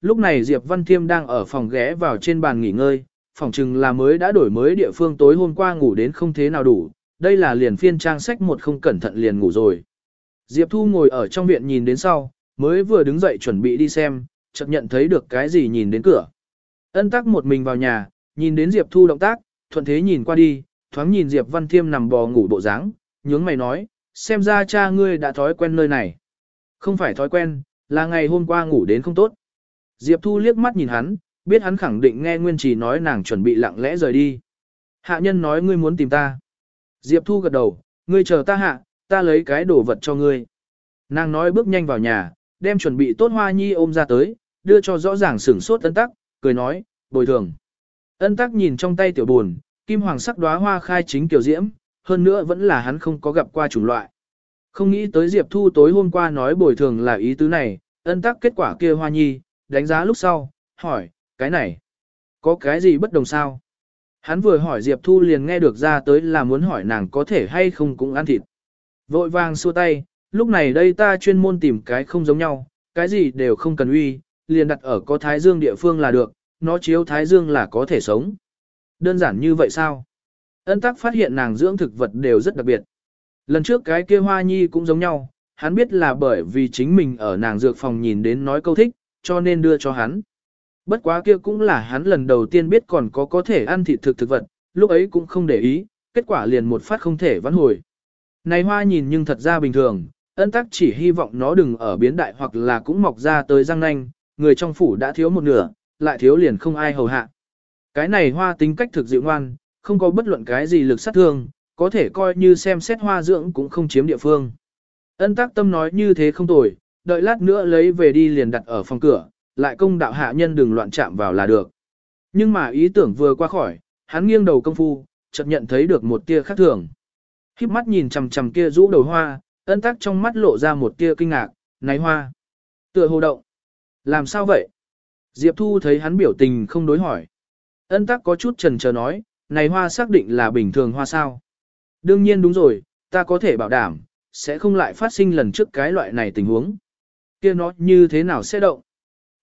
lúc này Diệp Văn Thiêm đang ở phòng ghé vào trên bàn nghỉ ngơi, phòng chừng là mới đã đổi mới địa phương tối hôm qua ngủ đến không thế nào đủ, đây là liền phiên trang sách một không cẩn thận liền ngủ rồi. Diệp Thu ngồi ở trong viện nhìn đến sau, mới vừa đứng dậy chuẩn bị đi xem, chợt nhận thấy được cái gì nhìn đến cửa. Ân tắc một mình vào nhà, nhìn đến Diệp Thu động tác, thuận thế nhìn qua đi, thoáng nhìn Diệp Văn Thiêm nằm bò ngủ bộ dáng, nhướng mày nói, xem ra cha ngươi đã thói quen nơi này. Không phải thói quen, là ngày hôm qua ngủ đến không tốt. Diệp Thu liếc mắt nhìn hắn, biết hắn khẳng định nghe Nguyên Trì nói nàng chuẩn bị lặng lẽ rời đi. Hạ nhân nói ngươi muốn tìm ta. Diệp Thu gật đầu, ngươi chờ ta hạ, ta lấy cái đồ vật cho ngươi. Nàng nói bước nhanh vào nhà, đem chuẩn bị tốt hoa nhi ôm ra tới, đưa cho rõ ràng sửng sốt ân tắc, cười nói, bồi thường. Ân tắc nhìn trong tay tiểu buồn, kim hoàng sắc đóa hoa khai chính kiểu diễm, hơn nữa vẫn là hắn không có gặp qua chủng loại. Không nghĩ tới Diệp Thu tối hôm qua nói bồi thường là ý tứ này, ân tắc kết quả kia hoa nhi, đánh giá lúc sau, hỏi, cái này, có cái gì bất đồng sao? Hắn vừa hỏi Diệp Thu liền nghe được ra tới là muốn hỏi nàng có thể hay không cũng ăn thịt. Vội vàng xua tay, lúc này đây ta chuyên môn tìm cái không giống nhau, cái gì đều không cần uy, liền đặt ở có thái dương địa phương là được, nó chiếu thái dương là có thể sống. Đơn giản như vậy sao? Ân tắc phát hiện nàng dưỡng thực vật đều rất đặc biệt. Lần trước cái kia hoa nhi cũng giống nhau, hắn biết là bởi vì chính mình ở nàng dược phòng nhìn đến nói câu thích, cho nên đưa cho hắn. Bất quá kia cũng là hắn lần đầu tiên biết còn có có thể ăn thịt thực thực vật, lúc ấy cũng không để ý, kết quả liền một phát không thể vãn hồi. Này hoa nhìn nhưng thật ra bình thường, ân tắc chỉ hy vọng nó đừng ở biến đại hoặc là cũng mọc ra tới răng nanh, người trong phủ đã thiếu một nửa, lại thiếu liền không ai hầu hạ. Cái này hoa tính cách thực dịu ngoan, không có bất luận cái gì lực sát thương, có thể coi như xem xét hoa dưỡng cũng không chiếm địa phương. Ân tác tâm nói như thế không tồi, đợi lát nữa lấy về đi liền đặt ở phòng cửa, lại công đạo hạ nhân đừng loạn chạm vào là được. Nhưng mà ý tưởng vừa qua khỏi, hắn nghiêng đầu công phu, chợt nhận thấy được một tia khác thường. Híp mắt nhìn chằm chằm kia rũ đầu hoa, ân tắc trong mắt lộ ra một tia kinh ngạc, "Này hoa. Tựa hồ động. Làm sao vậy? Diệp Thu thấy hắn biểu tình không đối hỏi. Ân tắc có chút trần chờ nói, này hoa xác định là bình thường hoa sao. Đương nhiên đúng rồi, ta có thể bảo đảm, sẽ không lại phát sinh lần trước cái loại này tình huống kia nó như thế nào sẽ động?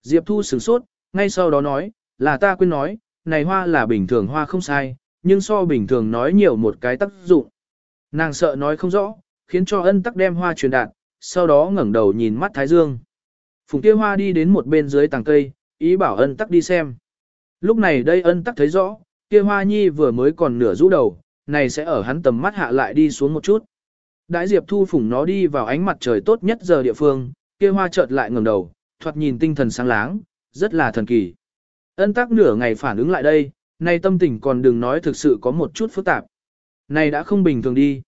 Diệp Thu sửng sốt, ngay sau đó nói, là ta quên nói, này hoa là bình thường hoa không sai, nhưng so bình thường nói nhiều một cái tác dụng. Nàng sợ nói không rõ, khiến cho ân tắc đem hoa truyền đạt, sau đó ngẩng đầu nhìn mắt Thái Dương. Phùng kia hoa đi đến một bên dưới tàng cây, ý bảo ân tắc đi xem. Lúc này đây ân tắc thấy rõ, kia hoa nhi vừa mới còn nửa rũ đầu, này sẽ ở hắn tầm mắt hạ lại đi xuống một chút. Đãi Diệp Thu phủng nó đi vào ánh mặt trời tốt nhất giờ địa phương, kia hoa chợt lại ngẩng đầu, thoạt nhìn tinh thần sáng láng, rất là thần kỳ. Ân tắc nửa ngày phản ứng lại đây, nay tâm tình còn đừng nói thực sự có một chút phức tạp. Này đã không bình thường đi.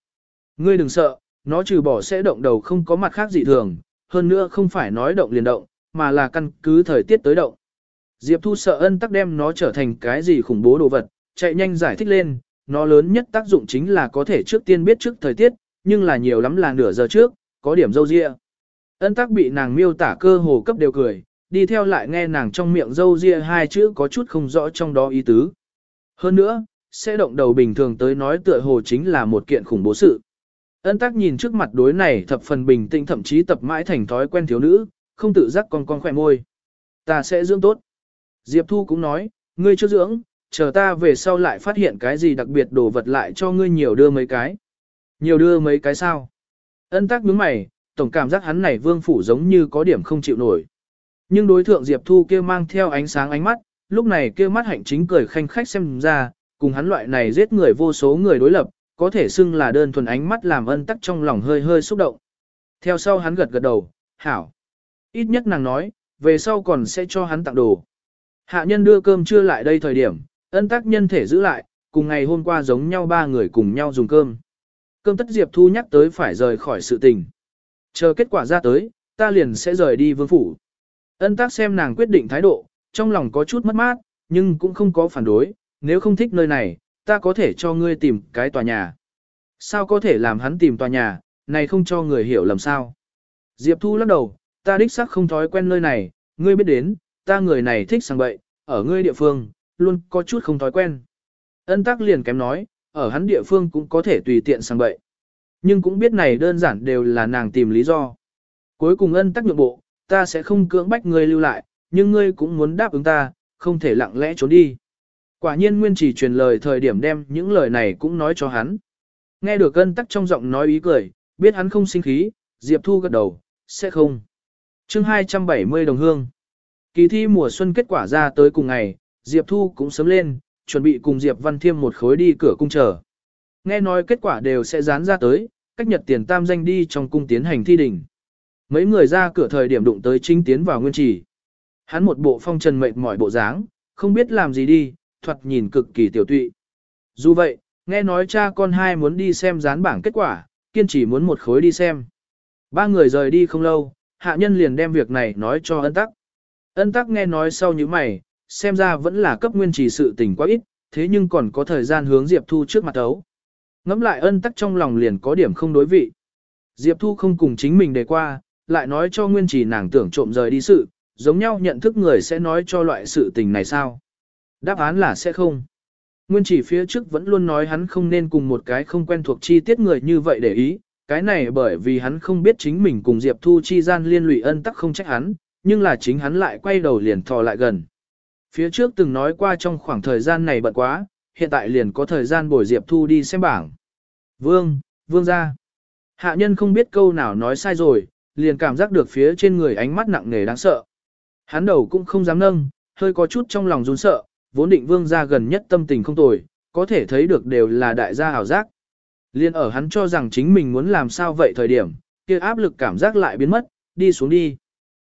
Ngươi đừng sợ, nó trừ bỏ sẽ động đầu không có mặt khác gì thường, hơn nữa không phải nói động liền động, mà là căn cứ thời tiết tới động. Diệp Thu sợ ân tắc đem nó trở thành cái gì khủng bố đồ vật, chạy nhanh giải thích lên, nó lớn nhất tác dụng chính là có thể trước tiên biết trước thời tiết, nhưng là nhiều lắm là nửa giờ trước, có điểm dâu ria. Ân tắc bị nàng miêu tả cơ hồ cấp đều cười, đi theo lại nghe nàng trong miệng dâu ria hai chữ có chút không rõ trong đó ý tứ. Hơn nữa, sẽ động đầu bình thường tới nói tựa hồ chính là một kiện khủng bố sự. Ân tắc nhìn trước mặt đối này thập phần bình tĩnh thậm chí tập mãi thành thói quen thiếu nữ, không tự giác con con khỏe môi. Ta sẽ dưỡng tốt. Diệp Thu cũng nói, ngươi chưa dưỡng, chờ ta về sau lại phát hiện cái gì đặc biệt đồ vật lại cho ngươi nhiều đưa mấy cái. Nhiều đưa mấy cái sao? Ân tắc nhướng mày, tổng cảm giác hắn này vương phủ giống như có điểm không chịu nổi. Nhưng đối thượng Diệp Thu kia mang theo ánh sáng ánh mắt, lúc này kia mắt hạnh chính cười khanh khách xem ra, cùng hắn loại này giết người vô số người đối lập, có thể xưng là đơn thuần ánh mắt làm ân tắc trong lòng hơi hơi xúc động. Theo sau hắn gật gật đầu, hảo. Ít nhất nàng nói, về sau còn sẽ cho hắn tặng đồ. Hạ nhân đưa cơm trưa lại đây thời điểm, ân tắc nhân thể giữ lại, cùng ngày hôm qua giống nhau ba người cùng nhau dùng cơm. Cơm tất Diệp Thu nhắc tới phải rời khỏi sự tình. Chờ kết quả ra tới, ta liền sẽ rời đi vương phủ. Ân tác xem nàng quyết định thái độ, trong lòng có chút mất mát, nhưng cũng không có phản đối, nếu không thích nơi này, ta có thể cho ngươi tìm cái tòa nhà. Sao có thể làm hắn tìm tòa nhà, này không cho người hiểu lầm sao. Diệp Thu lắc đầu, ta đích xác không thói quen nơi này, ngươi biết đến, ta người này thích sang bậy, ở ngươi địa phương, luôn có chút không thói quen. Ân tắc liền kém nói, ở hắn địa phương cũng có thể tùy tiện sang bậy. Nhưng cũng biết này đơn giản đều là nàng tìm lý do. Cuối cùng ân tắc nhượng bộ, ta sẽ không cưỡng bách ngươi lưu lại, nhưng ngươi cũng muốn đáp ứng ta, không thể lặng lẽ trốn đi. Quả nhiên Nguyên chỉ truyền lời thời điểm đem những lời này cũng nói cho hắn. Nghe được ân tắc trong giọng nói ý cười, biết hắn không sinh khí, Diệp Thu gật đầu, sẽ không. chương 270 đồng hương. Kỳ thi mùa xuân kết quả ra tới cùng ngày, Diệp Thu cũng sớm lên, chuẩn bị cùng Diệp Văn Thiêm một khối đi cửa cung chờ. Nghe nói kết quả đều sẽ dán ra tới, cách nhật tiền tam danh đi trong cung tiến hành thi đỉnh. Mấy người ra cửa thời điểm đụng tới chính tiến vào nguyên trì. Hắn một bộ phong trần mệt mỏi bộ dáng, không biết làm gì đi, thoạt nhìn cực kỳ tiểu tụy. Dù vậy, nghe nói cha con hai muốn đi xem dán bảng kết quả, kiên trì muốn một khối đi xem. Ba người rời đi không lâu, hạ nhân liền đem việc này nói cho ân tắc. Ân tắc nghe nói sau như mày, xem ra vẫn là cấp nguyên trì sự tình quá ít, thế nhưng còn có thời gian hướng Diệp Thu trước mặt ấu ngẫm lại ân tắc trong lòng liền có điểm không đối vị. Diệp Thu không cùng chính mình đề qua, lại nói cho nguyên trì nàng tưởng trộm rời đi sự, giống nhau nhận thức người sẽ nói cho loại sự tình này sao. Đáp án là sẽ không. Nguyên chỉ phía trước vẫn luôn nói hắn không nên cùng một cái không quen thuộc chi tiết người như vậy để ý, cái này bởi vì hắn không biết chính mình cùng Diệp Thu chi gian liên lụy ân tắc không trách hắn, nhưng là chính hắn lại quay đầu liền thò lại gần. Phía trước từng nói qua trong khoảng thời gian này bận quá, hiện tại liền có thời gian bồi Diệp Thu đi xem bảng. Vương, vương ra. Hạ nhân không biết câu nào nói sai rồi, liền cảm giác được phía trên người ánh mắt nặng nề đáng sợ. Hắn đầu cũng không dám nâng, hơi có chút trong lòng run sợ, vốn định vương ra gần nhất tâm tình không tồi, có thể thấy được đều là đại gia hảo giác. Liên ở hắn cho rằng chính mình muốn làm sao vậy thời điểm, kia áp lực cảm giác lại biến mất, đi xuống đi.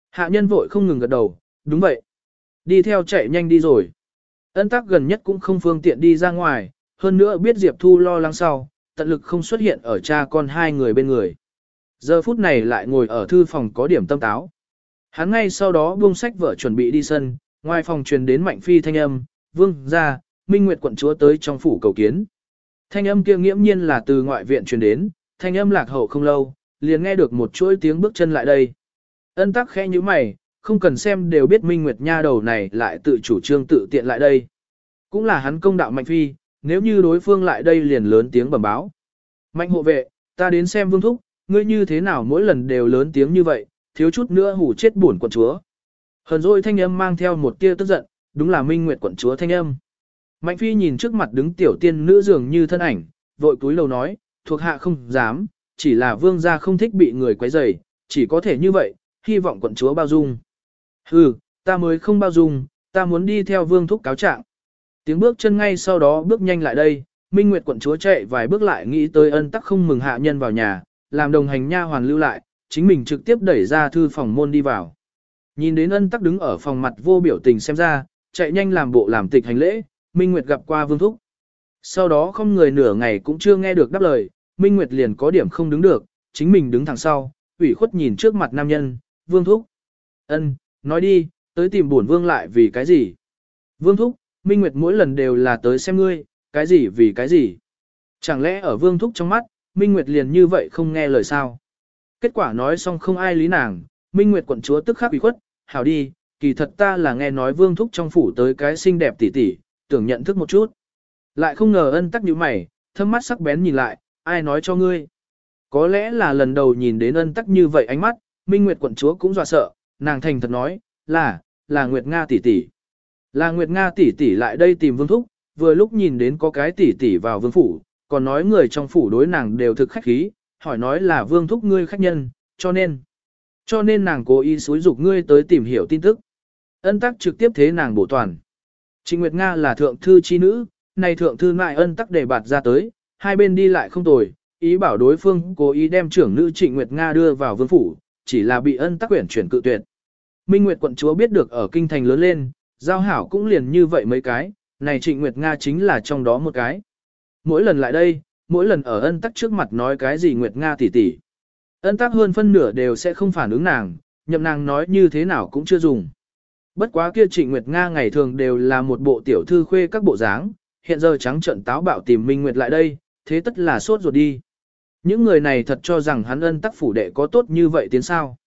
Hạ nhân vội không ngừng gật đầu, đúng vậy. Đi theo chạy nhanh đi rồi. Ân tắc gần nhất cũng không phương tiện đi ra ngoài, hơn nữa biết Diệp Thu lo lắng sau, tận lực không xuất hiện ở cha con hai người bên người. Giờ phút này lại ngồi ở thư phòng có điểm tâm táo. Hắn ngay sau đó buông sách vợ chuẩn bị đi sân, ngoài phòng truyền đến mạnh phi thanh âm, vương ra, minh nguyệt quận chúa tới trong phủ cầu kiến. Thanh âm kia nghiễm nhiên là từ ngoại viện truyền đến, thanh âm lạc hậu không lâu, liền nghe được một chuỗi tiếng bước chân lại đây. Ân tắc khẽ như mày, không cần xem đều biết minh nguyệt nha đầu này lại tự chủ trương tự tiện lại đây. Cũng là hắn công đạo mạnh phi, nếu như đối phương lại đây liền lớn tiếng bẩm báo. Mạnh hộ vệ, ta đến xem vương thúc, ngươi như thế nào mỗi lần đều lớn tiếng như vậy, thiếu chút nữa hủ chết buồn quận chúa. Hờn rồi thanh âm mang theo một tia tức giận, đúng là minh nguyệt quận chúa thanh âm. Mạnh phi nhìn trước mặt đứng tiểu tiên nữ dường như thân ảnh, vội túi lầu nói, thuộc hạ không dám, chỉ là vương gia không thích bị người quấy rầy, chỉ có thể như vậy, hy vọng quận chúa bao dung. Hừ, ta mới không bao dung, ta muốn đi theo vương thúc cáo trạng. Tiếng bước chân ngay sau đó bước nhanh lại đây, Minh Nguyệt quận chúa chạy vài bước lại nghĩ tới ân tắc không mừng hạ nhân vào nhà, làm đồng hành nha hoàn lưu lại, chính mình trực tiếp đẩy ra thư phòng môn đi vào. Nhìn đến ân tắc đứng ở phòng mặt vô biểu tình xem ra, chạy nhanh làm bộ làm tịch hành lễ, Minh Nguyệt gặp qua Vương Thúc. Sau đó không người nửa ngày cũng chưa nghe được đáp lời, Minh Nguyệt liền có điểm không đứng được, chính mình đứng thẳng sau, ủy khuất nhìn trước mặt nam nhân, Vương Thúc. ân nói đi, tới tìm bổn Vương lại vì cái gì? Vương Thúc, Minh Nguyệt mỗi lần đều là tới xem ngươi, cái gì vì cái gì? Chẳng lẽ ở Vương Thúc trong mắt, Minh Nguyệt liền như vậy không nghe lời sao? Kết quả nói xong không ai lý nàng, Minh Nguyệt quận chúa tức khắc ủy khuất, hảo đi, kỳ thật ta là nghe nói Vương Thúc trong phủ tới cái xinh đẹp tỷ tỷ, tưởng nhận thức một chút. Lại không ngờ ân tắc như mày, thâm mắt sắc bén nhìn lại, ai nói cho ngươi. Có lẽ là lần đầu nhìn đến ân tắc như vậy ánh mắt, Minh Nguyệt quận chúa cũng dọa sợ, nàng thành thật nói, là, là Nguyệt Nga tỷ tỷ. Là Nguyệt Nga tỷ tỷ lại đây tìm Vương Thúc, vừa lúc nhìn đến có cái tỷ tỷ vào vương phủ, còn nói người trong phủ đối nàng đều thực khách khí, hỏi nói là Vương Thúc ngươi khách nhân, cho nên, cho nên nàng cố ý xúi dục ngươi tới tìm hiểu tin tức. Ân tắc trực tiếp thế nàng bổ toàn. Trịnh Nguyệt Nga là thượng thư chi nữ, này thượng thư ngại ân tắc để bạt ra tới, hai bên đi lại không tồi, ý bảo đối phương cố ý đem trưởng nữ Trịnh Nguyệt Nga đưa vào vương phủ, chỉ là bị ân tắc quyển chuyển cự tuyệt. Minh Nguyệt quận chúa biết được ở kinh thành lớn lên, giao hảo cũng liền như vậy mấy cái, này Trịnh Nguyệt Nga chính là trong đó một cái. Mỗi lần lại đây, mỗi lần ở ân tắc trước mặt nói cái gì Nguyệt Nga tỷ tỷ. Ân tắc hơn phân nửa đều sẽ không phản ứng nàng, nhậm nàng nói như thế nào cũng chưa dùng. Bất quá kia Trịnh Nguyệt Nga ngày thường đều là một bộ tiểu thư khuê các bộ dáng, hiện giờ trắng trận táo bạo tìm Minh Nguyệt lại đây, thế tất là sốt ruột đi. Những người này thật cho rằng hắn ân tắc phủ đệ có tốt như vậy tiến sao.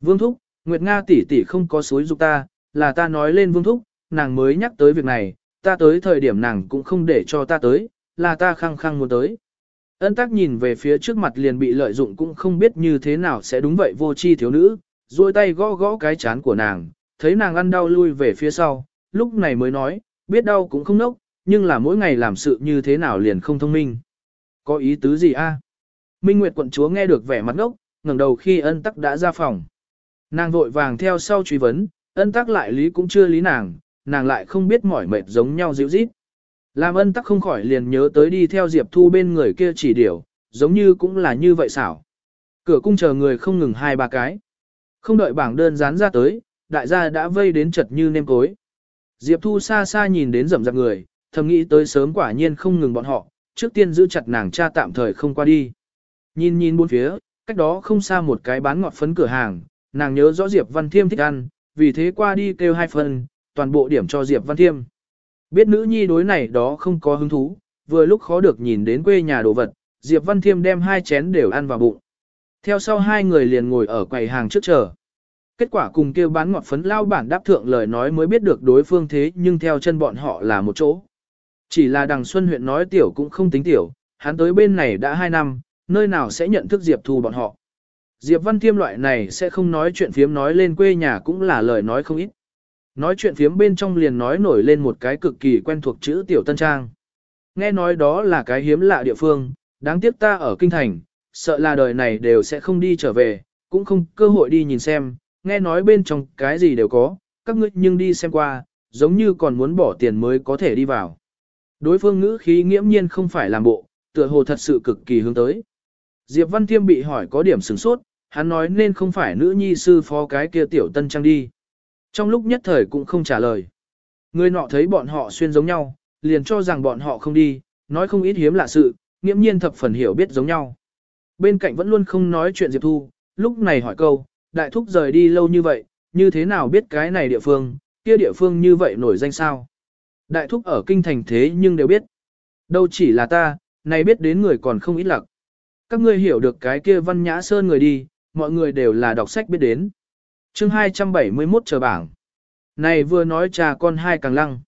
Vương Thúc, Nguyệt Nga tỷ tỷ không có suối dục ta, là ta nói lên Vương Thúc, nàng mới nhắc tới việc này, ta tới thời điểm nàng cũng không để cho ta tới, là ta khăng khăng muốn tới. Ân tắc nhìn về phía trước mặt liền bị lợi dụng cũng không biết như thế nào sẽ đúng vậy vô chi thiếu nữ, duỗi tay gõ gõ cái chán của nàng, thấy nàng ăn đau lui về phía sau, lúc này mới nói, biết đau cũng không nốc, nhưng là mỗi ngày làm sự như thế nào liền không thông minh. Có ý tứ gì a? Minh Nguyệt quận chúa nghe được vẻ mặt ngốc, ngẩng đầu khi ân tắc đã ra phòng. Nàng vội vàng theo sau truy vấn, ân tắc lại lý cũng chưa lý nàng, nàng lại không biết mỏi mệt giống nhau dịu rít. Làm ân tắc không khỏi liền nhớ tới đi theo Diệp Thu bên người kia chỉ điều, giống như cũng là như vậy xảo. Cửa cung chờ người không ngừng hai ba cái. Không đợi bảng đơn dán ra tới, đại gia đã vây đến chật như nêm cối. Diệp Thu xa xa nhìn đến rầm rạp người, thầm nghĩ tới sớm quả nhiên không ngừng bọn họ, trước tiên giữ chặt nàng cha tạm thời không qua đi. Nhìn nhìn bốn phía, cách đó không xa một cái bán ngọt phấn cửa hàng, nàng nhớ rõ Diệp Văn Thiêm thích ăn, vì thế qua đi kêu hai phần, toàn bộ điểm cho Diệp Văn Thiêm. Biết nữ nhi đối này đó không có hứng thú, vừa lúc khó được nhìn đến quê nhà đồ vật, Diệp Văn Thiêm đem hai chén đều ăn vào bụng. Theo sau hai người liền ngồi ở quầy hàng trước chờ. Kết quả cùng kêu bán ngọt phấn lao bản đáp thượng lời nói mới biết được đối phương thế nhưng theo chân bọn họ là một chỗ. Chỉ là đằng Xuân huyện nói tiểu cũng không tính tiểu, hắn tới bên này đã hai năm, nơi nào sẽ nhận thức Diệp Thu bọn họ. Diệp Văn Thiêm loại này sẽ không nói chuyện phiếm nói lên quê nhà cũng là lời nói không ít. Nói chuyện phiếm bên trong liền nói nổi lên một cái cực kỳ quen thuộc chữ Tiểu Tân Trang. Nghe nói đó là cái hiếm lạ địa phương, đáng tiếc ta ở Kinh Thành, sợ là đời này đều sẽ không đi trở về, cũng không cơ hội đi nhìn xem, nghe nói bên trong cái gì đều có, các ngươi nhưng đi xem qua, giống như còn muốn bỏ tiền mới có thể đi vào. Đối phương ngữ khí nghiễm nhiên không phải làm bộ, tựa hồ thật sự cực kỳ hướng tới. Diệp Văn Thiêm bị hỏi có điểm sửng sốt, hắn nói nên không phải nữ nhi sư phó cái kia tiểu tân trang đi. Trong lúc nhất thời cũng không trả lời. Người nọ thấy bọn họ xuyên giống nhau, liền cho rằng bọn họ không đi, nói không ít hiếm lạ sự, nghiễm nhiên thập phần hiểu biết giống nhau. Bên cạnh vẫn luôn không nói chuyện Diệp Thu, lúc này hỏi câu, đại thúc rời đi lâu như vậy, như thế nào biết cái này địa phương, kia địa phương như vậy nổi danh sao? Đại thúc ở kinh thành thế nhưng đều biết. Đâu chỉ là ta, này biết đến người còn không ít lặc. Các ngươi hiểu được cái kia văn nhã sơn người đi, mọi người đều là đọc sách biết đến. chương 271 chờ bảng. Này vừa nói trà con hai càng lăng.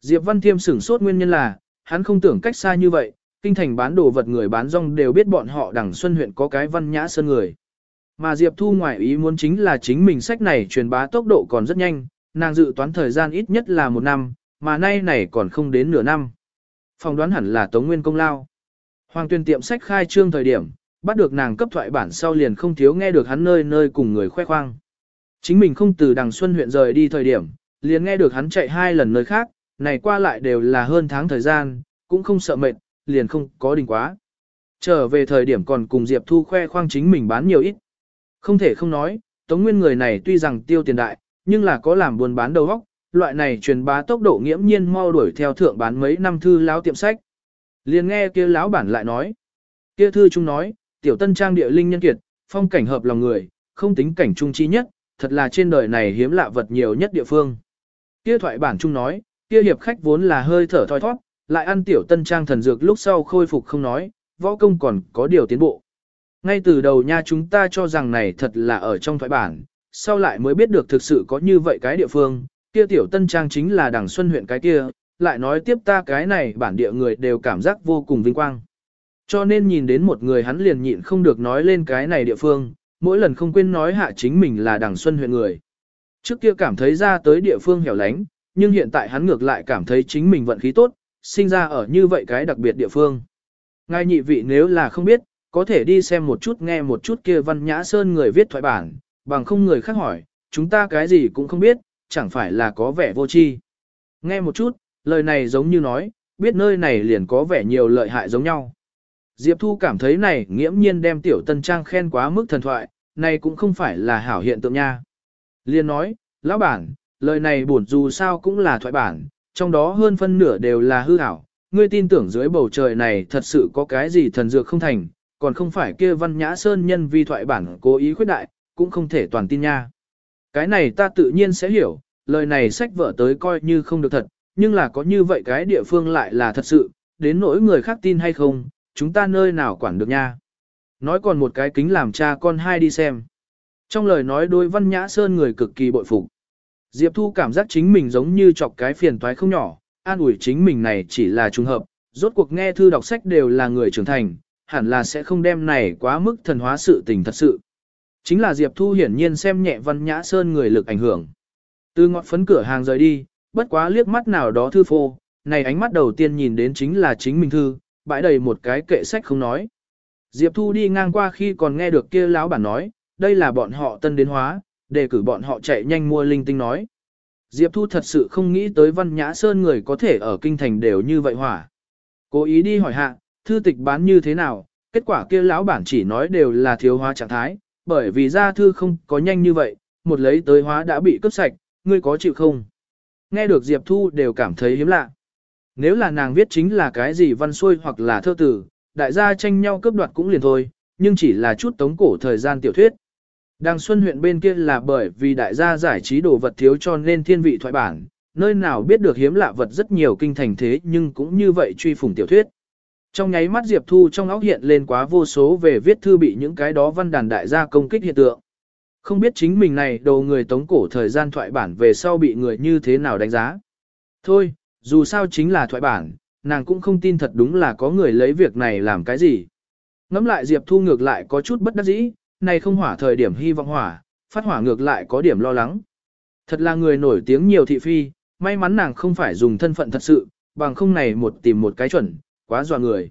Diệp Văn Thiêm sửng sốt nguyên nhân là, hắn không tưởng cách xa như vậy, kinh thành bán đồ vật người bán rong đều biết bọn họ đằng Xuân huyện có cái văn nhã sơn người. Mà Diệp Thu ngoại ý muốn chính là chính mình sách này truyền bá tốc độ còn rất nhanh, nàng dự toán thời gian ít nhất là một năm, mà nay này còn không đến nửa năm. Phòng đoán hẳn là Tống Nguyên công lao. Hoàng tuyên tiệm sách khai trương thời điểm, bắt được nàng cấp thoại bản sau liền không thiếu nghe được hắn nơi nơi cùng người khoe khoang. Chính mình không từ đằng Xuân huyện rời đi thời điểm, liền nghe được hắn chạy hai lần nơi khác, này qua lại đều là hơn tháng thời gian, cũng không sợ mệt, liền không có đình quá. Trở về thời điểm còn cùng Diệp Thu khoe khoang chính mình bán nhiều ít. Không thể không nói, Tống Nguyên người này tuy rằng tiêu tiền đại, nhưng là có làm buôn bán đầu óc, loại này truyền bá tốc độ nghiễm nhiên mau đuổi theo thượng bán mấy năm thư lão tiệm sách. Liền nghe kia lão bản lại nói. Kia thư chúng nói, tiểu tân trang địa linh nhân kiệt, phong cảnh hợp lòng người, không tính cảnh trung chi nhất, thật là trên đời này hiếm lạ vật nhiều nhất địa phương. Kia thoại bản trung nói, kia hiệp khách vốn là hơi thở thoi thoát, lại ăn tiểu tân trang thần dược lúc sau khôi phục không nói, võ công còn có điều tiến bộ. Ngay từ đầu nha chúng ta cho rằng này thật là ở trong thoại bản, sau lại mới biết được thực sự có như vậy cái địa phương, kia tiểu tân trang chính là đằng xuân huyện cái kia, lại nói tiếp ta cái này bản địa người đều cảm giác vô cùng vinh quang. Cho nên nhìn đến một người hắn liền nhịn không được nói lên cái này địa phương, mỗi lần không quên nói hạ chính mình là đằng xuân huyện người. Trước kia cảm thấy ra tới địa phương hẻo lánh, nhưng hiện tại hắn ngược lại cảm thấy chính mình vận khí tốt, sinh ra ở như vậy cái đặc biệt địa phương. Ngài nhị vị nếu là không biết, có thể đi xem một chút nghe một chút kia văn nhã sơn người viết thoại bản, bằng không người khác hỏi, chúng ta cái gì cũng không biết, chẳng phải là có vẻ vô tri. Nghe một chút, lời này giống như nói, biết nơi này liền có vẻ nhiều lợi hại giống nhau. Diệp Thu cảm thấy này nghiễm nhiên đem tiểu tân trang khen quá mức thần thoại, này cũng không phải là hảo hiện tượng nha. Liên nói, lão bản, lời này buồn dù sao cũng là thoại bản, trong đó hơn phân nửa đều là hư ảo, ngươi tin tưởng dưới bầu trời này thật sự có cái gì thần dược không thành, còn không phải kia văn nhã sơn nhân vi thoại bản cố ý khuyết đại, cũng không thể toàn tin nha. Cái này ta tự nhiên sẽ hiểu, lời này sách vở tới coi như không được thật, nhưng là có như vậy cái địa phương lại là thật sự, đến nỗi người khác tin hay không, chúng ta nơi nào quản được nha. Nói còn một cái kính làm cha con hai đi xem. Trong lời nói đôi văn nhã sơn người cực kỳ bội phục. Diệp Thu cảm giác chính mình giống như chọc cái phiền toái không nhỏ, an ủi chính mình này chỉ là trùng hợp, rốt cuộc nghe thư đọc sách đều là người trưởng thành, hẳn là sẽ không đem này quá mức thần hóa sự tình thật sự. Chính là Diệp Thu hiển nhiên xem nhẹ văn nhã sơn người lực ảnh hưởng. Từ ngọn phấn cửa hàng rời đi, bất quá liếc mắt nào đó thư phô, này ánh mắt đầu tiên nhìn đến chính là chính mình thư, bãi đầy một cái kệ sách không nói. Diệp Thu đi ngang qua khi còn nghe được kia lão bản nói, đây là bọn họ tân đến hóa, để cử bọn họ chạy nhanh mua linh tinh nói. Diệp Thu thật sự không nghĩ tới Văn Nhã Sơn người có thể ở kinh thành đều như vậy hỏa. Cố ý đi hỏi hạ, thư tịch bán như thế nào, kết quả kia lão bản chỉ nói đều là thiếu hóa trạng thái, bởi vì ra thư không có nhanh như vậy, một lấy tới hóa đã bị cướp sạch, ngươi có chịu không? Nghe được Diệp Thu đều cảm thấy hiếm lạ. Nếu là nàng viết chính là cái gì văn xuôi hoặc là thơ tử, đại gia tranh nhau cướp đoạt cũng liền thôi, nhưng chỉ là chút tống cổ thời gian tiểu thuyết. Đàng Xuân huyện bên kia là bởi vì đại gia giải trí đồ vật thiếu cho nên thiên vị thoại bản, nơi nào biết được hiếm lạ vật rất nhiều kinh thành thế nhưng cũng như vậy truy phủng tiểu thuyết. Trong nháy mắt Diệp Thu trong óc hiện lên quá vô số về viết thư bị những cái đó văn đàn đại gia công kích hiện tượng. Không biết chính mình này đầu người tống cổ thời gian thoại bản về sau bị người như thế nào đánh giá. Thôi, dù sao chính là thoại bản, nàng cũng không tin thật đúng là có người lấy việc này làm cái gì. Ngắm lại Diệp Thu ngược lại có chút bất đắc dĩ, này không hỏa thời điểm hy vọng hỏa, phát hỏa ngược lại có điểm lo lắng. Thật là người nổi tiếng nhiều thị phi, may mắn nàng không phải dùng thân phận thật sự, bằng không này một tìm một cái chuẩn, quá dọa người.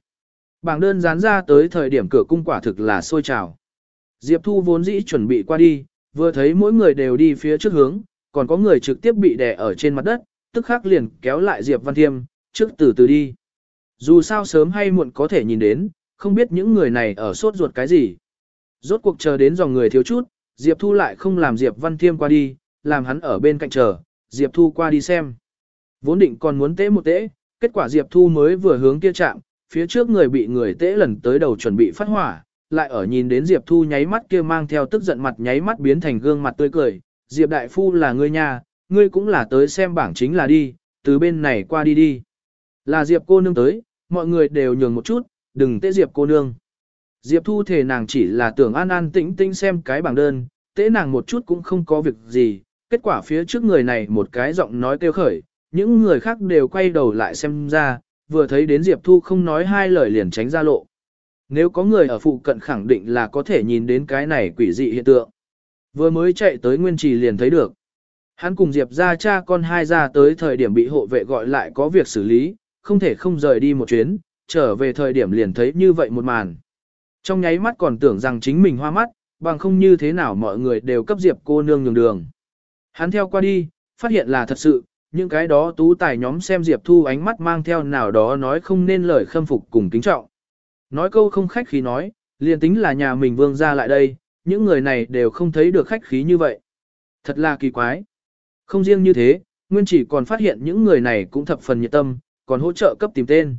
Bảng đơn dán ra tới thời điểm cửa cung quả thực là sôi trào. Diệp Thu vốn dĩ chuẩn bị qua đi, vừa thấy mỗi người đều đi phía trước hướng, còn có người trực tiếp bị đè ở trên mặt đất, tức khắc liền kéo lại Diệp Văn Thiêm, trước từ từ đi. Dù sao sớm hay muộn có thể nhìn đến, không biết những người này ở sốt ruột cái gì. Rốt cuộc chờ đến dòng người thiếu chút, Diệp Thu lại không làm Diệp Văn Thiêm qua đi, làm hắn ở bên cạnh chờ, Diệp Thu qua đi xem. Vốn định còn muốn tễ một tễ, kết quả Diệp Thu mới vừa hướng kia chạm, phía trước người bị người tễ lần tới đầu chuẩn bị phát hỏa, lại ở nhìn đến Diệp Thu nháy mắt kia mang theo tức giận mặt nháy mắt biến thành gương mặt tươi cười, Diệp Đại Phu là ngươi nhà, ngươi cũng là tới xem bảng chính là đi, từ bên này qua đi đi. Là Diệp cô nương tới, mọi người đều nhường một chút, đừng tễ Diệp cô nương. Diệp Thu thể nàng chỉ là tưởng an an tĩnh tĩnh xem cái bảng đơn, tế nàng một chút cũng không có việc gì, kết quả phía trước người này một cái giọng nói kêu khởi, những người khác đều quay đầu lại xem ra, vừa thấy đến Diệp Thu không nói hai lời liền tránh ra lộ. Nếu có người ở phụ cận khẳng định là có thể nhìn đến cái này quỷ dị hiện tượng. Vừa mới chạy tới Nguyên Trì liền thấy được. Hắn cùng Diệp ra cha con hai ra tới thời điểm bị hộ vệ gọi lại có việc xử lý, không thể không rời đi một chuyến, trở về thời điểm liền thấy như vậy một màn. Trong nháy mắt còn tưởng rằng chính mình hoa mắt, bằng không như thế nào mọi người đều cấp Diệp cô nương nhường đường. Hắn theo qua đi, phát hiện là thật sự, những cái đó tú tài nhóm xem Diệp Thu ánh mắt mang theo nào đó nói không nên lời khâm phục cùng kính trọng. Nói câu không khách khí nói, liền tính là nhà mình vương ra lại đây, những người này đều không thấy được khách khí như vậy. Thật là kỳ quái. Không riêng như thế, Nguyên chỉ còn phát hiện những người này cũng thập phần nhiệt tâm, còn hỗ trợ cấp tìm tên.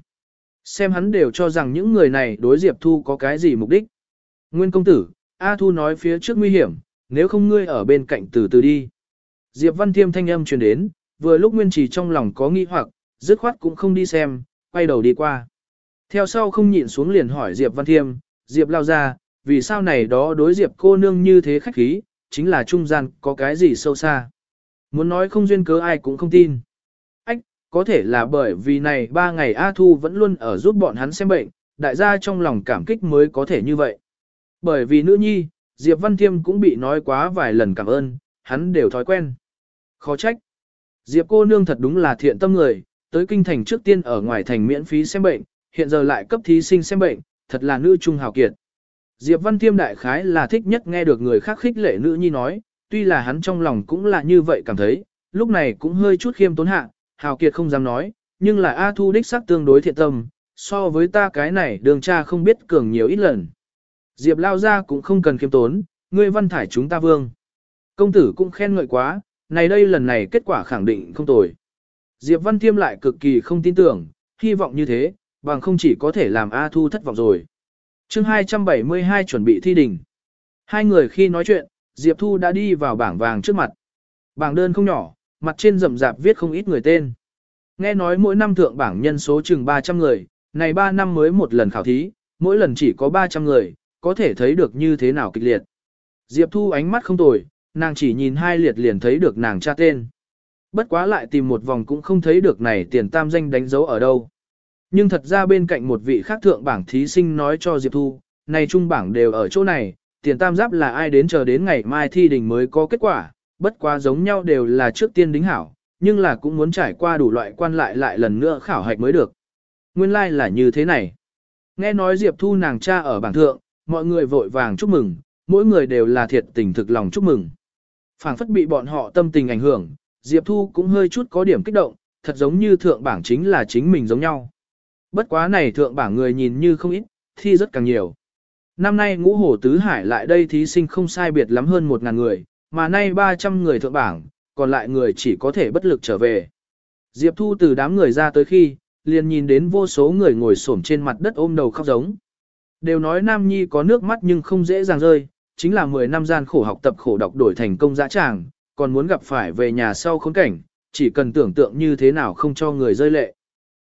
Xem hắn đều cho rằng những người này đối Diệp Thu có cái gì mục đích. Nguyên công tử, A Thu nói phía trước nguy hiểm, nếu không ngươi ở bên cạnh từ từ đi. Diệp Văn Thiêm thanh âm truyền đến, vừa lúc Nguyên Trì trong lòng có nghi hoặc, dứt khoát cũng không đi xem, quay đầu đi qua. Theo sau không nhịn xuống liền hỏi Diệp Văn Thiêm, Diệp lao ra, vì sao này đó đối Diệp cô nương như thế khách khí, chính là trung gian có cái gì sâu xa. Muốn nói không duyên cớ ai cũng không tin. Ách, có thể là bởi vì này ba ngày A Thu vẫn luôn ở giúp bọn hắn xem bệnh, đại gia trong lòng cảm kích mới có thể như vậy. Bởi vì nữ nhi, Diệp Văn Thiêm cũng bị nói quá vài lần cảm ơn, hắn đều thói quen. Khó trách. Diệp cô nương thật đúng là thiện tâm người, tới kinh thành trước tiên ở ngoài thành miễn phí xem bệnh, hiện giờ lại cấp thí sinh xem bệnh, thật là nữ trung hào kiệt. Diệp Văn Thiêm đại khái là thích nhất nghe được người khác khích lệ nữ nhi nói, tuy là hắn trong lòng cũng là như vậy cảm thấy, lúc này cũng hơi chút khiêm tốn hạ, hào kiệt không dám nói, nhưng là A Thu đích sắc tương đối thiện tâm, so với ta cái này đường cha không biết cường nhiều ít lần. Diệp lao ra cũng không cần khiêm tốn, ngươi văn thải chúng ta vương. Công tử cũng khen ngợi quá, này đây lần này kết quả khẳng định không tồi. Diệp Văn Thiêm lại cực kỳ không tin tưởng, hy vọng như thế, bằng không chỉ có thể làm A Thu thất vọng rồi. chương 272 chuẩn bị thi đình. Hai người khi nói chuyện, Diệp Thu đã đi vào bảng vàng trước mặt. Bảng đơn không nhỏ, mặt trên rậm rạp viết không ít người tên. Nghe nói mỗi năm thượng bảng nhân số chừng 300 người, này 3 năm mới một lần khảo thí, mỗi lần chỉ có 300 người, có thể thấy được như thế nào kịch liệt. Diệp Thu ánh mắt không tồi, nàng chỉ nhìn hai liệt liền thấy được nàng tra tên. Bất quá lại tìm một vòng cũng không thấy được này tiền tam danh đánh dấu ở đâu. Nhưng thật ra bên cạnh một vị khác thượng bảng thí sinh nói cho Diệp Thu, này trung bảng đều ở chỗ này, tiền tam giáp là ai đến chờ đến ngày mai thi đình mới có kết quả, bất quá giống nhau đều là trước tiên đính hảo, nhưng là cũng muốn trải qua đủ loại quan lại lại lần nữa khảo hạch mới được. Nguyên lai like là như thế này. Nghe nói Diệp Thu nàng cha ở bảng thượng, mọi người vội vàng chúc mừng, mỗi người đều là thiệt tình thực lòng chúc mừng. phảng phất bị bọn họ tâm tình ảnh hưởng, Diệp Thu cũng hơi chút có điểm kích động, thật giống như thượng bảng chính là chính mình giống nhau. Bất quá này thượng bảng người nhìn như không ít, thi rất càng nhiều. Năm nay ngũ hổ tứ hải lại đây thí sinh không sai biệt lắm hơn 1.000 người, mà nay 300 người thượng bảng, còn lại người chỉ có thể bất lực trở về. Diệp Thu từ đám người ra tới khi, liền nhìn đến vô số người ngồi xổm trên mặt đất ôm đầu khóc giống. Đều nói Nam Nhi có nước mắt nhưng không dễ dàng rơi, chính là 10 năm gian khổ học tập khổ đọc đổi thành công dã tràng, còn muốn gặp phải về nhà sau khốn cảnh, chỉ cần tưởng tượng như thế nào không cho người rơi lệ.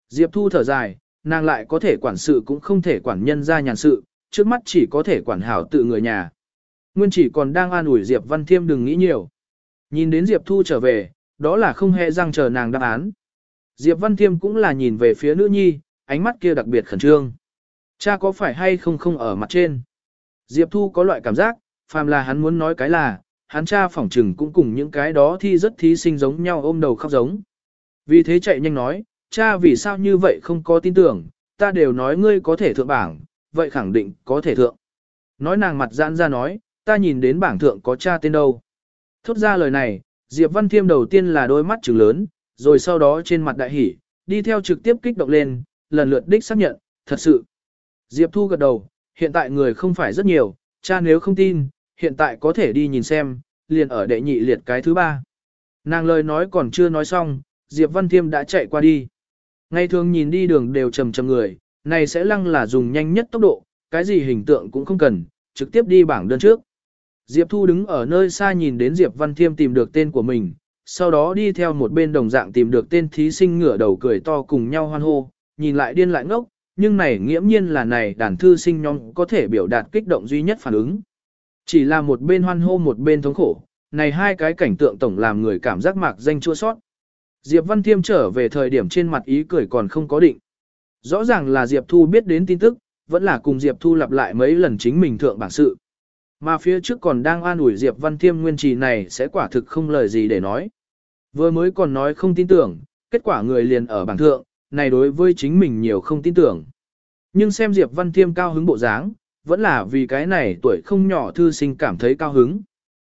Diệp Thu thở dài, nàng lại có thể quản sự cũng không thể quản nhân ra nhàn sự, trước mắt chỉ có thể quản hảo tự người nhà. Nguyên chỉ còn đang an ủi Diệp Văn Thiêm đừng nghĩ nhiều. Nhìn đến Diệp Thu trở về, đó là không hề răng chờ nàng đáp án. Diệp Văn Thiêm cũng là nhìn về phía nữ nhi, ánh mắt kia đặc biệt khẩn trương. Cha có phải hay không không ở mặt trên? Diệp Thu có loại cảm giác, phàm là hắn muốn nói cái là, hắn cha phỏng trừng cũng cùng những cái đó thi rất thí sinh giống nhau ôm đầu khóc giống. Vì thế chạy nhanh nói, cha vì sao như vậy không có tin tưởng, ta đều nói ngươi có thể thượng bảng, vậy khẳng định có thể thượng. Nói nàng mặt giãn ra nói, ta nhìn đến bảng thượng có cha tên đâu. Thốt ra lời này, Diệp Văn Thiêm đầu tiên là đôi mắt trừng lớn, rồi sau đó trên mặt đại hỉ, đi theo trực tiếp kích động lên, lần lượt đích xác nhận, thật sự. Diệp Thu gật đầu, hiện tại người không phải rất nhiều, cha nếu không tin, hiện tại có thể đi nhìn xem, liền ở đệ nhị liệt cái thứ ba. Nàng lời nói còn chưa nói xong, Diệp Văn Thiêm đã chạy qua đi. Ngày thường nhìn đi đường đều trầm trầm người, này sẽ lăng là dùng nhanh nhất tốc độ, cái gì hình tượng cũng không cần, trực tiếp đi bảng đơn trước. Diệp Thu đứng ở nơi xa nhìn đến Diệp Văn Thiêm tìm được tên của mình, sau đó đi theo một bên đồng dạng tìm được tên thí sinh ngửa đầu cười to cùng nhau hoan hô, nhìn lại điên lại ngốc, nhưng này nghiễm nhiên là này đàn thư sinh nhóm có thể biểu đạt kích động duy nhất phản ứng. Chỉ là một bên hoan hô một bên thống khổ, này hai cái cảnh tượng tổng làm người cảm giác mạc danh chua sót. Diệp Văn Thiêm trở về thời điểm trên mặt ý cười còn không có định. Rõ ràng là Diệp Thu biết đến tin tức, vẫn là cùng Diệp Thu lặp lại mấy lần chính mình thượng bản sự. Mà phía trước còn đang an ủi Diệp Văn Thiêm nguyên trì này sẽ quả thực không lời gì để nói. Vừa mới còn nói không tin tưởng, kết quả người liền ở bảng thượng, này đối với chính mình nhiều không tin tưởng. Nhưng xem Diệp Văn Thiêm cao hứng bộ dáng, vẫn là vì cái này tuổi không nhỏ thư sinh cảm thấy cao hứng.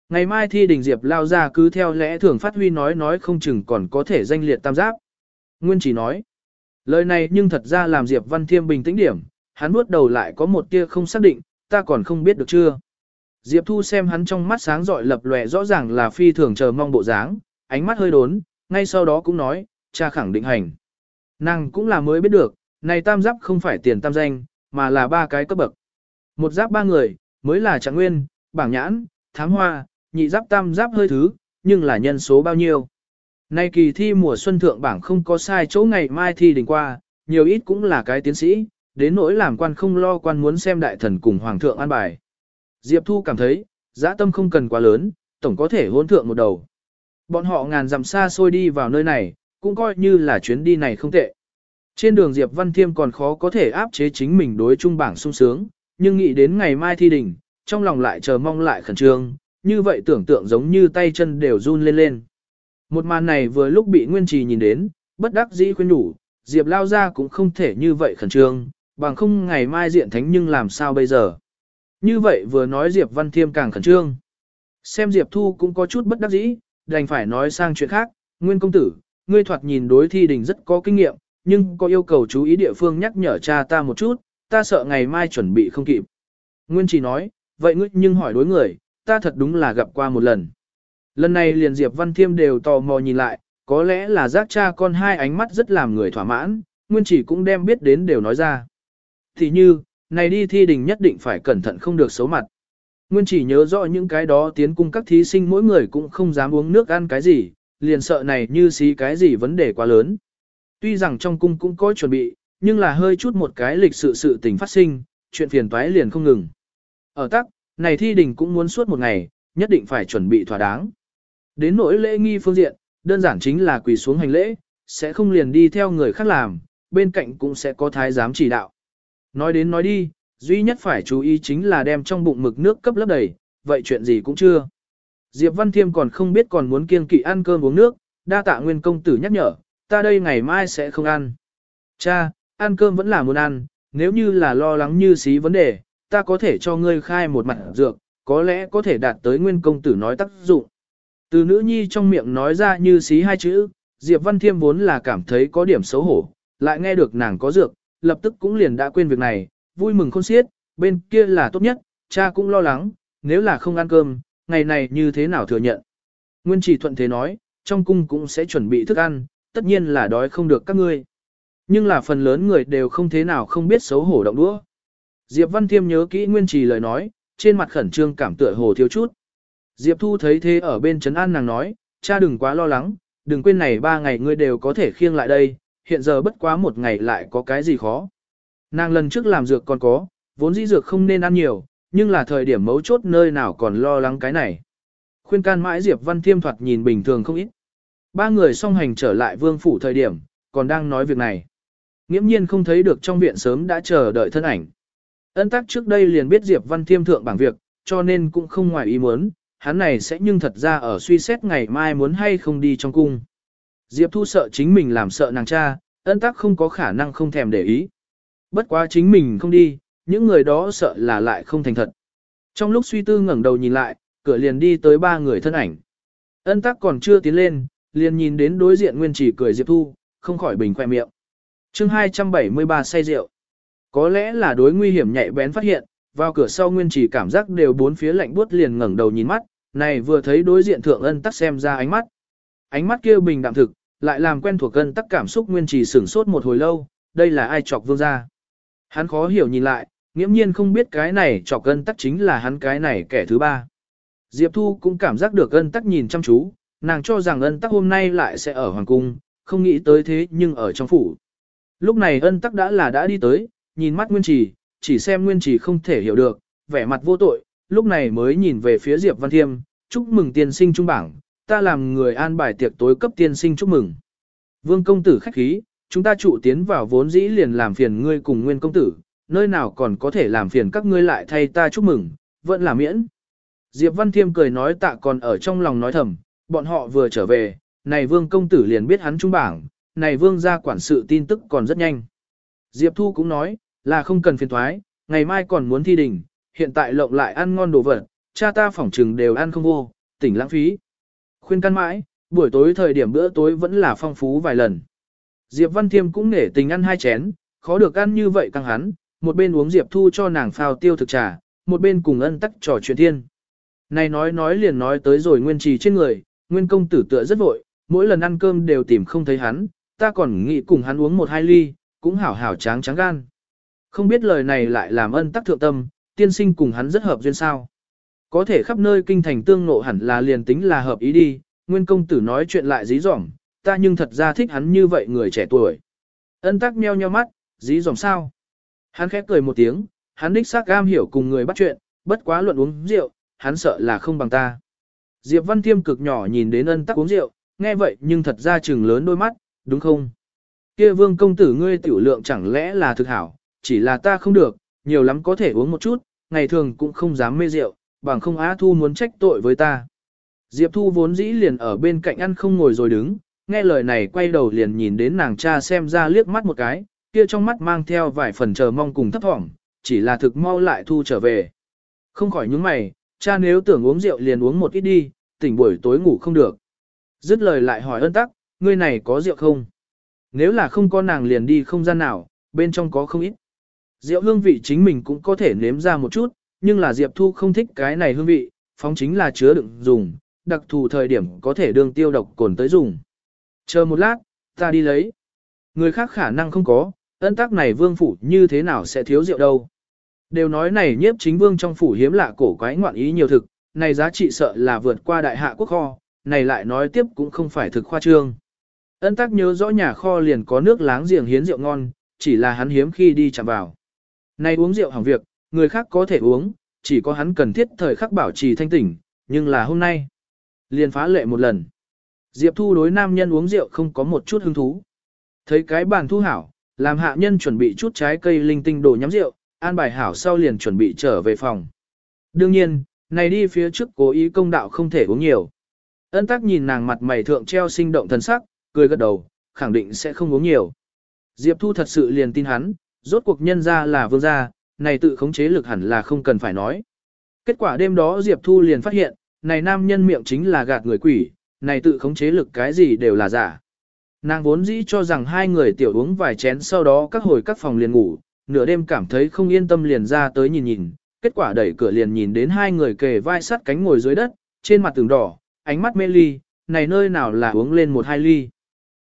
Ngày mai thi đình Diệp lao ra cứ theo lẽ thường phát huy nói nói không chừng còn có thể danh liệt tam giáp. Nguyên chỉ nói, lời này nhưng thật ra làm Diệp Văn Thiêm bình tĩnh điểm, hắn bước đầu lại có một tia không xác định, ta còn không biết được chưa. Diệp Thu xem hắn trong mắt sáng rọi lập lòe rõ ràng là phi thường chờ mong bộ dáng, ánh mắt hơi đốn, ngay sau đó cũng nói, cha khẳng định hành. Nàng cũng là mới biết được, này tam giáp không phải tiền tam danh, mà là ba cái cấp bậc. Một giáp ba người, mới là trạng nguyên, bảng nhãn, thám hoa, nhị giáp tam giáp hơi thứ, nhưng là nhân số bao nhiêu. Nay kỳ thi mùa xuân thượng bảng không có sai chỗ ngày mai thi đỉnh qua, nhiều ít cũng là cái tiến sĩ, đến nỗi làm quan không lo quan muốn xem đại thần cùng hoàng thượng an bài. Diệp Thu cảm thấy, dã tâm không cần quá lớn, tổng có thể hôn thượng một đầu. Bọn họ ngàn dặm xa xôi đi vào nơi này, cũng coi như là chuyến đi này không tệ. Trên đường Diệp Văn Thiêm còn khó có thể áp chế chính mình đối trung bảng sung sướng, nhưng nghĩ đến ngày mai thi đỉnh, trong lòng lại chờ mong lại khẩn trương, như vậy tưởng tượng giống như tay chân đều run lên lên. Một màn này vừa lúc bị Nguyên Trì nhìn đến, bất đắc dĩ khuyên nhủ, Diệp lao ra cũng không thể như vậy khẩn trương, bằng không ngày mai diện thánh nhưng làm sao bây giờ. Như vậy vừa nói Diệp Văn Thiêm càng khẩn trương. Xem Diệp Thu cũng có chút bất đắc dĩ, đành phải nói sang chuyện khác, Nguyên công tử, ngươi thoạt nhìn đối thi đình rất có kinh nghiệm, nhưng có yêu cầu chú ý địa phương nhắc nhở cha ta một chút, ta sợ ngày mai chuẩn bị không kịp. Nguyên trì nói, vậy ngươi nhưng hỏi đối người, ta thật đúng là gặp qua một lần. Lần này liền Diệp Văn Thiêm đều tò mò nhìn lại, có lẽ là giác cha con hai ánh mắt rất làm người thỏa mãn, Nguyên chỉ cũng đem biết đến đều nói ra. Thì như, này đi thi đình nhất định phải cẩn thận không được xấu mặt. Nguyên chỉ nhớ rõ những cái đó tiến cung các thí sinh mỗi người cũng không dám uống nước ăn cái gì, liền sợ này như xí cái gì vấn đề quá lớn. Tuy rằng trong cung cũng có chuẩn bị, nhưng là hơi chút một cái lịch sự sự tình phát sinh, chuyện phiền toái liền không ngừng. Ở tắc, này thi đình cũng muốn suốt một ngày, nhất định phải chuẩn bị thỏa đáng. Đến nỗi lễ nghi phương diện, đơn giản chính là quỳ xuống hành lễ, sẽ không liền đi theo người khác làm, bên cạnh cũng sẽ có thái giám chỉ đạo. Nói đến nói đi, duy nhất phải chú ý chính là đem trong bụng mực nước cấp lấp đầy, vậy chuyện gì cũng chưa. Diệp Văn Thiêm còn không biết còn muốn kiêng kỵ ăn cơm uống nước, đa tạ nguyên công tử nhắc nhở, ta đây ngày mai sẽ không ăn. Cha, ăn cơm vẫn là muốn ăn, nếu như là lo lắng như xí vấn đề, ta có thể cho ngươi khai một mặt dược, có lẽ có thể đạt tới nguyên công tử nói tác dụng. Từ nữ nhi trong miệng nói ra như xí hai chữ, Diệp Văn Thiêm vốn là cảm thấy có điểm xấu hổ, lại nghe được nàng có dược, lập tức cũng liền đã quên việc này, vui mừng khôn xiết, bên kia là tốt nhất, cha cũng lo lắng, nếu là không ăn cơm, ngày này như thế nào thừa nhận. Nguyên chỉ thuận thế nói, trong cung cũng sẽ chuẩn bị thức ăn, tất nhiên là đói không được các ngươi. Nhưng là phần lớn người đều không thế nào không biết xấu hổ động đũa. Diệp Văn Thiêm nhớ kỹ Nguyên Trì lời nói, trên mặt khẩn trương cảm tựa hồ thiếu chút. Diệp Thu thấy thế ở bên trấn an nàng nói, cha đừng quá lo lắng, đừng quên này ba ngày ngươi đều có thể khiêng lại đây, hiện giờ bất quá một ngày lại có cái gì khó. Nàng lần trước làm dược còn có, vốn dĩ dược không nên ăn nhiều, nhưng là thời điểm mấu chốt nơi nào còn lo lắng cái này. Khuyên can mãi Diệp Văn Thiêm thoạt nhìn bình thường không ít. Ba người song hành trở lại vương phủ thời điểm, còn đang nói việc này. Nghiễm nhiên không thấy được trong viện sớm đã chờ đợi thân ảnh. Ân tắc trước đây liền biết Diệp Văn Thiêm thượng bảng việc, cho nên cũng không ngoài ý muốn, hắn này sẽ nhưng thật ra ở suy xét ngày mai muốn hay không đi trong cung. Diệp Thu sợ chính mình làm sợ nàng cha, ân tắc không có khả năng không thèm để ý. Bất quá chính mình không đi, những người đó sợ là lại không thành thật. Trong lúc suy tư ngẩng đầu nhìn lại, cửa liền đi tới ba người thân ảnh. Ân tắc còn chưa tiến lên, liền nhìn đến đối diện Nguyên Chỉ cười Diệp Thu, không khỏi bình khoe miệng. chương 273 say rượu. Có lẽ là đối nguy hiểm nhạy bén phát hiện, vào cửa sau Nguyên Chỉ cảm giác đều bốn phía lạnh buốt liền ngẩng đầu nhìn mắt, này vừa thấy đối diện thượng ân tắc xem ra ánh mắt. Ánh mắt kia bình đạm thực, lại làm quen thuộc ân tắc cảm xúc Nguyên Chỉ sửng sốt một hồi lâu, đây là ai chọc vương ra. Hắn khó hiểu nhìn lại, nghiễm nhiên không biết cái này chọc ân tắc chính là hắn cái này kẻ thứ ba. Diệp Thu cũng cảm giác được ân tắc nhìn chăm chú, nàng cho rằng ân tắc hôm nay lại sẽ ở Hoàng Cung, không nghĩ tới thế nhưng ở trong phủ. Lúc này ân tắc đã là đã đi tới, nhìn mắt Nguyên Trì, chỉ xem Nguyên Trì không thể hiểu được, vẻ mặt vô tội, lúc này mới nhìn về phía Diệp Văn Thiêm, chúc mừng tiên sinh trung bảng, ta làm người an bài tiệc tối cấp tiên sinh chúc mừng. Vương công tử khách khí, chúng ta trụ tiến vào vốn dĩ liền làm phiền ngươi cùng Nguyên công tử, nơi nào còn có thể làm phiền các ngươi lại thay ta chúc mừng, vẫn là miễn. Diệp Văn Thiêm cười nói tạ còn ở trong lòng nói thầm, bọn họ vừa trở về, này vương công tử liền biết hắn trung bảng, này vương ra quản sự tin tức còn rất nhanh. Diệp Thu cũng nói, là không cần phiền thoái, ngày mai còn muốn thi đình, hiện tại lộng lại ăn ngon đồ vật, cha ta phỏng trừng đều ăn không vô, tỉnh lãng phí. Khuyên căn mãi, buổi tối thời điểm bữa tối vẫn là phong phú vài lần. Diệp Văn Thiêm cũng nể tình ăn hai chén, khó được ăn như vậy căng hắn, một bên uống Diệp Thu cho nàng phao tiêu thực trà, một bên cùng ân tắc trò chuyện thiên. Này nói nói liền nói tới rồi nguyên trì trên người, nguyên công tử tựa rất vội, mỗi lần ăn cơm đều tìm không thấy hắn, ta còn nghĩ cùng hắn uống một hai ly, cũng hảo hảo tráng tráng gan. Không biết lời này lại làm ân tắc thượng tâm, tiên sinh cùng hắn rất hợp duyên sao. Có thể khắp nơi kinh thành tương nộ hẳn là liền tính là hợp ý đi, nguyên công tử nói chuyện lại dí dỏm, ta nhưng thật ra thích hắn như vậy người trẻ tuổi. Ân tắc meo nheo mắt, dí dỏm sao. Hắn khép cười một tiếng, hắn đích xác gam hiểu cùng người bắt chuyện, bất quá luận uống rượu, hắn sợ là không bằng ta. Diệp Văn Thiêm cực nhỏ nhìn đến ân tắc uống rượu, nghe vậy nhưng thật ra chừng lớn đôi mắt, đúng không? Kia vương công tử ngươi tiểu lượng chẳng lẽ là thực hảo, chỉ là ta không được, nhiều lắm có thể uống một chút, ngày thường cũng không dám mê rượu, bằng không Á Thu muốn trách tội với ta. Diệp Thu vốn dĩ liền ở bên cạnh ăn không ngồi rồi đứng, nghe lời này quay đầu liền nhìn đến nàng cha xem ra liếc mắt một cái, kia trong mắt mang theo vài phần chờ mong cùng thấp thỏm, chỉ là thực mau lại thu trở về. Không khỏi những mày, cha nếu tưởng uống rượu liền uống một ít đi, tỉnh buổi tối ngủ không được. Dứt lời lại hỏi ơn tắc, ngươi này có rượu không? Nếu là không có nàng liền đi không gian nào, bên trong có không ít. Rượu hương vị chính mình cũng có thể nếm ra một chút, nhưng là Diệp Thu không thích cái này hương vị, phóng chính là chứa đựng dùng, đặc thù thời điểm có thể đương tiêu độc cồn tới dùng. Chờ một lát, ta đi lấy. Người khác khả năng không có, ân tác này vương phủ như thế nào sẽ thiếu rượu đâu. Đều nói này nhiếp chính vương trong phủ hiếm lạ cổ quái ngoạn ý nhiều thực, này giá trị sợ là vượt qua đại hạ quốc kho, này lại nói tiếp cũng không phải thực khoa trương. Ân tắc nhớ rõ nhà kho liền có nước láng giềng hiến rượu ngon, chỉ là hắn hiếm khi đi chạm vào. Này uống rượu hỏng việc, người khác có thể uống, chỉ có hắn cần thiết thời khắc bảo trì thanh tỉnh, nhưng là hôm nay, liền phá lệ một lần. Diệp Thu đối nam nhân uống rượu không có một chút hứng thú. Thấy cái bàn thu hảo, làm hạ nhân chuẩn bị chút trái cây linh tinh đồ nhắm rượu, an bài hảo sau liền chuẩn bị trở về phòng. Đương nhiên, Này đi phía trước cố ý công đạo không thể uống nhiều. Ân tắc nhìn nàng mặt mày thượng treo sinh động thần sắc, cười gật đầu, khẳng định sẽ không uống nhiều. Diệp Thu thật sự liền tin hắn, rốt cuộc nhân ra là vương gia, này tự khống chế lực hẳn là không cần phải nói. Kết quả đêm đó Diệp Thu liền phát hiện, này nam nhân miệng chính là gạt người quỷ, này tự khống chế lực cái gì đều là giả. Nàng vốn dĩ cho rằng hai người tiểu uống vài chén sau đó các hồi các phòng liền ngủ, nửa đêm cảm thấy không yên tâm liền ra tới nhìn nhìn, kết quả đẩy cửa liền nhìn đến hai người kề vai sắt cánh ngồi dưới đất, trên mặt tường đỏ, ánh mắt mê ly, này nơi nào là uống lên một hai ly.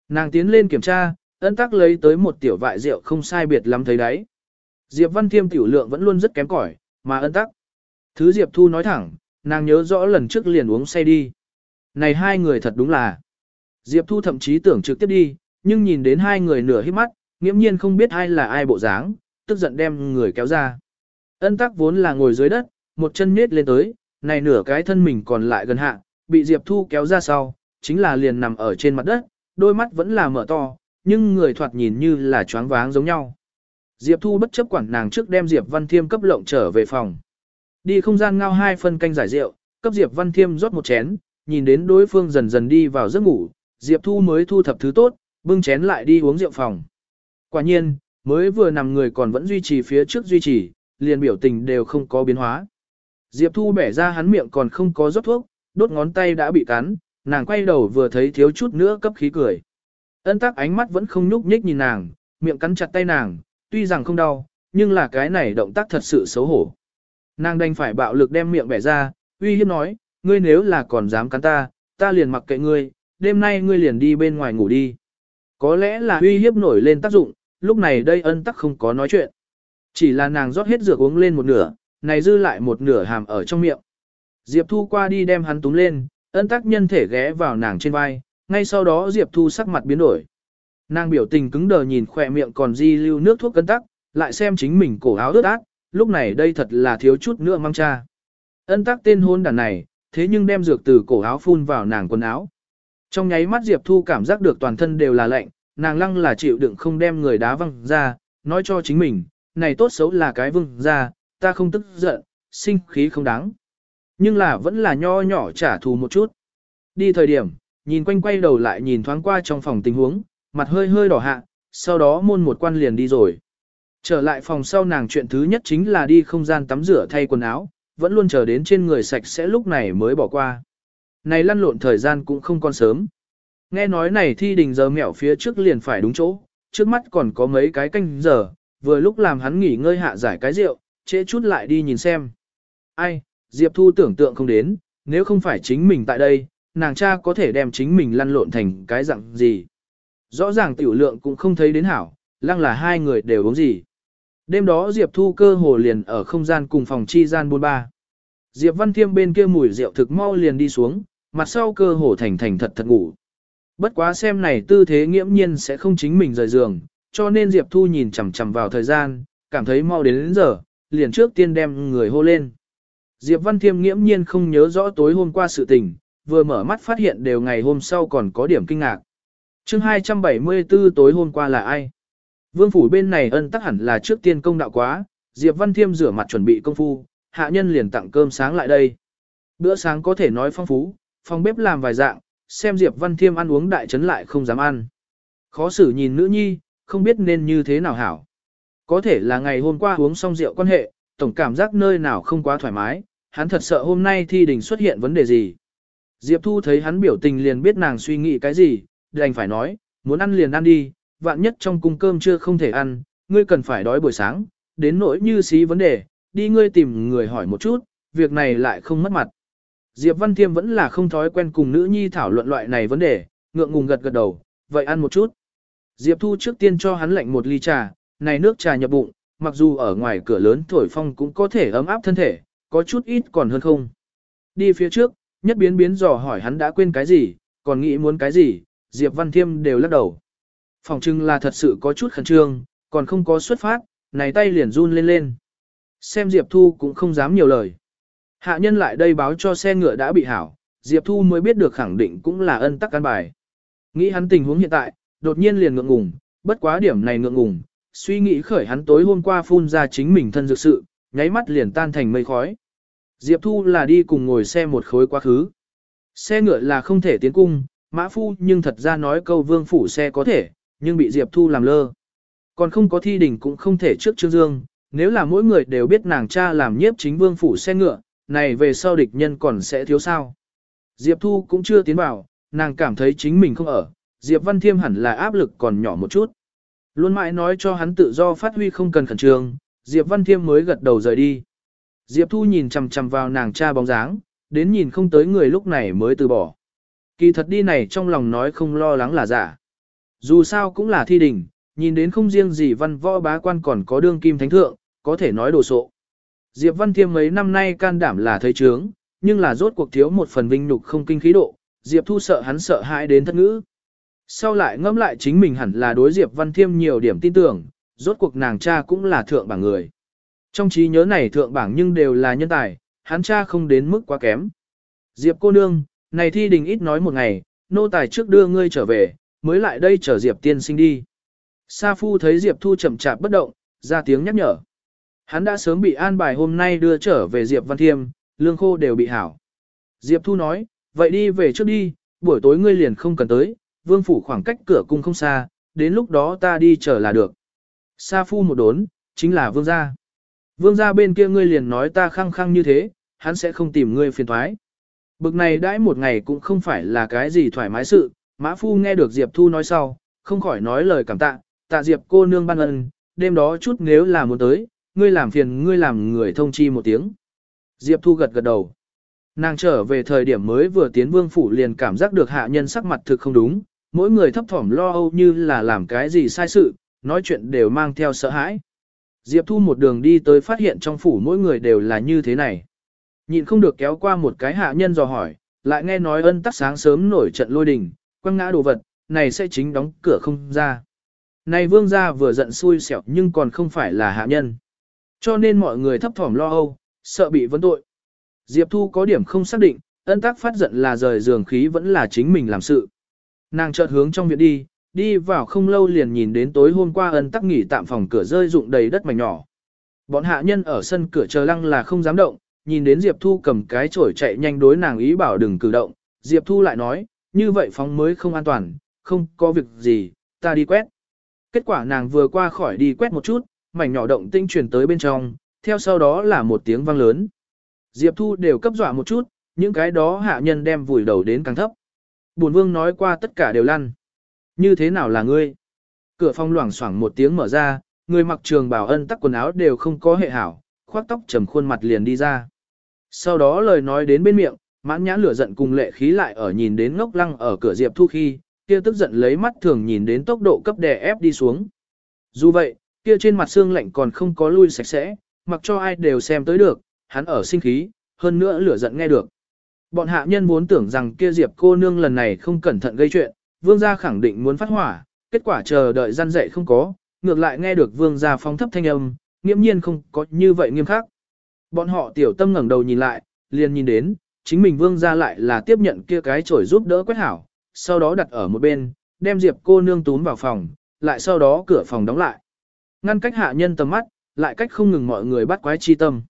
Nàng tiến lên kiểm tra, ân tắc lấy tới một tiểu vại rượu không sai biệt lắm thấy đấy. Diệp Văn Thiêm tiểu lượng vẫn luôn rất kém cỏi, mà ân tắc. Thứ Diệp Thu nói thẳng, nàng nhớ rõ lần trước liền uống say đi. Này hai người thật đúng là. Diệp Thu thậm chí tưởng trực tiếp đi, nhưng nhìn đến hai người nửa hít mắt, nghiễm nhiên không biết ai là ai bộ dáng, tức giận đem người kéo ra. Ân tắc vốn là ngồi dưới đất, một chân nết lên tới, này nửa cái thân mình còn lại gần hạ, bị Diệp Thu kéo ra sau, chính là liền nằm ở trên mặt đất, đôi mắt vẫn là mở to, nhưng người thoạt nhìn như là choáng váng giống nhau. Diệp Thu bất chấp quản nàng trước đem Diệp Văn Thiêm cấp lộng trở về phòng. Đi không gian ngao hai phân canh giải rượu, cấp Diệp Văn Thiêm rót một chén, nhìn đến đối phương dần dần đi vào giấc ngủ, Diệp Thu mới thu thập thứ tốt, bưng chén lại đi uống rượu phòng. Quả nhiên, mới vừa nằm người còn vẫn duy trì phía trước duy trì, liền biểu tình đều không có biến hóa. Diệp Thu bẻ ra hắn miệng còn không có rót thuốc, đốt ngón tay đã bị cắn, nàng quay đầu vừa thấy thiếu chút nữa cấp khí cười. Ân tắc ánh mắt vẫn không nhúc nhích nhìn nàng, miệng cắn chặt tay nàng, tuy rằng không đau, nhưng là cái này động tác thật sự xấu hổ. Nàng đành phải bạo lực đem miệng bẻ ra, uy hiếp nói, ngươi nếu là còn dám cắn ta, ta liền mặc kệ ngươi, đêm nay ngươi liền đi bên ngoài ngủ đi. Có lẽ là uy hiếp nổi lên tác dụng, lúc này đây ân tắc không có nói chuyện. Chỉ là nàng rót hết dược uống lên một nửa, này dư lại một nửa hàm ở trong miệng. Diệp Thu qua đi đem hắn túm lên, ân tắc nhân thể ghé vào nàng trên vai, ngay sau đó Diệp Thu sắc mặt biến đổi. Nàng biểu tình cứng đờ nhìn khỏe miệng còn di lưu nước thuốc cân tắc, lại xem chính mình cổ áo ướt át, lúc này đây thật là thiếu chút nữa mang cha. Ân tắc tên hôn đàn này, thế nhưng đem dược từ cổ áo phun vào nàng quần áo. Trong nháy mắt Diệp Thu cảm giác được toàn thân đều là lạnh, nàng lăng là chịu đựng không đem người đá văng ra, nói cho chính mình, này tốt xấu là cái vương ra, ta không tức giận, sinh khí không đáng. Nhưng là vẫn là nho nhỏ trả thù một chút. Đi thời điểm, nhìn quanh quay đầu lại nhìn thoáng qua trong phòng tình huống, mặt hơi hơi đỏ hạ, sau đó môn một quan liền đi rồi. Trở lại phòng sau nàng chuyện thứ nhất chính là đi không gian tắm rửa thay quần áo, vẫn luôn chờ đến trên người sạch sẽ lúc này mới bỏ qua. Này lăn lộn thời gian cũng không còn sớm. Nghe nói này thi đình giờ mẹo phía trước liền phải đúng chỗ, trước mắt còn có mấy cái canh giờ, vừa lúc làm hắn nghỉ ngơi hạ giải cái rượu, trễ chút lại đi nhìn xem. Ai, Diệp Thu tưởng tượng không đến, nếu không phải chính mình tại đây, nàng cha có thể đem chính mình lăn lộn thành cái dạng gì. Rõ ràng tiểu lượng cũng không thấy đến hảo, lăng là hai người đều uống gì. Đêm đó Diệp Thu cơ hồ liền ở không gian cùng phòng chi gian buôn ba. Diệp Văn Thiêm bên kia mùi rượu thực mau liền đi xuống, mặt sau cơ hồ thành thành thật thật ngủ. Bất quá xem này tư thế nghiễm nhiên sẽ không chính mình rời giường, cho nên Diệp Thu nhìn chằm chằm vào thời gian, cảm thấy mau đến, đến giờ, liền trước tiên đem người hô lên. Diệp Văn Thiêm nghiễm nhiên không nhớ rõ tối hôm qua sự tình, vừa mở mắt phát hiện đều ngày hôm sau còn có điểm kinh ngạc. chương 274 tối hôm qua là ai? Vương phủ bên này ân tắc hẳn là trước tiên công đạo quá, Diệp Văn Thiêm rửa mặt chuẩn bị công phu, hạ nhân liền tặng cơm sáng lại đây. Bữa sáng có thể nói phong phú, phòng bếp làm vài dạng, xem Diệp Văn Thiêm ăn uống đại trấn lại không dám ăn. Khó xử nhìn nữ nhi, không biết nên như thế nào hảo. Có thể là ngày hôm qua uống xong rượu quan hệ, tổng cảm giác nơi nào không quá thoải mái, hắn thật sợ hôm nay thi đình xuất hiện vấn đề gì. Diệp Thu thấy hắn biểu tình liền biết nàng suy nghĩ cái gì, đành phải nói, muốn ăn liền ăn đi, vạn nhất trong cung cơm chưa không thể ăn, ngươi cần phải đói buổi sáng, đến nỗi như xí vấn đề, đi ngươi tìm người hỏi một chút, việc này lại không mất mặt. Diệp Văn Thiêm vẫn là không thói quen cùng nữ nhi thảo luận loại này vấn đề, ngượng ngùng gật gật đầu, vậy ăn một chút. Diệp Thu trước tiên cho hắn lệnh một ly trà, này nước trà nhập bụng, mặc dù ở ngoài cửa lớn thổi phong cũng có thể ấm áp thân thể, có chút ít còn hơn không. Đi phía trước, nhất biến biến dò hỏi hắn đã quên cái gì, còn nghĩ muốn cái gì, Diệp Văn Thiêm đều lắc đầu. Phòng trưng là thật sự có chút khẩn trương, còn không có xuất phát, này tay liền run lên lên. Xem Diệp Thu cũng không dám nhiều lời. Hạ nhân lại đây báo cho xe ngựa đã bị hảo, Diệp Thu mới biết được khẳng định cũng là ân tắc căn bài. Nghĩ hắn tình huống hiện tại, đột nhiên liền ngượng ngùng, bất quá điểm này ngượng ngùng, suy nghĩ khởi hắn tối hôm qua phun ra chính mình thân dược sự, nháy mắt liền tan thành mây khói. Diệp Thu là đi cùng ngồi xe một khối quá khứ. Xe ngựa là không thể tiến cung, mã phu nhưng thật ra nói câu vương phủ xe có thể, nhưng bị Diệp Thu làm lơ. Còn không có thi đình cũng không thể trước Trương Dương, nếu là mỗi người đều biết nàng cha làm nhiếp chính vương phủ xe ngựa, này về sau địch nhân còn sẽ thiếu sao. Diệp Thu cũng chưa tiến vào, nàng cảm thấy chính mình không ở, Diệp Văn Thiêm hẳn là áp lực còn nhỏ một chút. Luôn mãi nói cho hắn tự do phát huy không cần khẩn trương, Diệp Văn Thiêm mới gật đầu rời đi. Diệp Thu nhìn chằm chằm vào nàng cha bóng dáng, đến nhìn không tới người lúc này mới từ bỏ. Kỳ thật đi này trong lòng nói không lo lắng là giả. Dù sao cũng là thi đình, nhìn đến không riêng gì văn võ bá quan còn có đương kim thánh thượng, có thể nói đồ sộ. Diệp Văn Thiêm mấy năm nay can đảm là thấy trướng, nhưng là rốt cuộc thiếu một phần vinh nhục không kinh khí độ, Diệp Thu sợ hắn sợ hãi đến thất ngữ. Sau lại ngẫm lại chính mình hẳn là đối Diệp Văn Thiêm nhiều điểm tin tưởng, rốt cuộc nàng cha cũng là thượng bảng người. Trong trí nhớ này thượng bảng nhưng đều là nhân tài, hắn cha không đến mức quá kém. Diệp cô nương, này thi đình ít nói một ngày, nô tài trước đưa ngươi trở về, mới lại đây chở Diệp tiên sinh đi. Sa Phu thấy Diệp Thu chậm chạp bất động, ra tiếng nhắc nhở. Hắn đã sớm bị an bài hôm nay đưa trở về Diệp Văn Thiêm, lương khô đều bị hảo. Diệp Thu nói, vậy đi về trước đi, buổi tối ngươi liền không cần tới, vương phủ khoảng cách cửa cung không xa, đến lúc đó ta đi chờ là được. Sa Phu một đốn, chính là vương gia. Vương gia bên kia ngươi liền nói ta khăng khăng như thế, hắn sẽ không tìm ngươi phiền thoái. Bực này đãi một ngày cũng không phải là cái gì thoải mái sự, Mã Phu nghe được Diệp Thu nói sau, không khỏi nói lời cảm tạ, tạ Diệp cô nương ban ân, đêm đó chút nếu là muốn tới, ngươi làm phiền ngươi làm người thông chi một tiếng. Diệp Thu gật gật đầu. Nàng trở về thời điểm mới vừa tiến vương phủ liền cảm giác được hạ nhân sắc mặt thực không đúng, mỗi người thấp thỏm lo âu như là làm cái gì sai sự, nói chuyện đều mang theo sợ hãi. Diệp Thu một đường đi tới phát hiện trong phủ mỗi người đều là như thế này. Nhìn không được kéo qua một cái hạ nhân dò hỏi, lại nghe nói ân tắc sáng sớm nổi trận lôi đình, quăng ngã đồ vật, này sẽ chính đóng cửa không ra. Này vương gia vừa giận xui xẻo nhưng còn không phải là hạ nhân. Cho nên mọi người thấp thỏm lo âu, sợ bị vấn tội. Diệp Thu có điểm không xác định, ân tắc phát giận là rời giường khí vẫn là chính mình làm sự. Nàng chợt hướng trong viện đi, đi vào không lâu liền nhìn đến tối hôm qua ân tắc nghỉ tạm phòng cửa rơi rụng đầy đất mảnh nhỏ. Bọn hạ nhân ở sân cửa chờ lăng là không dám động, nhìn đến Diệp Thu cầm cái chổi chạy nhanh đối nàng ý bảo đừng cử động. Diệp Thu lại nói, như vậy phóng mới không an toàn, không có việc gì, ta đi quét. Kết quả nàng vừa qua khỏi đi quét một chút, mảnh nhỏ động tinh truyền tới bên trong, theo sau đó là một tiếng vang lớn. Diệp Thu đều cấp dọa một chút, những cái đó hạ nhân đem vùi đầu đến càng thấp. Bổn vương nói qua tất cả đều lăn. Như thế nào là ngươi? Cửa phòng loảng xoảng một tiếng mở ra, người mặc trường bảo ân tắc quần áo đều không có hệ hảo, khoác tóc trầm khuôn mặt liền đi ra. Sau đó lời nói đến bên miệng, mãn nhãn lửa giận cùng lệ khí lại ở nhìn đến ngốc lăng ở cửa Diệp Thu khi, kia tức giận lấy mắt thường nhìn đến tốc độ cấp đè ép đi xuống. Dù vậy, kia trên mặt xương lạnh còn không có lui sạch sẽ, mặc cho ai đều xem tới được, hắn ở sinh khí, hơn nữa lửa giận nghe được. Bọn hạ nhân muốn tưởng rằng kia Diệp cô nương lần này không cẩn thận gây chuyện, vương gia khẳng định muốn phát hỏa, kết quả chờ đợi gian dậy không có, ngược lại nghe được vương gia phong thấp thanh âm, nghiễm nhiên không có như vậy nghiêm khắc. Bọn họ tiểu tâm ngẩng đầu nhìn lại, liền nhìn đến, chính mình vương gia lại là tiếp nhận kia cái chổi giúp đỡ quét hảo, sau đó đặt ở một bên, đem Diệp cô nương túm vào phòng, lại sau đó cửa phòng đóng lại. Ngăn cách hạ nhân tầm mắt, lại cách không ngừng mọi người bắt quái chi tâm.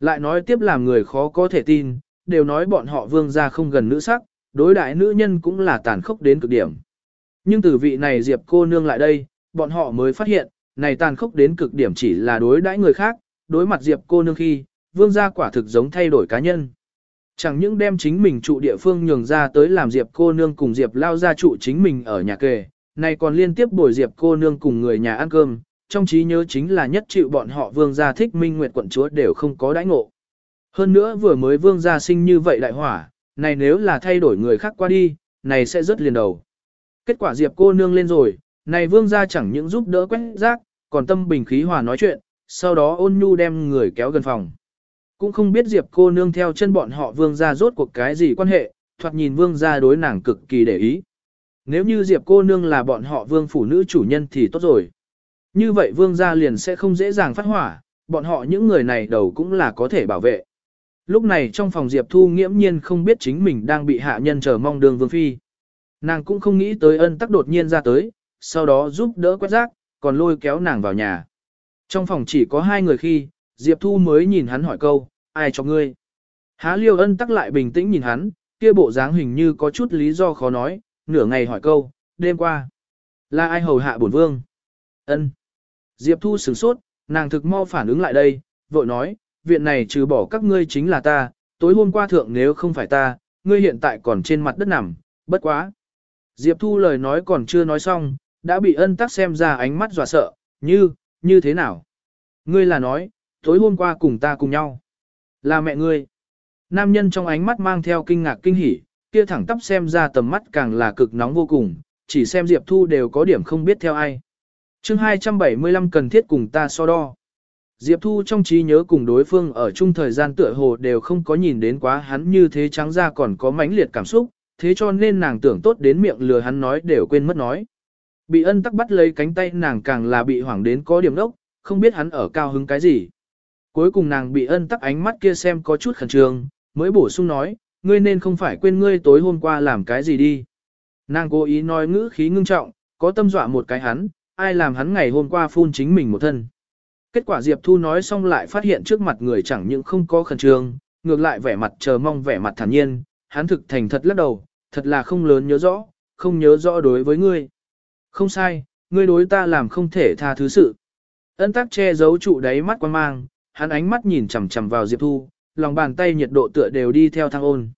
Lại nói tiếp làm người khó có thể tin, đều nói bọn họ vương gia không gần nữ sắc, đối đại nữ nhân cũng là tàn khốc đến cực điểm. Nhưng từ vị này Diệp cô nương lại đây, bọn họ mới phát hiện, này tàn khốc đến cực điểm chỉ là đối đãi người khác, đối mặt Diệp cô nương khi, vương gia quả thực giống thay đổi cá nhân. Chẳng những đem chính mình trụ địa phương nhường ra tới làm Diệp cô nương cùng Diệp lao ra trụ chính mình ở nhà kề, này còn liên tiếp bồi Diệp cô nương cùng người nhà ăn cơm, trong trí nhớ chính là nhất chịu bọn họ vương gia thích minh nguyệt quận chúa đều không có đãi ngộ. Hơn nữa vừa mới vương gia sinh như vậy đại hỏa, này nếu là thay đổi người khác qua đi, này sẽ rất liền đầu. Kết quả Diệp cô nương lên rồi, này vương gia chẳng những giúp đỡ quét rác, còn tâm bình khí hòa nói chuyện, sau đó ôn nhu đem người kéo gần phòng. Cũng không biết Diệp cô nương theo chân bọn họ vương gia rốt cuộc cái gì quan hệ, thoạt nhìn vương gia đối nàng cực kỳ để ý. Nếu như Diệp cô nương là bọn họ vương phủ nữ chủ nhân thì tốt rồi. Như vậy vương gia liền sẽ không dễ dàng phát hỏa, bọn họ những người này đầu cũng là có thể bảo vệ. Lúc này trong phòng Diệp Thu nghiễm nhiên không biết chính mình đang bị hạ nhân chờ mong đường vương phi. Nàng cũng không nghĩ tới ân tắc đột nhiên ra tới, sau đó giúp đỡ quét rác, còn lôi kéo nàng vào nhà. Trong phòng chỉ có hai người khi, Diệp Thu mới nhìn hắn hỏi câu, ai cho ngươi? Há liêu ân tắc lại bình tĩnh nhìn hắn, kia bộ dáng hình như có chút lý do khó nói, nửa ngày hỏi câu, đêm qua. Là ai hầu hạ bổn vương? ân Diệp Thu sửng sốt, nàng thực mau phản ứng lại đây, vội nói, viện này trừ bỏ các ngươi chính là ta, tối hôm qua thượng nếu không phải ta, ngươi hiện tại còn trên mặt đất nằm, bất quá. Diệp Thu lời nói còn chưa nói xong, đã bị ân tắc xem ra ánh mắt dọa sợ, như, như thế nào? Ngươi là nói, tối hôm qua cùng ta cùng nhau. Là mẹ ngươi. Nam nhân trong ánh mắt mang theo kinh ngạc kinh hỉ, kia thẳng tắp xem ra tầm mắt càng là cực nóng vô cùng, chỉ xem Diệp Thu đều có điểm không biết theo ai. chương 275 cần thiết cùng ta so đo. Diệp Thu trong trí nhớ cùng đối phương ở chung thời gian tựa hồ đều không có nhìn đến quá hắn như thế trắng ra còn có mãnh liệt cảm xúc, thế cho nên nàng tưởng tốt đến miệng lừa hắn nói đều quên mất nói. Bị ân tắc bắt lấy cánh tay nàng càng là bị hoảng đến có điểm đốc, không biết hắn ở cao hứng cái gì. Cuối cùng nàng bị ân tắc ánh mắt kia xem có chút khẩn trương, mới bổ sung nói, ngươi nên không phải quên ngươi tối hôm qua làm cái gì đi. Nàng cố ý nói ngữ khí ngưng trọng, có tâm dọa một cái hắn, ai làm hắn ngày hôm qua phun chính mình một thân. Kết quả Diệp Thu nói xong lại phát hiện trước mặt người chẳng những không có khẩn trương, ngược lại vẻ mặt chờ mong vẻ mặt thản nhiên, hắn thực thành thật lắc đầu, thật là không lớn nhớ rõ, không nhớ rõ đối với ngươi. Không sai, ngươi đối ta làm không thể tha thứ sự. Ân tắc che giấu trụ đáy mắt quan mang, hắn ánh mắt nhìn chằm chằm vào Diệp Thu, lòng bàn tay nhiệt độ tựa đều đi theo thang ôn.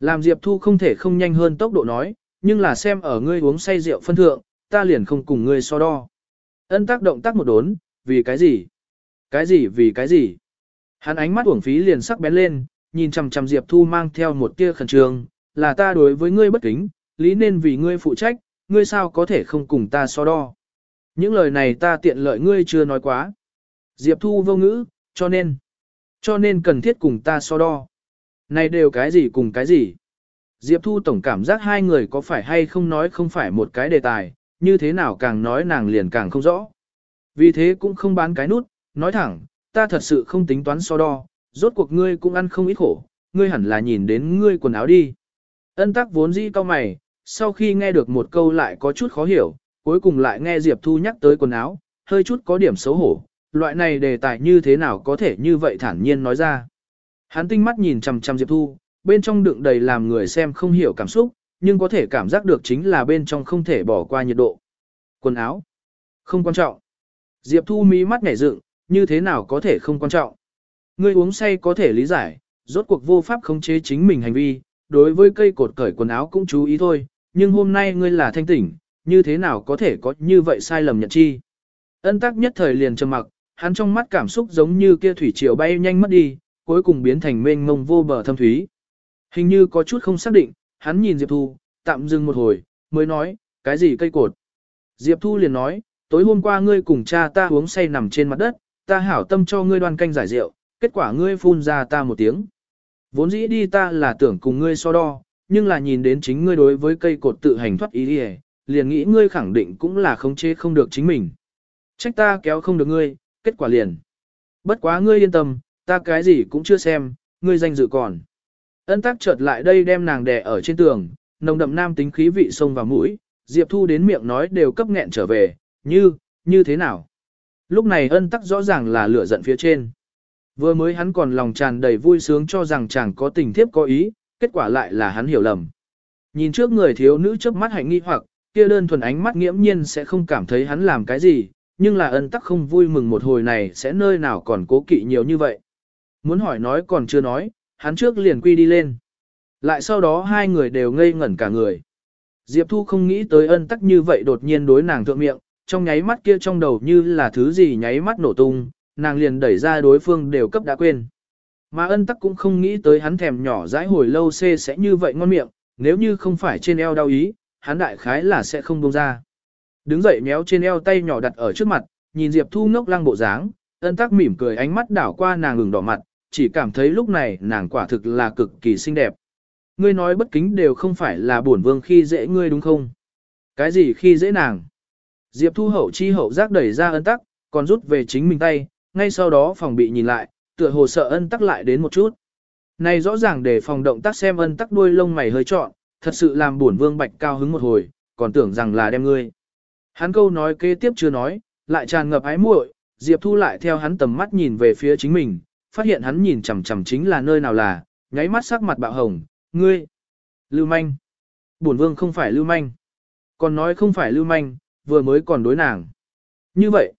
Làm Diệp Thu không thể không nhanh hơn tốc độ nói, nhưng là xem ở ngươi uống say rượu phân thượng, ta liền không cùng ngươi so đo. Ân tác động tác một đốn, vì cái gì? Cái gì vì cái gì? Hắn ánh mắt uổng phí liền sắc bén lên, nhìn chằm chằm Diệp Thu mang theo một tia khẩn trương, là ta đối với ngươi bất kính, lý nên vì ngươi phụ trách, ngươi sao có thể không cùng ta so đo. Những lời này ta tiện lợi ngươi chưa nói quá. Diệp Thu vô ngữ, cho nên, cho nên cần thiết cùng ta so đo. Này đều cái gì cùng cái gì? Diệp Thu tổng cảm giác hai người có phải hay không nói không phải một cái đề tài, như thế nào càng nói nàng liền càng không rõ. Vì thế cũng không bán cái nút, nói thẳng, ta thật sự không tính toán so đo, rốt cuộc ngươi cũng ăn không ít khổ, ngươi hẳn là nhìn đến ngươi quần áo đi. Ân tắc vốn dĩ cao mày, sau khi nghe được một câu lại có chút khó hiểu, cuối cùng lại nghe Diệp Thu nhắc tới quần áo, hơi chút có điểm xấu hổ, loại này đề tài như thế nào có thể như vậy thản nhiên nói ra. Hắn tinh mắt nhìn chằm chằm Diệp Thu, bên trong đựng đầy làm người xem không hiểu cảm xúc, nhưng có thể cảm giác được chính là bên trong không thể bỏ qua nhiệt độ. Quần áo. Không quan trọng. Diệp Thu mí mắt nhảy dựng, như thế nào có thể không quan trọng. Ngươi uống say có thể lý giải, rốt cuộc vô pháp khống chế chính mình hành vi, đối với cây cột cởi quần áo cũng chú ý thôi, nhưng hôm nay ngươi là thanh tỉnh, như thế nào có thể có như vậy sai lầm nhận chi. Ân tắc nhất thời liền trầm mặc, hắn trong mắt cảm xúc giống như kia thủy triều bay nhanh mất đi, cuối cùng biến thành mênh mông vô bờ thâm thúy. Hình như có chút không xác định, hắn nhìn Diệp Thu, tạm dừng một hồi, mới nói, cái gì cây cột. Diệp Thu liền nói, tối hôm qua ngươi cùng cha ta uống say nằm trên mặt đất, ta hảo tâm cho ngươi đoan canh giải rượu, kết quả ngươi phun ra ta một tiếng. Vốn dĩ đi ta là tưởng cùng ngươi so đo, nhưng là nhìn đến chính ngươi đối với cây cột tự hành thoát ý đi liền nghĩ ngươi khẳng định cũng là khống chế không được chính mình. Trách ta kéo không được ngươi, kết quả liền. Bất quá ngươi yên tâm, ta cái gì cũng chưa xem, ngươi danh dự còn. Ân tác chợt lại đây đem nàng đè ở trên tường, nồng đậm nam tính khí vị sông vào mũi, Diệp Thu đến miệng nói đều cấp nghẹn trở về, như, như thế nào. Lúc này ân tắc rõ ràng là lửa giận phía trên. Vừa mới hắn còn lòng tràn đầy vui sướng cho rằng chàng có tình thiếp có ý, kết quả lại là hắn hiểu lầm. Nhìn trước người thiếu nữ chớp mắt hạnh nghi hoặc, kia đơn thuần ánh mắt nghiễm nhiên sẽ không cảm thấy hắn làm cái gì, nhưng là ân tắc không vui mừng một hồi này sẽ nơi nào còn cố kỵ nhiều như vậy. Muốn hỏi nói còn chưa nói, hắn trước liền quy đi lên. Lại sau đó hai người đều ngây ngẩn cả người. Diệp Thu không nghĩ tới ân tắc như vậy đột nhiên đối nàng thượng miệng, trong nháy mắt kia trong đầu như là thứ gì nháy mắt nổ tung, nàng liền đẩy ra đối phương đều cấp đã quên. Mà ân tắc cũng không nghĩ tới hắn thèm nhỏ dãi hồi lâu xê sẽ như vậy ngon miệng, nếu như không phải trên eo đau ý, hắn đại khái là sẽ không buông ra. Đứng dậy méo trên eo tay nhỏ đặt ở trước mặt, nhìn Diệp Thu ngốc lăng bộ dáng, ân tắc mỉm cười ánh mắt đảo qua nàng ngừng đỏ mặt, chỉ cảm thấy lúc này nàng quả thực là cực kỳ xinh đẹp. Ngươi nói bất kính đều không phải là bổn vương khi dễ ngươi đúng không? Cái gì khi dễ nàng? Diệp Thu hậu chi hậu giác đẩy ra ân tắc, còn rút về chính mình tay, ngay sau đó phòng bị nhìn lại, tựa hồ sợ ân tắc lại đến một chút. Này rõ ràng để phòng động tác xem ân tắc đuôi lông mày hơi trọn, thật sự làm buồn vương bạch cao hứng một hồi, còn tưởng rằng là đem ngươi. Hắn câu nói kế tiếp chưa nói, lại tràn ngập ái muội, Diệp Thu lại theo hắn tầm mắt nhìn về phía chính mình, phát hiện hắn nhìn chằm chằm chính là nơi nào là, nháy mắt sắc mặt bạo hồng, ngươi, lưu manh. Bổn vương không phải lưu manh. Còn nói không phải lưu manh, vừa mới còn đối nàng. Như vậy,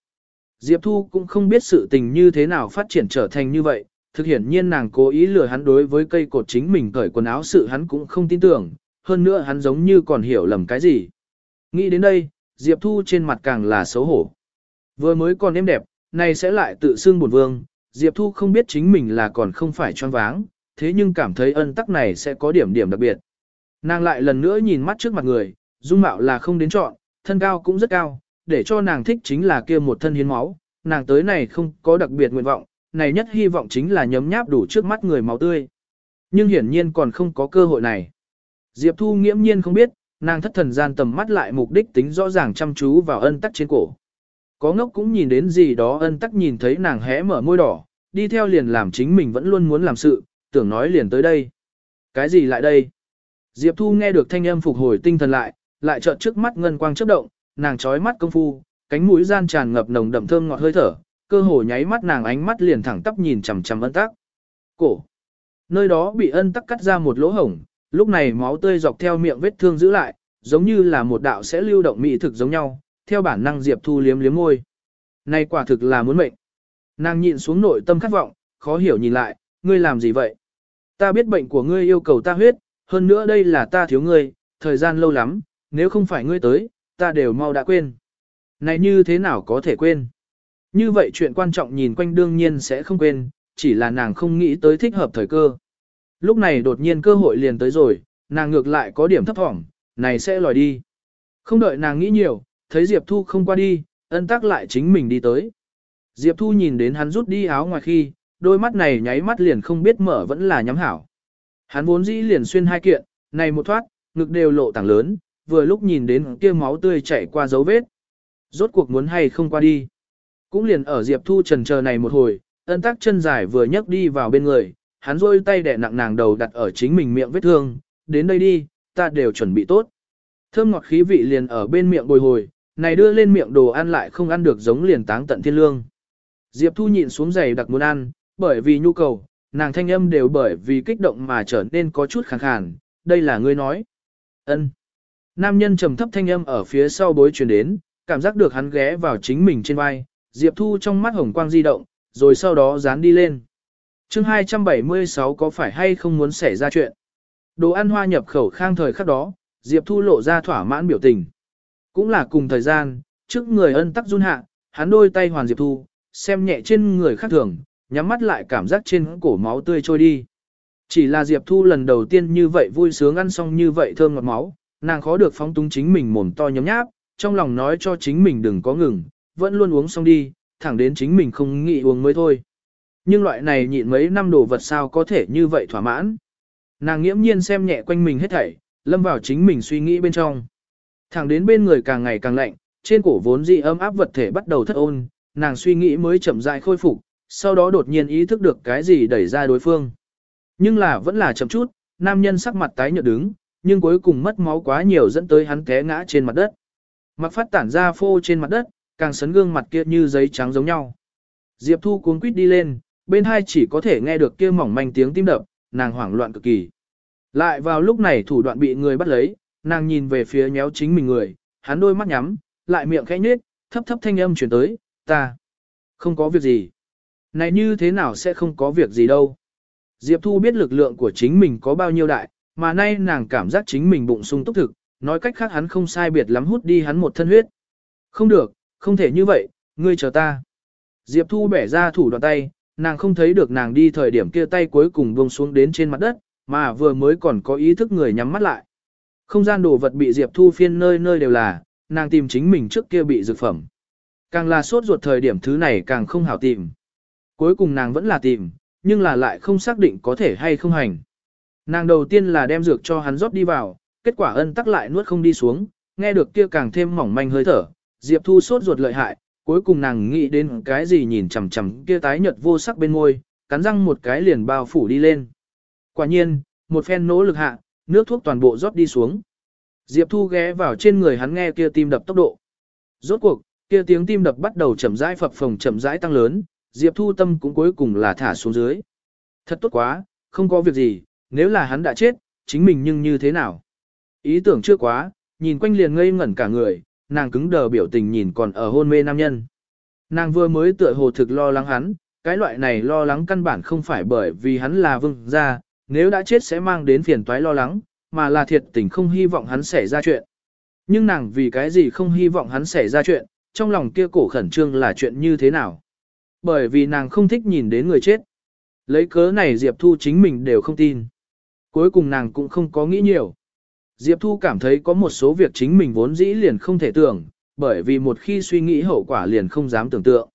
Diệp Thu cũng không biết sự tình như thế nào phát triển trở thành như vậy, thực hiện nhiên nàng cố ý lừa hắn đối với cây cột chính mình cởi quần áo sự hắn cũng không tin tưởng, hơn nữa hắn giống như còn hiểu lầm cái gì. Nghĩ đến đây, Diệp Thu trên mặt càng là xấu hổ. Vừa mới còn êm đẹp, này sẽ lại tự xưng buồn vương, Diệp Thu không biết chính mình là còn không phải choáng váng, thế nhưng cảm thấy ân tắc này sẽ có điểm điểm đặc biệt. Nàng lại lần nữa nhìn mắt trước mặt người, dung mạo là không đến chọn, thân cao cũng rất cao, để cho nàng thích chính là kia một thân hiến máu, nàng tới này không có đặc biệt nguyện vọng, này nhất hy vọng chính là nhấm nháp đủ trước mắt người máu tươi. Nhưng hiển nhiên còn không có cơ hội này. Diệp Thu nghiễm nhiên không biết, nàng thất thần gian tầm mắt lại mục đích tính rõ ràng chăm chú vào ân tắc trên cổ. Có ngốc cũng nhìn đến gì đó ân tắc nhìn thấy nàng hé mở môi đỏ, đi theo liền làm chính mình vẫn luôn muốn làm sự, tưởng nói liền tới đây. Cái gì lại đây? Diệp Thu nghe được thanh âm phục hồi tinh thần lại, lại chợt trước mắt ngân quang chớp động, nàng chói mắt công phu, cánh mũi gian tràn ngập nồng đậm thơm ngọt hơi thở, cơ hồ nháy mắt nàng ánh mắt liền thẳng tắp nhìn chằm chằm ân tắc. Cổ. Nơi đó bị ân tắc cắt ra một lỗ hổng, lúc này máu tươi dọc theo miệng vết thương giữ lại, giống như là một đạo sẽ lưu động mỹ thực giống nhau, theo bản năng Diệp Thu liếm liếm môi. Này quả thực là muốn mệnh. Nàng nhịn xuống nội tâm khát vọng, khó hiểu nhìn lại, ngươi làm gì vậy? Ta biết bệnh của ngươi yêu cầu ta huyết, hơn nữa đây là ta thiếu ngươi, thời gian lâu lắm, nếu không phải ngươi tới, ta đều mau đã quên. Này như thế nào có thể quên? Như vậy chuyện quan trọng nhìn quanh đương nhiên sẽ không quên, chỉ là nàng không nghĩ tới thích hợp thời cơ. Lúc này đột nhiên cơ hội liền tới rồi, nàng ngược lại có điểm thấp thỏm, này sẽ lòi đi. Không đợi nàng nghĩ nhiều, thấy Diệp Thu không qua đi, ân tắc lại chính mình đi tới. Diệp Thu nhìn đến hắn rút đi áo ngoài khi, đôi mắt này nháy mắt liền không biết mở vẫn là nhắm hảo. Hắn vốn dĩ liền xuyên hai kiện, này một thoát, ngực đều lộ tảng lớn, vừa lúc nhìn đến kia máu tươi chảy qua dấu vết. Rốt cuộc muốn hay không qua đi. Cũng liền ở Diệp Thu trần chờ này một hồi, ân tắc chân dài vừa nhấc đi vào bên người, hắn rôi tay đè nặng nàng đầu đặt ở chính mình miệng vết thương, đến đây đi, ta đều chuẩn bị tốt. Thơm ngọt khí vị liền ở bên miệng bồi hồi, này đưa lên miệng đồ ăn lại không ăn được giống liền táng tận thiên lương. Diệp Thu nhịn xuống giày đặc muốn ăn, bởi vì nhu cầu, nàng thanh âm đều bởi vì kích động mà trở nên có chút khàn khàn, đây là ngươi nói. ân Nam nhân trầm thấp thanh âm ở phía sau bối truyền đến, cảm giác được hắn ghé vào chính mình trên vai, Diệp Thu trong mắt hồng quang di động, rồi sau đó dán đi lên. chương 276 có phải hay không muốn xảy ra chuyện? Đồ ăn hoa nhập khẩu khang thời khắc đó, Diệp Thu lộ ra thỏa mãn biểu tình. Cũng là cùng thời gian, trước người ân tắc run hạ, hắn đôi tay hoàn Diệp Thu, xem nhẹ trên người khác thường, nhắm mắt lại cảm giác trên cổ máu tươi trôi đi. Chỉ là Diệp Thu lần đầu tiên như vậy vui sướng ăn xong như vậy thơm ngọt máu, nàng khó được phóng túng chính mình mồm to nhấm nháp, trong lòng nói cho chính mình đừng có ngừng, vẫn luôn uống xong đi, thẳng đến chính mình không nghĩ uống mới thôi. Nhưng loại này nhịn mấy năm đồ vật sao có thể như vậy thỏa mãn. Nàng nghiễm nhiên xem nhẹ quanh mình hết thảy, lâm vào chính mình suy nghĩ bên trong. Thẳng đến bên người càng ngày càng lạnh, trên cổ vốn dị ấm áp vật thể bắt đầu thất ôn, nàng suy nghĩ mới chậm rãi khôi phục, sau đó đột nhiên ý thức được cái gì đẩy ra đối phương. Nhưng là vẫn là chậm chút, nam nhân sắc mặt tái nhợt đứng, nhưng cuối cùng mất máu quá nhiều dẫn tới hắn té ngã trên mặt đất. Mặc phát tản ra phô trên mặt đất, càng sấn gương mặt kia như giấy trắng giống nhau. Diệp Thu cuống quýt đi lên, bên hai chỉ có thể nghe được kia mỏng manh tiếng tim đập, nàng hoảng loạn cực kỳ. Lại vào lúc này thủ đoạn bị người bắt lấy, nàng nhìn về phía nhéo chính mình người, hắn đôi mắt nhắm, lại miệng khẽ nhếch, thấp thấp thanh âm chuyển tới, ta không có việc gì. Này như thế nào sẽ không có việc gì đâu. Diệp Thu biết lực lượng của chính mình có bao nhiêu đại, mà nay nàng cảm giác chính mình bụng sung túc thực, nói cách khác hắn không sai biệt lắm hút đi hắn một thân huyết. Không được, không thể như vậy, ngươi chờ ta. Diệp Thu bẻ ra thủ đoạn tay, nàng không thấy được nàng đi thời điểm kia tay cuối cùng buông xuống đến trên mặt đất, mà vừa mới còn có ý thức người nhắm mắt lại. Không gian đồ vật bị Diệp Thu phiên nơi nơi đều là, nàng tìm chính mình trước kia bị dược phẩm. Càng là sốt ruột thời điểm thứ này càng không hảo tìm. Cuối cùng nàng vẫn là tìm, nhưng là lại không xác định có thể hay không hành. Nàng đầu tiên là đem dược cho hắn rót đi vào, kết quả ân tắc lại nuốt không đi xuống, nghe được kia càng thêm mỏng manh hơi thở, Diệp Thu sốt ruột lợi hại, cuối cùng nàng nghĩ đến cái gì nhìn chằm chằm kia tái nhợt vô sắc bên môi, cắn răng một cái liền bao phủ đi lên. Quả nhiên, một phen nỗ lực hạ, nước thuốc toàn bộ rót đi xuống. Diệp Thu ghé vào trên người hắn nghe kia tim đập tốc độ. Rốt cuộc, kia tiếng tim đập bắt đầu chậm rãi phập phồng chậm rãi tăng lớn, Diệp Thu tâm cũng cuối cùng là thả xuống dưới. Thật tốt quá, không có việc gì, nếu là hắn đã chết, chính mình nhưng như thế nào. Ý tưởng chưa quá, nhìn quanh liền ngây ngẩn cả người, nàng cứng đờ biểu tình nhìn còn ở hôn mê nam nhân. Nàng vừa mới tựa hồ thực lo lắng hắn, cái loại này lo lắng căn bản không phải bởi vì hắn là vương gia, nếu đã chết sẽ mang đến phiền toái lo lắng, mà là thiệt tình không hy vọng hắn xảy ra chuyện. Nhưng nàng vì cái gì không hy vọng hắn xảy ra chuyện, trong lòng kia cổ khẩn trương là chuyện như thế nào. Bởi vì nàng không thích nhìn đến người chết. Lấy cớ này Diệp Thu chính mình đều không tin. Cuối cùng nàng cũng không có nghĩ nhiều. Diệp Thu cảm thấy có một số việc chính mình vốn dĩ liền không thể tưởng, bởi vì một khi suy nghĩ hậu quả liền không dám tưởng tượng.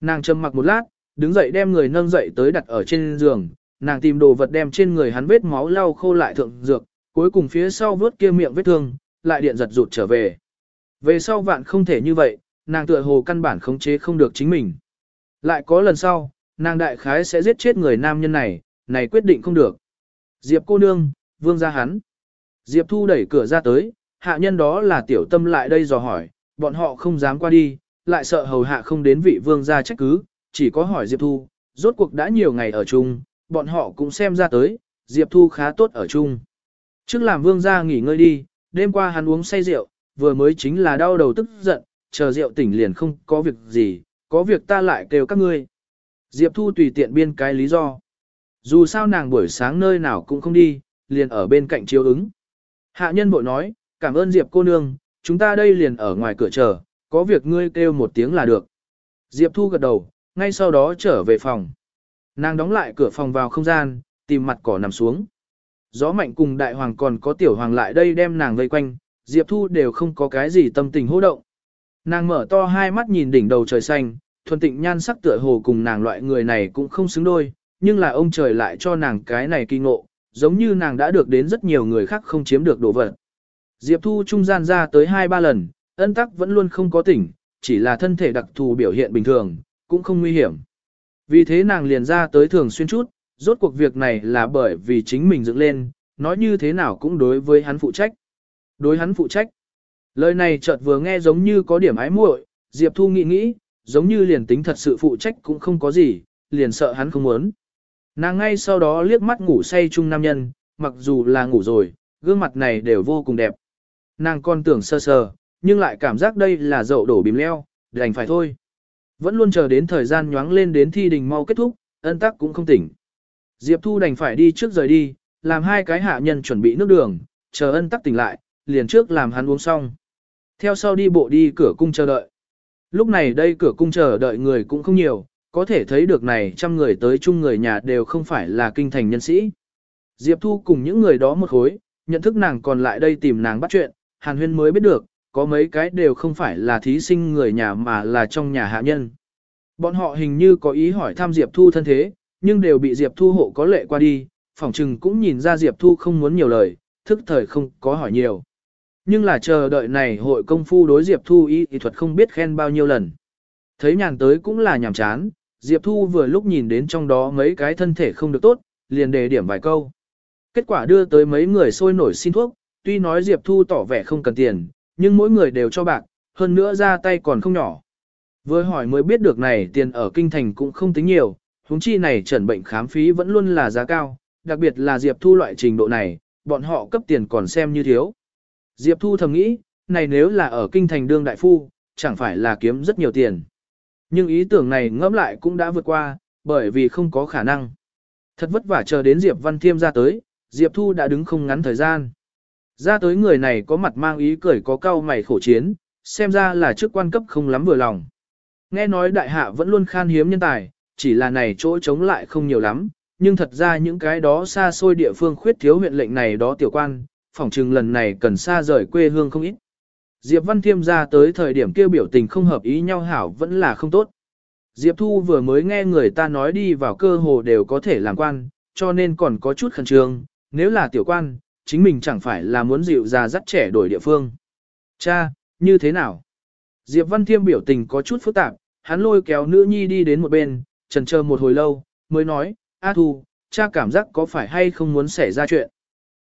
Nàng trầm mặc một lát, đứng dậy đem người nâng dậy tới đặt ở trên giường, nàng tìm đồ vật đem trên người hắn vết máu lau khô lại thượng dược, cuối cùng phía sau vớt kia miệng vết thương, lại điện giật rụt trở về. Về sau vạn không thể như vậy, nàng tựa hồ căn bản khống chế không được chính mình. Lại có lần sau, nàng đại khái sẽ giết chết người nam nhân này, này quyết định không được. Diệp cô nương, vương ra hắn. Diệp Thu đẩy cửa ra tới, hạ nhân đó là tiểu tâm lại đây dò hỏi, bọn họ không dám qua đi, lại sợ hầu hạ không đến vị vương gia trách cứ, chỉ có hỏi Diệp Thu, rốt cuộc đã nhiều ngày ở chung, bọn họ cũng xem ra tới, Diệp Thu khá tốt ở chung. Trước làm vương gia nghỉ ngơi đi, đêm qua hắn uống say rượu, vừa mới chính là đau đầu tức giận, chờ rượu tỉnh liền không có việc gì, có việc ta lại kêu các ngươi. Diệp Thu tùy tiện biên cái lý do. Dù sao nàng buổi sáng nơi nào cũng không đi, liền ở bên cạnh chiếu ứng. Hạ nhân bội nói, cảm ơn Diệp cô nương, chúng ta đây liền ở ngoài cửa chờ, có việc ngươi kêu một tiếng là được. Diệp Thu gật đầu, ngay sau đó trở về phòng. Nàng đóng lại cửa phòng vào không gian, tìm mặt cỏ nằm xuống. Gió mạnh cùng đại hoàng còn có tiểu hoàng lại đây đem nàng vây quanh, Diệp Thu đều không có cái gì tâm tình hô động. Nàng mở to hai mắt nhìn đỉnh đầu trời xanh, thuần tịnh nhan sắc tựa hồ cùng nàng loại người này cũng không xứng đôi, nhưng là ông trời lại cho nàng cái này kỳ ngộ, giống như nàng đã được đến rất nhiều người khác không chiếm được đồ vật. Diệp Thu trung gian ra tới hai ba lần, ân tắc vẫn luôn không có tỉnh, chỉ là thân thể đặc thù biểu hiện bình thường, cũng không nguy hiểm. Vì thế nàng liền ra tới thường xuyên chút, rốt cuộc việc này là bởi vì chính mình dựng lên, nói như thế nào cũng đối với hắn phụ trách. Đối hắn phụ trách. Lời này chợt vừa nghe giống như có điểm ái muội, Diệp Thu nghĩ nghĩ, giống như liền tính thật sự phụ trách cũng không có gì, liền sợ hắn không muốn. Nàng ngay sau đó liếc mắt ngủ say chung nam nhân, mặc dù là ngủ rồi, gương mặt này đều vô cùng đẹp. Nàng còn tưởng sơ sờ, nhưng lại cảm giác đây là dậu đổ bìm leo, đành phải thôi. Vẫn luôn chờ đến thời gian nhoáng lên đến thi đình mau kết thúc, ân tắc cũng không tỉnh. Diệp Thu đành phải đi trước rời đi, làm hai cái hạ nhân chuẩn bị nước đường, chờ ân tắc tỉnh lại, liền trước làm hắn uống xong. Theo sau đi bộ đi cửa cung chờ đợi. Lúc này đây cửa cung chờ đợi người cũng không nhiều, có thể thấy được này trăm người tới chung người nhà đều không phải là kinh thành nhân sĩ. Diệp Thu cùng những người đó một khối, nhận thức nàng còn lại đây tìm nàng bắt chuyện, Hàn Huyên mới biết được, có mấy cái đều không phải là thí sinh người nhà mà là trong nhà hạ nhân. Bọn họ hình như có ý hỏi thăm Diệp Thu thân thế, nhưng đều bị Diệp Thu hộ có lệ qua đi, phỏng chừng cũng nhìn ra Diệp Thu không muốn nhiều lời, thức thời không có hỏi nhiều. Nhưng là chờ đợi này hội công phu đối Diệp Thu y y thuật không biết khen bao nhiêu lần. Thấy nhàn tới cũng là nhàm chán, Diệp Thu vừa lúc nhìn đến trong đó mấy cái thân thể không được tốt, liền đề điểm vài câu. Kết quả đưa tới mấy người sôi nổi xin thuốc, tuy nói Diệp Thu tỏ vẻ không cần tiền, nhưng mỗi người đều cho bạc, hơn nữa ra tay còn không nhỏ. Vừa hỏi mới biết được này tiền ở kinh thành cũng không tính nhiều, huống chi này trần bệnh khám phí vẫn luôn là giá cao, đặc biệt là Diệp Thu loại trình độ này, bọn họ cấp tiền còn xem như thiếu. Diệp Thu thầm nghĩ, này nếu là ở kinh thành đương đại phu, chẳng phải là kiếm rất nhiều tiền. Nhưng ý tưởng này ngẫm lại cũng đã vượt qua, bởi vì không có khả năng. Thật vất vả chờ đến Diệp Văn Thiêm ra tới, Diệp Thu đã đứng không ngắn thời gian. Ra tới người này có mặt mang ý cười có cao mày khổ chiến, xem ra là chức quan cấp không lắm vừa lòng. Nghe nói đại hạ vẫn luôn khan hiếm nhân tài, chỉ là này chỗ chống lại không nhiều lắm, nhưng thật ra những cái đó xa xôi địa phương khuyết thiếu huyện lệnh này đó tiểu quan, phỏng chừng lần này cần xa rời quê hương không ít. Diệp Văn Thiêm ra tới thời điểm kêu biểu tình không hợp ý nhau hảo vẫn là không tốt. Diệp Thu vừa mới nghe người ta nói đi vào cơ hồ đều có thể làm quan, cho nên còn có chút khẩn trương, nếu là tiểu quan, chính mình chẳng phải là muốn dịu ra dắt trẻ đổi địa phương. Cha, như thế nào? Diệp Văn Thiêm biểu tình có chút phức tạp, hắn lôi kéo nữ nhi đi đến một bên, trần chờ một hồi lâu, mới nói, A Thu, cha cảm giác có phải hay không muốn xảy ra chuyện.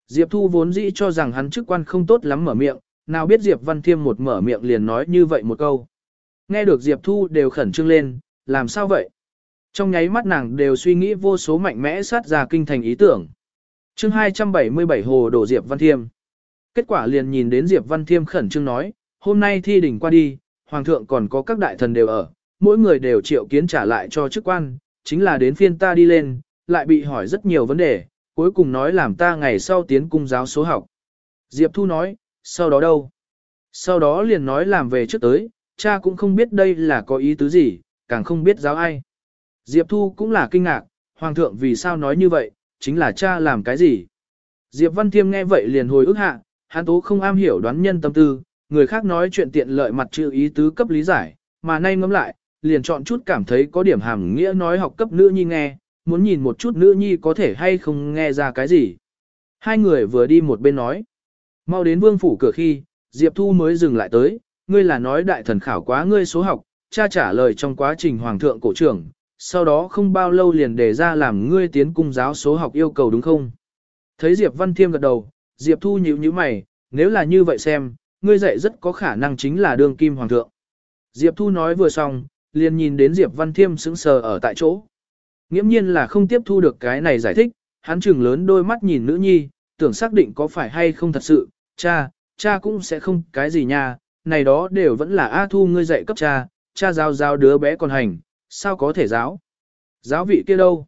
Diệp Thu vốn dĩ cho rằng hắn chức quan không tốt lắm mở miệng, nào biết Diệp Văn Thiêm một mở miệng liền nói như vậy một câu. Nghe được Diệp Thu đều khẩn trương lên, làm sao vậy? Trong nháy mắt nàng đều suy nghĩ vô số mạnh mẽ sát ra kinh thành ý tưởng. chương 277 Hồ Đổ Diệp Văn Thiêm. Kết quả liền nhìn đến Diệp Văn Thiêm khẩn trương nói, hôm nay thi đỉnh qua đi, Hoàng thượng còn có các đại thần đều ở, mỗi người đều triệu kiến trả lại cho chức quan, chính là đến phiên ta đi lên, lại bị hỏi rất nhiều vấn đề, cuối cùng nói làm ta ngày sau tiến cung giáo số học. Diệp Thu nói, sau đó đâu? Sau đó liền nói làm về trước tới, cha cũng không biết đây là có ý tứ gì, càng không biết giáo ai. Diệp Thu cũng là kinh ngạc, Hoàng thượng vì sao nói như vậy, chính là cha làm cái gì. Diệp Văn Thiêm nghe vậy liền hồi ức hạ, hắn tố không am hiểu đoán nhân tâm tư, người khác nói chuyện tiện lợi mặt chữ ý tứ cấp lý giải, mà nay ngẫm lại, liền chọn chút cảm thấy có điểm hàm nghĩa nói học cấp nữ nhi nghe, muốn nhìn một chút nữ nhi có thể hay không nghe ra cái gì. Hai người vừa đi một bên nói. Mau đến vương phủ cửa khi, Diệp Thu mới dừng lại tới, ngươi là nói đại thần khảo quá ngươi số học, cha trả lời trong quá trình hoàng thượng cổ trưởng, sau đó không bao lâu liền đề ra làm ngươi tiến cung giáo số học yêu cầu đúng không? Thấy Diệp Văn Thiêm gật đầu, Diệp Thu nhíu nhíu mày, nếu là như vậy xem, ngươi dạy rất có khả năng chính là đương kim hoàng thượng. Diệp Thu nói vừa xong, liền nhìn đến Diệp Văn Thiêm sững sờ ở tại chỗ. Nghiễm nhiên là không tiếp thu được cái này giải thích, hắn trừng lớn đôi mắt nhìn nữ nhi, tưởng xác định có phải hay không thật sự, cha, cha cũng sẽ không cái gì nha, này đó đều vẫn là A Thu ngươi dạy cấp cha, cha giáo giáo đứa bé còn hành, sao có thể giáo? Giáo vị kia đâu?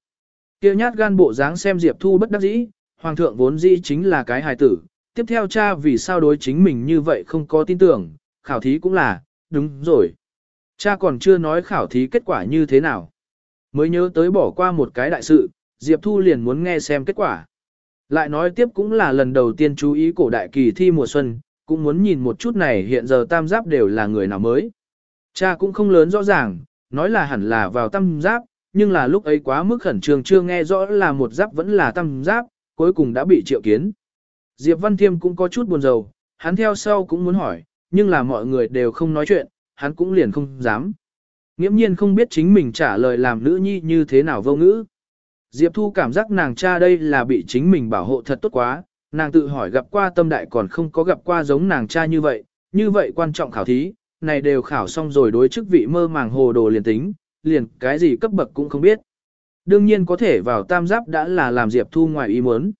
Kia nhát gan bộ dáng xem Diệp Thu bất đắc dĩ, hoàng thượng vốn dĩ chính là cái hài tử, tiếp theo cha vì sao đối chính mình như vậy không có tin tưởng, khảo thí cũng là, đúng rồi. Cha còn chưa nói khảo thí kết quả như thế nào. Mới nhớ tới bỏ qua một cái đại sự, Diệp Thu liền muốn nghe xem kết quả. Lại nói tiếp cũng là lần đầu tiên chú ý cổ đại kỳ thi mùa xuân, cũng muốn nhìn một chút này hiện giờ tam giáp đều là người nào mới. Cha cũng không lớn rõ ràng, nói là hẳn là vào tam giáp, nhưng là lúc ấy quá mức khẩn trương chưa nghe rõ là một giáp vẫn là tam giáp, cuối cùng đã bị triệu kiến. Diệp Văn Thiêm cũng có chút buồn rầu, hắn theo sau cũng muốn hỏi, nhưng là mọi người đều không nói chuyện, hắn cũng liền không dám. Nghiễm nhiên không biết chính mình trả lời làm nữ nhi như thế nào vô ngữ. Diệp Thu cảm giác nàng cha đây là bị chính mình bảo hộ thật tốt quá, nàng tự hỏi gặp qua tâm đại còn không có gặp qua giống nàng cha như vậy, như vậy quan trọng khảo thí, này đều khảo xong rồi đối chức vị mơ màng hồ đồ liền tính, liền cái gì cấp bậc cũng không biết. Đương nhiên có thể vào tam giáp đã là làm Diệp Thu ngoài ý muốn.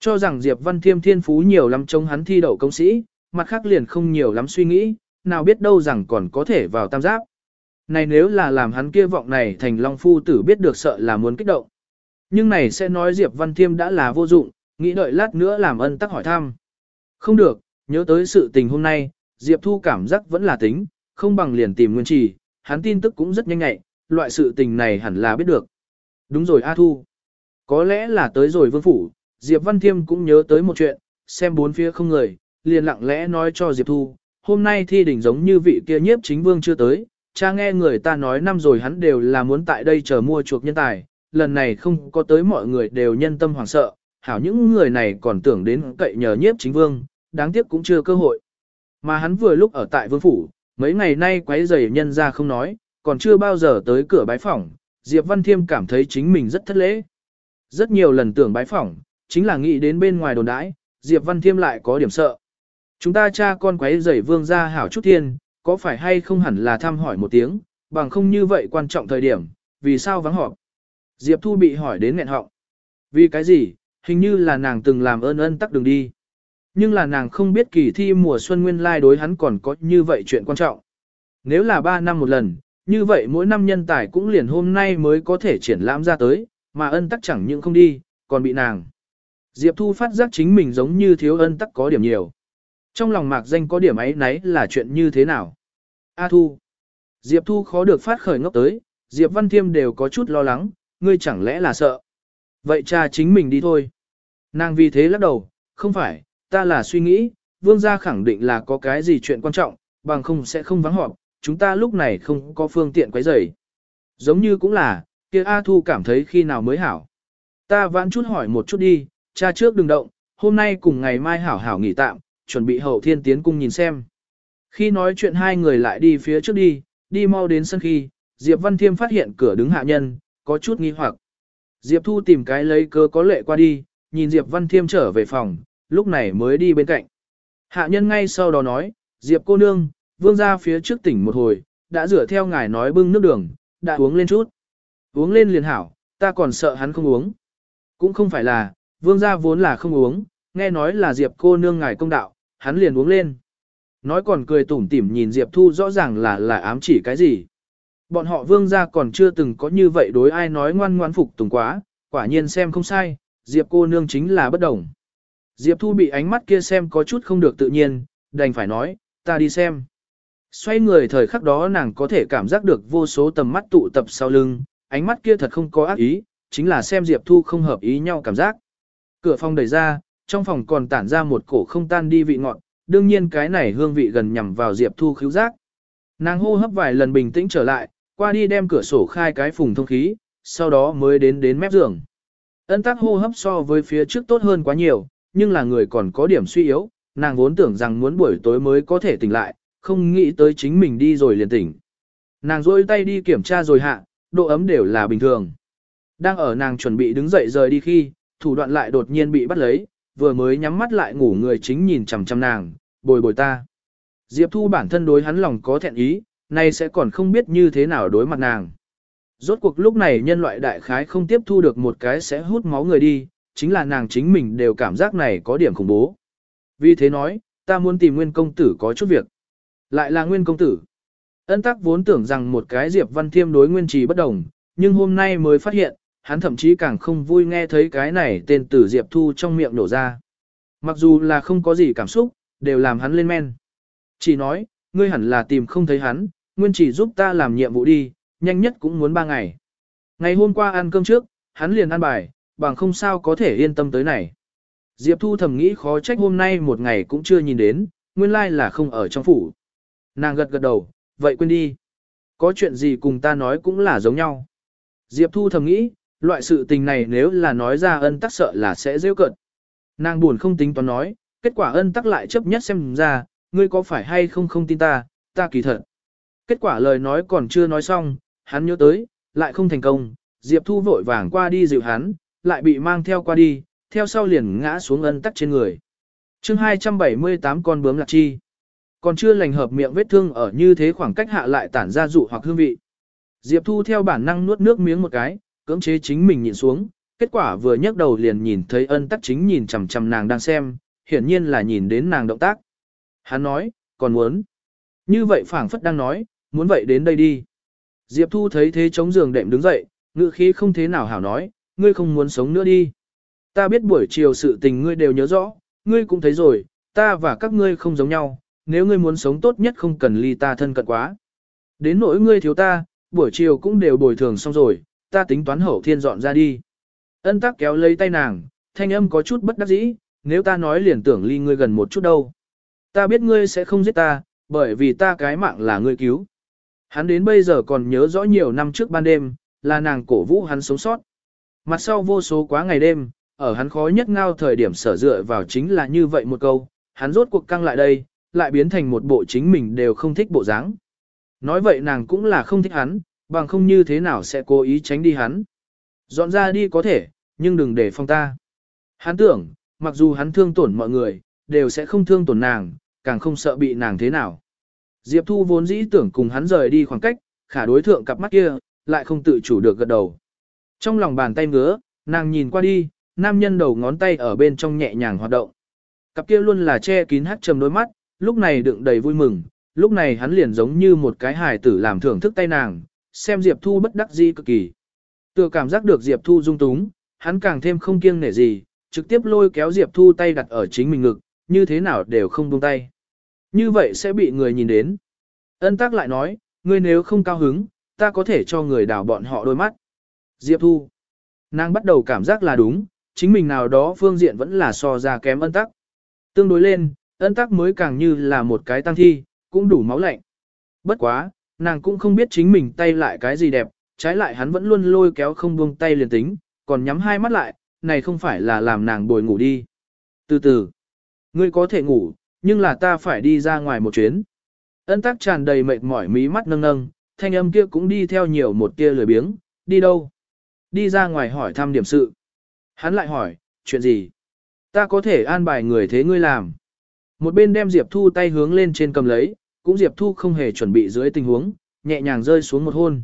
Cho rằng Diệp Văn Thiêm thiên phú nhiều lắm chống hắn thi đậu công sĩ, mặt khác liền không nhiều lắm suy nghĩ, nào biết đâu rằng còn có thể vào tam giáp. Này nếu là làm hắn kia vọng này thành Long Phu tử biết được sợ là muốn kích động. Nhưng này sẽ nói Diệp Văn Thiêm đã là vô dụng, nghĩ đợi lát nữa làm ân tắc hỏi thăm. Không được, nhớ tới sự tình hôm nay, Diệp Thu cảm giác vẫn là tính, không bằng liền tìm nguyên trì, hắn tin tức cũng rất nhanh nhạy, loại sự tình này hẳn là biết được. Đúng rồi A Thu. Có lẽ là tới rồi vương phủ, Diệp Văn Thiêm cũng nhớ tới một chuyện, xem bốn phía không người, liền lặng lẽ nói cho Diệp Thu, hôm nay thi đỉnh giống như vị kia nhiếp chính vương chưa tới, cha nghe người ta nói năm rồi hắn đều là muốn tại đây chờ mua chuộc nhân tài, lần này không có tới mọi người đều nhân tâm hoảng sợ, hảo những người này còn tưởng đến cậy nhờ nhiếp chính vương, đáng tiếc cũng chưa cơ hội. Mà hắn vừa lúc ở tại vương phủ, mấy ngày nay quấy rầy nhân ra không nói, còn chưa bao giờ tới cửa bái phỏng, Diệp Văn Thiêm cảm thấy chính mình rất thất lễ. Rất nhiều lần tưởng bái phỏng, chính là nghĩ đến bên ngoài đồn đãi, Diệp Văn Thiêm lại có điểm sợ. Chúng ta cha con quấy rầy vương gia hảo chút thiên, có phải hay không hẳn là thăm hỏi một tiếng, bằng không như vậy quan trọng thời điểm, vì sao vắng họp. Diệp Thu bị hỏi đến nghẹn họng. Vì cái gì, hình như là nàng từng làm ơn ân tắc đường đi. Nhưng là nàng không biết kỳ thi mùa xuân nguyên lai đối hắn còn có như vậy chuyện quan trọng. Nếu là 3 năm một lần, như vậy mỗi năm nhân tài cũng liền hôm nay mới có thể triển lãm ra tới, mà ân tắc chẳng những không đi, còn bị nàng. Diệp Thu phát giác chính mình giống như thiếu ân tắc có điểm nhiều. Trong lòng mạc danh có điểm ấy nấy là chuyện như thế nào? A Thu. Diệp Thu khó được phát khởi ngốc tới, Diệp Văn Thiêm đều có chút lo lắng, ngươi chẳng lẽ là sợ. Vậy cha chính mình đi thôi. Nàng vì thế lắc đầu, không phải, ta là suy nghĩ, vương gia khẳng định là có cái gì chuyện quan trọng, bằng không sẽ không vắng họp, chúng ta lúc này không có phương tiện quấy rầy. Giống như cũng là, kia A Thu cảm thấy khi nào mới hảo. Ta vãn chút hỏi một chút đi, cha trước đừng động, hôm nay cùng ngày mai hảo hảo nghỉ tạm, chuẩn bị hậu thiên tiến cung nhìn xem. Khi nói chuyện hai người lại đi phía trước đi, đi mau đến sân khi, Diệp Văn Thiêm phát hiện cửa đứng hạ nhân, có chút nghi hoặc. Diệp Thu tìm cái lấy cơ có lệ qua đi, nhìn Diệp Văn Thiêm trở về phòng, lúc này mới đi bên cạnh. Hạ nhân ngay sau đó nói, Diệp cô nương, vương ra phía trước tỉnh một hồi, đã rửa theo ngài nói bưng nước đường, đã uống lên chút. Uống lên liền hảo, ta còn sợ hắn không uống. Cũng không phải là, vương gia vốn là không uống, nghe nói là Diệp cô nương ngài công đạo, hắn liền uống lên. Nói còn cười tủm tỉm nhìn Diệp Thu rõ ràng là là ám chỉ cái gì. Bọn họ vương gia còn chưa từng có như vậy đối ai nói ngoan ngoan phục tùng quá, quả nhiên xem không sai, Diệp cô nương chính là bất đồng. Diệp Thu bị ánh mắt kia xem có chút không được tự nhiên, đành phải nói, ta đi xem. Xoay người thời khắc đó nàng có thể cảm giác được vô số tầm mắt tụ tập sau lưng, ánh mắt kia thật không có ác ý, chính là xem Diệp Thu không hợp ý nhau cảm giác. Cửa phòng đẩy ra, trong phòng còn tản ra một cổ không tan đi vị ngọt, đương nhiên cái này hương vị gần nhằm vào Diệp Thu khíu giác. Nàng hô hấp vài lần bình tĩnh trở lại, qua đi đem cửa sổ khai cái phùng thông khí, sau đó mới đến đến mép giường. Ân tắc hô hấp so với phía trước tốt hơn quá nhiều, nhưng là người còn có điểm suy yếu, nàng vốn tưởng rằng muốn buổi tối mới có thể tỉnh lại, không nghĩ tới chính mình đi rồi liền tỉnh. Nàng rôi tay đi kiểm tra rồi hạ, độ ấm đều là bình thường. Đang ở nàng chuẩn bị đứng dậy rời đi khi, thủ đoạn lại đột nhiên bị bắt lấy, vừa mới nhắm mắt lại ngủ người chính nhìn chằm chằm nàng, bồi bồi ta. Diệp Thu bản thân đối hắn lòng có thẹn ý, nay sẽ còn không biết như thế nào đối mặt nàng. Rốt cuộc lúc này nhân loại đại khái không tiếp thu được một cái sẽ hút máu người đi, chính là nàng chính mình đều cảm giác này có điểm khủng bố. Vì thế nói, ta muốn tìm nguyên công tử có chút việc. Lại là nguyên công tử. Ân tắc vốn tưởng rằng một cái Diệp Văn Thiêm đối nguyên trì bất đồng, nhưng hôm nay mới phát hiện, hắn thậm chí càng không vui nghe thấy cái này tên tử Diệp Thu trong miệng nổ ra. Mặc dù là không có gì cảm xúc, đều làm hắn lên men. Chỉ nói, ngươi hẳn là tìm không thấy hắn, nguyên chỉ giúp ta làm nhiệm vụ đi, nhanh nhất cũng muốn ba ngày. Ngày hôm qua ăn cơm trước, hắn liền ăn bài, bằng không sao có thể yên tâm tới này. Diệp Thu thầm nghĩ khó trách hôm nay một ngày cũng chưa nhìn đến, nguyên lai là không ở trong phủ. Nàng gật gật đầu, vậy quên đi. Có chuyện gì cùng ta nói cũng là giống nhau. Diệp Thu thầm nghĩ, loại sự tình này nếu là nói ra ân tắc sợ là sẽ rêu cận. Nàng buồn không tính toán nói, kết quả ân tắc lại chấp nhất xem ra, ngươi có phải hay không không tin ta, ta kỳ thật. Kết quả lời nói còn chưa nói xong, hắn nhớ tới, lại không thành công, Diệp Thu vội vàng qua đi dịu hắn, lại bị mang theo qua đi, theo sau liền ngã xuống ân tắc trên người. chương 278 con bướm lạc chi. Còn chưa lành hợp miệng vết thương ở như thế khoảng cách hạ lại tản ra dụ hoặc hương vị. Diệp Thu theo bản năng nuốt nước miếng một cái, cưỡng chế chính mình nhìn xuống, kết quả vừa nhấc đầu liền nhìn thấy ân tắc chính nhìn chằm chằm nàng đang xem, hiển nhiên là nhìn đến nàng động tác. Hắn nói, còn muốn. Như vậy phảng phất đang nói, muốn vậy đến đây đi. Diệp Thu thấy thế chống giường đệm đứng dậy, ngữ khí không thế nào hảo nói, ngươi không muốn sống nữa đi. Ta biết buổi chiều sự tình ngươi đều nhớ rõ, ngươi cũng thấy rồi, ta và các ngươi không giống nhau, nếu ngươi muốn sống tốt nhất không cần ly ta thân cận quá. Đến nỗi ngươi thiếu ta, buổi chiều cũng đều bồi thường xong rồi, ta tính toán hậu thiên dọn ra đi. Ân tắc kéo lấy tay nàng, thanh âm có chút bất đắc dĩ, nếu ta nói liền tưởng ly ngươi gần một chút đâu. Ta biết ngươi sẽ không giết ta, bởi vì ta cái mạng là ngươi cứu. Hắn đến bây giờ còn nhớ rõ nhiều năm trước ban đêm, là nàng cổ vũ hắn sống sót. Mặt sau vô số quá ngày đêm, ở hắn khó nhất ngao thời điểm sở dựa vào chính là như vậy một câu, hắn rốt cuộc căng lại đây, lại biến thành một bộ chính mình đều không thích bộ dáng. Nói vậy nàng cũng là không thích hắn, bằng không như thế nào sẽ cố ý tránh đi hắn. Dọn ra đi có thể, nhưng đừng để phong ta. Hắn tưởng, mặc dù hắn thương tổn mọi người, đều sẽ không thương tổn nàng, càng không sợ bị nàng thế nào. Diệp Thu vốn dĩ tưởng cùng hắn rời đi khoảng cách, khả đối thượng cặp mắt kia, lại không tự chủ được gật đầu. Trong lòng bàn tay ngứa, nàng nhìn qua đi, nam nhân đầu ngón tay ở bên trong nhẹ nhàng hoạt động. Cặp kia luôn là che kín hắt trầm đôi mắt, lúc này đựng đầy vui mừng, lúc này hắn liền giống như một cái hài tử làm thưởng thức tay nàng, xem Diệp Thu bất đắc dĩ cực kỳ. Tựa cảm giác được Diệp Thu dung túng, hắn càng thêm không kiêng nể gì, trực tiếp lôi kéo Diệp Thu tay đặt ở chính mình ngực, như thế nào đều không buông tay. Như vậy sẽ bị người nhìn đến. Ân tác lại nói, ngươi nếu không cao hứng, ta có thể cho người đào bọn họ đôi mắt. Diệp Thu. Nàng bắt đầu cảm giác là đúng, chính mình nào đó phương diện vẫn là so ra kém ân tắc. Tương đối lên, ân tắc mới càng như là một cái tăng thi, cũng đủ máu lạnh. Bất quá, nàng cũng không biết chính mình tay lại cái gì đẹp, trái lại hắn vẫn luôn lôi kéo không buông tay liền tính, còn nhắm hai mắt lại, này không phải là làm nàng bồi ngủ đi. Từ từ, ngươi có thể ngủ, nhưng là ta phải đi ra ngoài một chuyến. Ân tắc tràn đầy mệt mỏi mí mắt nâng nâng, thanh âm kia cũng đi theo nhiều một tia lười biếng, đi đâu? Đi ra ngoài hỏi thăm điểm sự. Hắn lại hỏi, chuyện gì? Ta có thể an bài người thế ngươi làm. Một bên đem Diệp Thu tay hướng lên trên cầm lấy, cũng Diệp Thu không hề chuẩn bị dưới tình huống, nhẹ nhàng rơi xuống một hôn.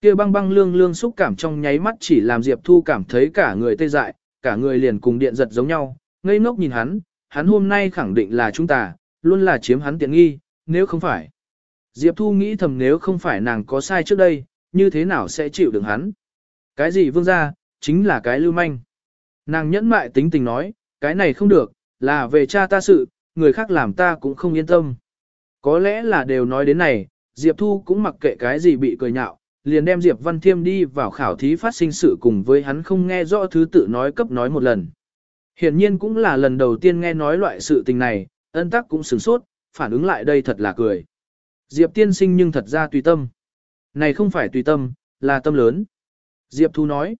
kia băng băng lương lương xúc cảm trong nháy mắt chỉ làm Diệp Thu cảm thấy cả người tê dại, cả người liền cùng điện giật giống nhau, ngây ngốc nhìn hắn, hắn hôm nay khẳng định là chúng ta, luôn là chiếm hắn tiện nghi, nếu không phải. Diệp Thu nghĩ thầm nếu không phải nàng có sai trước đây, như thế nào sẽ chịu đựng hắn. Cái gì vương ra, chính là cái lưu manh. Nàng nhẫn mại tính tình nói, cái này không được, là về cha ta sự, người khác làm ta cũng không yên tâm. Có lẽ là đều nói đến này, Diệp Thu cũng mặc kệ cái gì bị cười nhạo, liền đem Diệp Văn Thiêm đi vào khảo thí phát sinh sự cùng với hắn không nghe rõ thứ tự nói cấp nói một lần. Hiển nhiên cũng là lần đầu tiên nghe nói loại sự tình này, ân tắc cũng sửng sốt, phản ứng lại đây thật là cười. Diệp tiên sinh nhưng thật ra tùy tâm. Này không phải tùy tâm, là tâm lớn. Diệp Thu nói.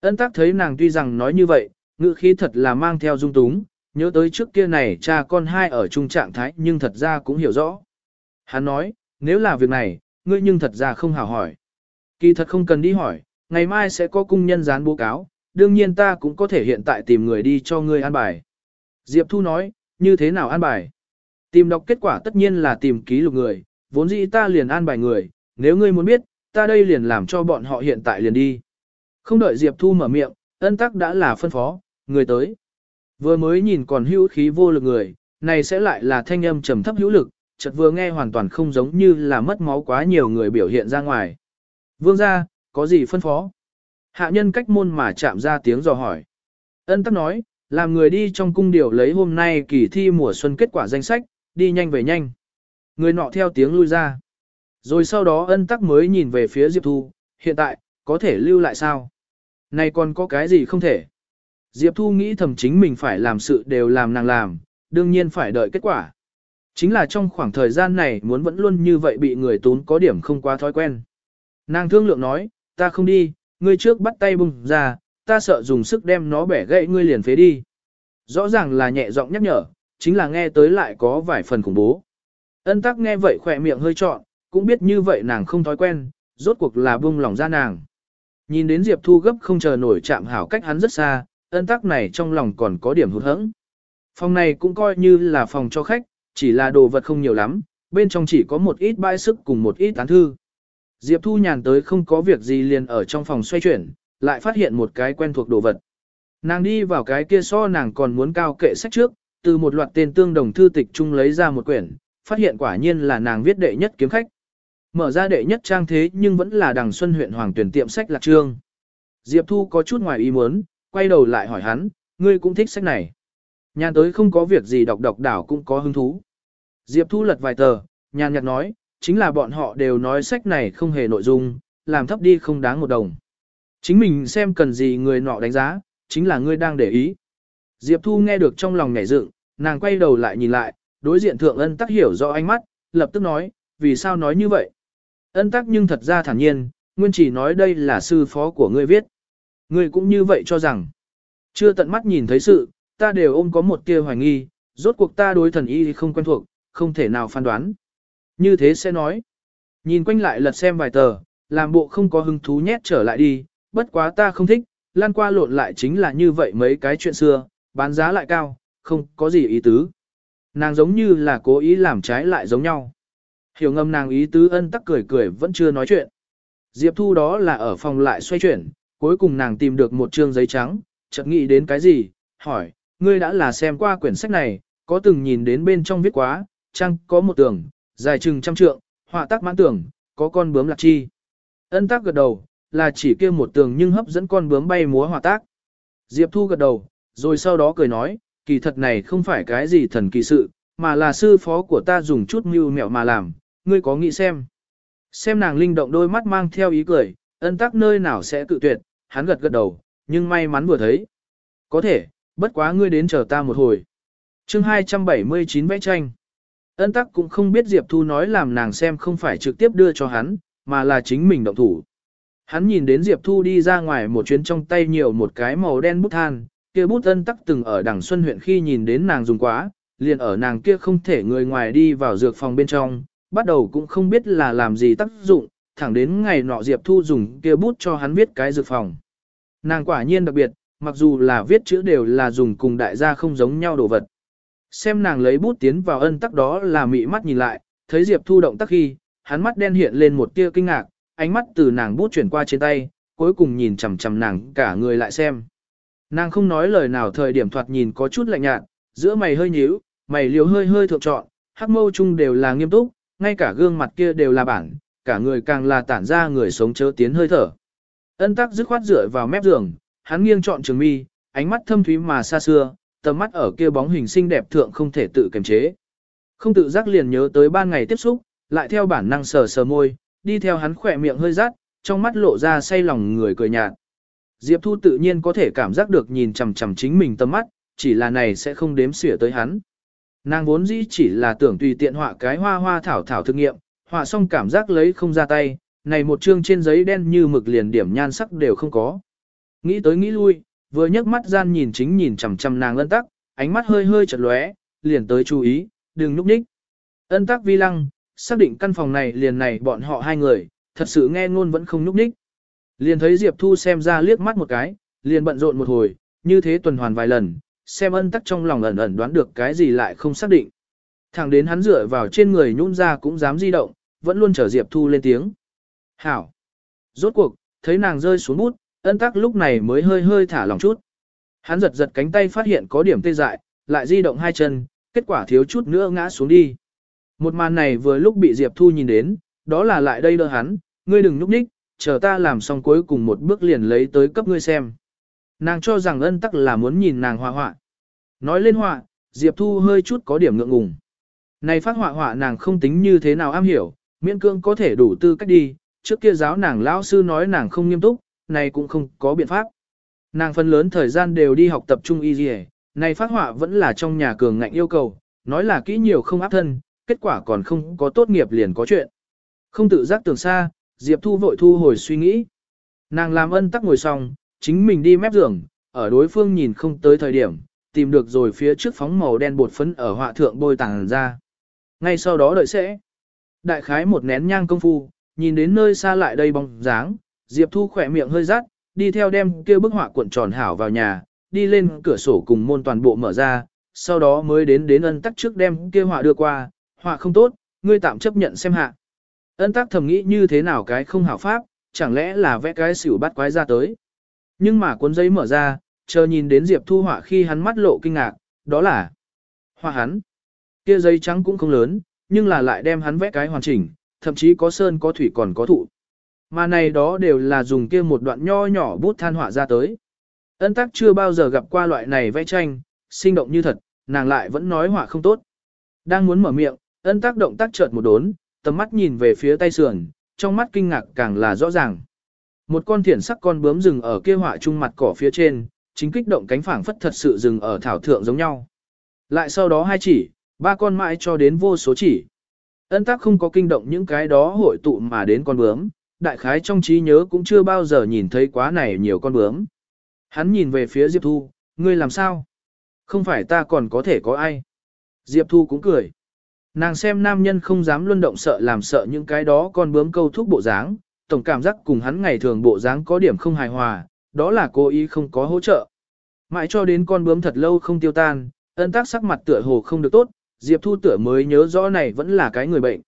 Ân tắc thấy nàng tuy rằng nói như vậy, ngữ khí thật là mang theo dung túng, nhớ tới trước kia này cha con hai ở chung trạng thái nhưng thật ra cũng hiểu rõ. Hắn nói, nếu là việc này, ngươi nhưng thật ra không hảo hỏi. Kỳ thật không cần đi hỏi, ngày mai sẽ có cung nhân dán bố cáo, đương nhiên ta cũng có thể hiện tại tìm người đi cho ngươi an bài. Diệp Thu nói, như thế nào an bài? Tìm đọc kết quả tất nhiên là tìm ký lục người, vốn dĩ ta liền an bài người, nếu ngươi muốn biết, ta đây liền làm cho bọn họ hiện tại liền đi. Không đợi Diệp Thu mở miệng, ân tắc đã là phân phó, người tới. Vừa mới nhìn còn hữu khí vô lực người, này sẽ lại là thanh âm trầm thấp hữu lực, chợt vừa nghe hoàn toàn không giống như là mất máu quá nhiều người biểu hiện ra ngoài. Vương gia, có gì phân phó? Hạ nhân cách môn mà chạm ra tiếng dò hỏi. Ân tắc nói, làm người đi trong cung điều lấy hôm nay kỳ thi mùa xuân kết quả danh sách, đi nhanh về nhanh. Người nọ theo tiếng lui ra. Rồi sau đó ân tắc mới nhìn về phía Diệp Thu, hiện tại, có thể lưu lại sao? Này còn có cái gì không thể? Diệp Thu nghĩ thầm chính mình phải làm sự đều làm nàng làm, đương nhiên phải đợi kết quả. Chính là trong khoảng thời gian này muốn vẫn luôn như vậy bị người tốn có điểm không quá thói quen. Nàng thương lượng nói, ta không đi, ngươi trước bắt tay bung ra, ta sợ dùng sức đem nó bẻ gãy ngươi liền phế đi. Rõ ràng là nhẹ giọng nhắc nhở, chính là nghe tới lại có vài phần khủng bố. Ân tắc nghe vậy khỏe miệng hơi trọn, cũng biết như vậy nàng không thói quen, rốt cuộc là bung lòng ra nàng. Nhìn đến Diệp Thu gấp không chờ nổi chạm hảo cách hắn rất xa, ân tắc này trong lòng còn có điểm hụt hẫng. Phòng này cũng coi như là phòng cho khách, chỉ là đồ vật không nhiều lắm, bên trong chỉ có một ít bãi sức cùng một ít tán thư. Diệp Thu nhàn tới không có việc gì liền ở trong phòng xoay chuyển, lại phát hiện một cái quen thuộc đồ vật. Nàng đi vào cái kia so nàng còn muốn cao kệ sách trước, từ một loạt tên tương đồng thư tịch chung lấy ra một quyển, phát hiện quả nhiên là nàng viết đệ nhất kiếm khách. Mở ra đệ nhất trang thế nhưng vẫn là đằng xuân huyện hoàng tuyển tiệm sách lạc trương. Diệp Thu có chút ngoài ý muốn, quay đầu lại hỏi hắn, ngươi cũng thích sách này. Nhàn tới không có việc gì đọc đọc đảo cũng có hứng thú. Diệp Thu lật vài tờ, nhàn nhạt nói, chính là bọn họ đều nói sách này không hề nội dung, làm thấp đi không đáng một đồng. Chính mình xem cần gì người nọ đánh giá, chính là ngươi đang để ý. Diệp Thu nghe được trong lòng nhảy dựng, nàng quay đầu lại nhìn lại, đối diện thượng ân tắc hiểu rõ ánh mắt, lập tức nói, vì sao nói như vậy? Ân tắc nhưng thật ra thản nhiên, nguyên chỉ nói đây là sư phó của ngươi viết. Ngươi cũng như vậy cho rằng, chưa tận mắt nhìn thấy sự, ta đều ôm có một tia hoài nghi, rốt cuộc ta đối thần y không quen thuộc, không thể nào phán đoán. Như thế sẽ nói. Nhìn quanh lại lật xem vài tờ, làm bộ không có hứng thú nhét trở lại đi, bất quá ta không thích, lan qua lộn lại chính là như vậy mấy cái chuyện xưa, bán giá lại cao, không có gì ý tứ. Nàng giống như là cố ý làm trái lại giống nhau. Hiểu ngầm nàng ý tứ ân tắc cười cười vẫn chưa nói chuyện. Diệp Thu đó là ở phòng lại xoay chuyển, cuối cùng nàng tìm được một trương giấy trắng, chợt nghĩ đến cái gì, hỏi, ngươi đã là xem qua quyển sách này, có từng nhìn đến bên trong viết quá, chăng có một tường, dài chừng trăm trượng, họa tác mãn tường, có con bướm lạc chi. Ân tác gật đầu, là chỉ kia một tường nhưng hấp dẫn con bướm bay múa họa tác. Diệp Thu gật đầu, rồi sau đó cười nói, kỳ thật này không phải cái gì thần kỳ sự, mà là sư phó của ta dùng chút mưu mẹo mà làm, ngươi có nghĩ xem. Xem nàng linh động đôi mắt mang theo ý cười, ân tắc nơi nào sẽ tự tuyệt, hắn gật gật đầu, nhưng may mắn vừa thấy. Có thể, bất quá ngươi đến chờ ta một hồi. chương 279 vẽ tranh. Ân tắc cũng không biết Diệp Thu nói làm nàng xem không phải trực tiếp đưa cho hắn, mà là chính mình động thủ. Hắn nhìn đến Diệp Thu đi ra ngoài một chuyến trong tay nhiều một cái màu đen bút than, kia bút ân tắc từng ở đằng Xuân huyện khi nhìn đến nàng dùng quá, liền ở nàng kia không thể người ngoài đi vào dược phòng bên trong, bắt đầu cũng không biết là làm gì tác dụng, thẳng đến ngày nọ Diệp Thu dùng kia bút cho hắn viết cái dược phòng. Nàng quả nhiên đặc biệt, mặc dù là viết chữ đều là dùng cùng đại gia không giống nhau đồ vật. Xem nàng lấy bút tiến vào ân tắc đó là mị mắt nhìn lại, thấy Diệp Thu động tác khi, hắn mắt đen hiện lên một tia kinh ngạc, ánh mắt từ nàng bút chuyển qua trên tay, cuối cùng nhìn chằm chằm nàng cả người lại xem. Nàng không nói lời nào thời điểm thoạt nhìn có chút lạnh nhạt, giữa mày hơi nhíu, mày liều hơi hơi thượng trọn, hắc mâu chung đều là nghiêm túc, ngay cả gương mặt kia đều là bản, cả người càng là tản ra người sống chớ tiến hơi thở. Ân tắc dứt khoát dựa vào mép giường, hắn nghiêng trọn trường mi, ánh mắt thâm thúy mà xa xưa, tầm mắt ở kia bóng hình xinh đẹp thượng không thể tự kiềm chế. Không tự giác liền nhớ tới ban ngày tiếp xúc, lại theo bản năng sờ sờ môi, đi theo hắn khỏe miệng hơi rát, trong mắt lộ ra say lòng người cười nhạt. Diệp Thu tự nhiên có thể cảm giác được nhìn chằm chằm chính mình tầm mắt, chỉ là này sẽ không đếm xỉa tới hắn. Nàng vốn dĩ chỉ là tưởng tùy tiện họa cái hoa hoa thảo thảo thực nghiệm, họa xong cảm giác lấy không ra tay, này một chương trên giấy đen như mực liền điểm nhan sắc đều không có. Nghĩ tới nghĩ lui, vừa nhấc mắt gian nhìn chính nhìn chằm chằm nàng ân tắc, ánh mắt hơi hơi chật lóe, liền tới chú ý, đừng núp nhích. Ân tắc vi lăng, xác định căn phòng này liền này bọn họ hai người, thật sự nghe ngôn vẫn không núp nhích. Liền thấy Diệp Thu xem ra liếc mắt một cái, liền bận rộn một hồi, như thế tuần hoàn vài lần, xem ân tắc trong lòng ẩn ẩn đoán được cái gì lại không xác định. Thẳng đến hắn dựa vào trên người nhún ra cũng dám di động, vẫn luôn chờ Diệp Thu lên tiếng. Hảo! Rốt cuộc, thấy nàng rơi xuống bút, ân tắc lúc này mới hơi hơi thả lòng chút. Hắn giật giật cánh tay phát hiện có điểm tê dại, lại di động hai chân, kết quả thiếu chút nữa ngã xuống đi. Một màn này vừa lúc bị Diệp Thu nhìn đến, đó là lại đây đỡ hắn, ngươi đừng núp ních, chờ ta làm xong cuối cùng một bước liền lấy tới cấp ngươi xem. Nàng cho rằng ân tắc là muốn nhìn nàng họa họa. Nói lên họa, Diệp Thu hơi chút có điểm ngượng ngùng. Này phát họa họa nàng không tính như thế nào am hiểu, miễn cương có thể đủ tư cách đi, trước kia giáo nàng lão sư nói nàng không nghiêm túc, này cũng không có biện pháp. Nàng phần lớn thời gian đều đi học tập trung y gì này phát họa vẫn là trong nhà cường ngạnh yêu cầu, nói là kỹ nhiều không áp thân, kết quả còn không có tốt nghiệp liền có chuyện. Không tự giác tưởng xa, Diệp Thu vội thu hồi suy nghĩ. Nàng làm ân tắc ngồi xong, chính mình đi mép giường, ở đối phương nhìn không tới thời điểm, tìm được rồi phía trước phóng màu đen bột phấn ở họa thượng bôi tàng ra. Ngay sau đó đợi sẽ. Đại khái một nén nhang công phu, nhìn đến nơi xa lại đây bóng dáng, Diệp Thu khỏe miệng hơi rát, đi theo đem kia bức họa cuộn tròn hảo vào nhà, đi lên cửa sổ cùng môn toàn bộ mở ra, sau đó mới đến đến ân tắc trước đem kia họa đưa qua, họa không tốt, ngươi tạm chấp nhận xem hạ. Ân tắc thầm nghĩ như thế nào cái không hảo pháp, chẳng lẽ là vẽ cái xỉu bắt quái ra tới. Nhưng mà cuốn giấy mở ra, chờ nhìn đến Diệp Thu họa khi hắn mắt lộ kinh ngạc, đó là họa hắn. Kia giấy trắng cũng không lớn, nhưng là lại đem hắn vẽ cái hoàn chỉnh, thậm chí có sơn có thủy còn có thụ. Mà này đó đều là dùng kia một đoạn nho nhỏ bút than họa ra tới. Ân tắc chưa bao giờ gặp qua loại này vẽ tranh, sinh động như thật, nàng lại vẫn nói họa không tốt. Đang muốn mở miệng, ân tác động tác chợt một đốn, tầm mắt nhìn về phía tay sườn, trong mắt kinh ngạc càng là rõ ràng. Một con thiển sắc con bướm rừng ở kia họa trung mặt cỏ phía trên, chính kích động cánh phảng phất thật sự rừng ở thảo thượng giống nhau. Lại sau đó hai chỉ, ba con mãi cho đến vô số chỉ. Ân tác không có kinh động những cái đó hội tụ mà đến con bướm, đại khái trong trí nhớ cũng chưa bao giờ nhìn thấy quá này nhiều con bướm. Hắn nhìn về phía Diệp Thu, ngươi làm sao? Không phải ta còn có thể có ai? Diệp Thu cũng cười. Nàng xem nam nhân không dám luân động sợ làm sợ những cái đó con bướm câu thúc bộ dáng, tổng cảm giác cùng hắn ngày thường bộ dáng có điểm không hài hòa, đó là cố ý không có hỗ trợ. Mãi cho đến con bướm thật lâu không tiêu tan, ân tác sắc mặt tựa hồ không được tốt, Diệp Thu tựa mới nhớ rõ này vẫn là cái người bệnh.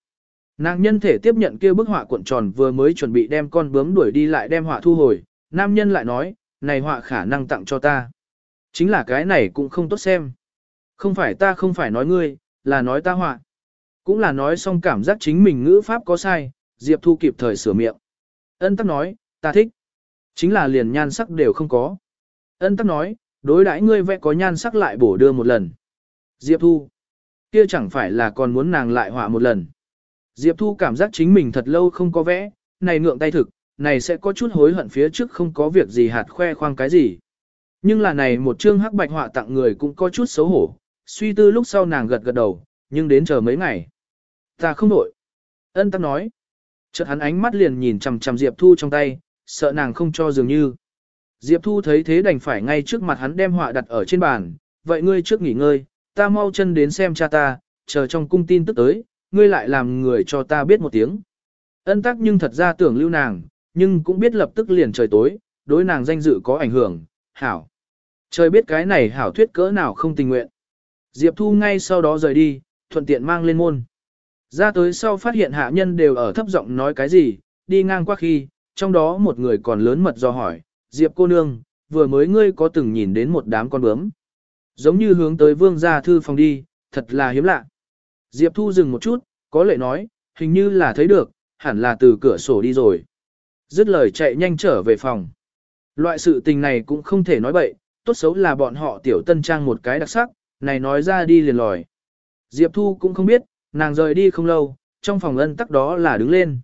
Nàng nhân thể tiếp nhận kia bức họa cuộn tròn vừa mới chuẩn bị đem con bướm đuổi đi lại đem họa thu hồi, nam nhân lại nói, này họa khả năng tặng cho ta. Chính là cái này cũng không tốt xem. Không phải ta không phải nói ngươi, là nói ta họa. Cũng là nói xong cảm giác chính mình ngữ pháp có sai, Diệp Thu kịp thời sửa miệng. Ân tắc nói, ta thích. Chính là liền nhan sắc đều không có. Ân tắc nói, đối đãi ngươi vẽ có nhan sắc lại bổ đưa một lần. Diệp Thu. Kia chẳng phải là còn muốn nàng lại họa một lần. Diệp Thu cảm giác chính mình thật lâu không có vẽ, này ngượng tay thực, này sẽ có chút hối hận phía trước không có việc gì hạt khoe khoang cái gì. Nhưng là này một chương hắc bạch họa tặng người cũng có chút xấu hổ, suy tư lúc sau nàng gật gật đầu, nhưng đến chờ mấy ngày. Ta không nổi. Ân tắc nói. Chợt hắn ánh mắt liền nhìn chằm chằm Diệp Thu trong tay, sợ nàng không cho dường như. Diệp Thu thấy thế đành phải ngay trước mặt hắn đem họa đặt ở trên bàn, vậy ngươi trước nghỉ ngơi, ta mau chân đến xem cha ta, chờ trong cung tin tức tới, ngươi lại làm người cho ta biết một tiếng. Ân tắc nhưng thật ra tưởng lưu nàng, nhưng cũng biết lập tức liền trời tối, đối nàng danh dự có ảnh hưởng, hảo. Trời biết cái này hảo thuyết cỡ nào không tình nguyện. Diệp Thu ngay sau đó rời đi, thuận tiện mang lên môn. Ra tới sau phát hiện hạ nhân đều ở thấp giọng nói cái gì, đi ngang qua khi, trong đó một người còn lớn mật do hỏi, Diệp cô nương, vừa mới ngươi có từng nhìn đến một đám con bướm. Giống như hướng tới vương gia thư phòng đi, thật là hiếm lạ. Diệp Thu dừng một chút, có lệ nói, hình như là thấy được, hẳn là từ cửa sổ đi rồi. Dứt lời chạy nhanh trở về phòng. Loại sự tình này cũng không thể nói bậy, tốt xấu là bọn họ tiểu tân trang một cái đặc sắc, này nói ra đi liền lòi. Diệp Thu cũng không biết, nàng rời đi không lâu, trong phòng ân tắc đó là đứng lên.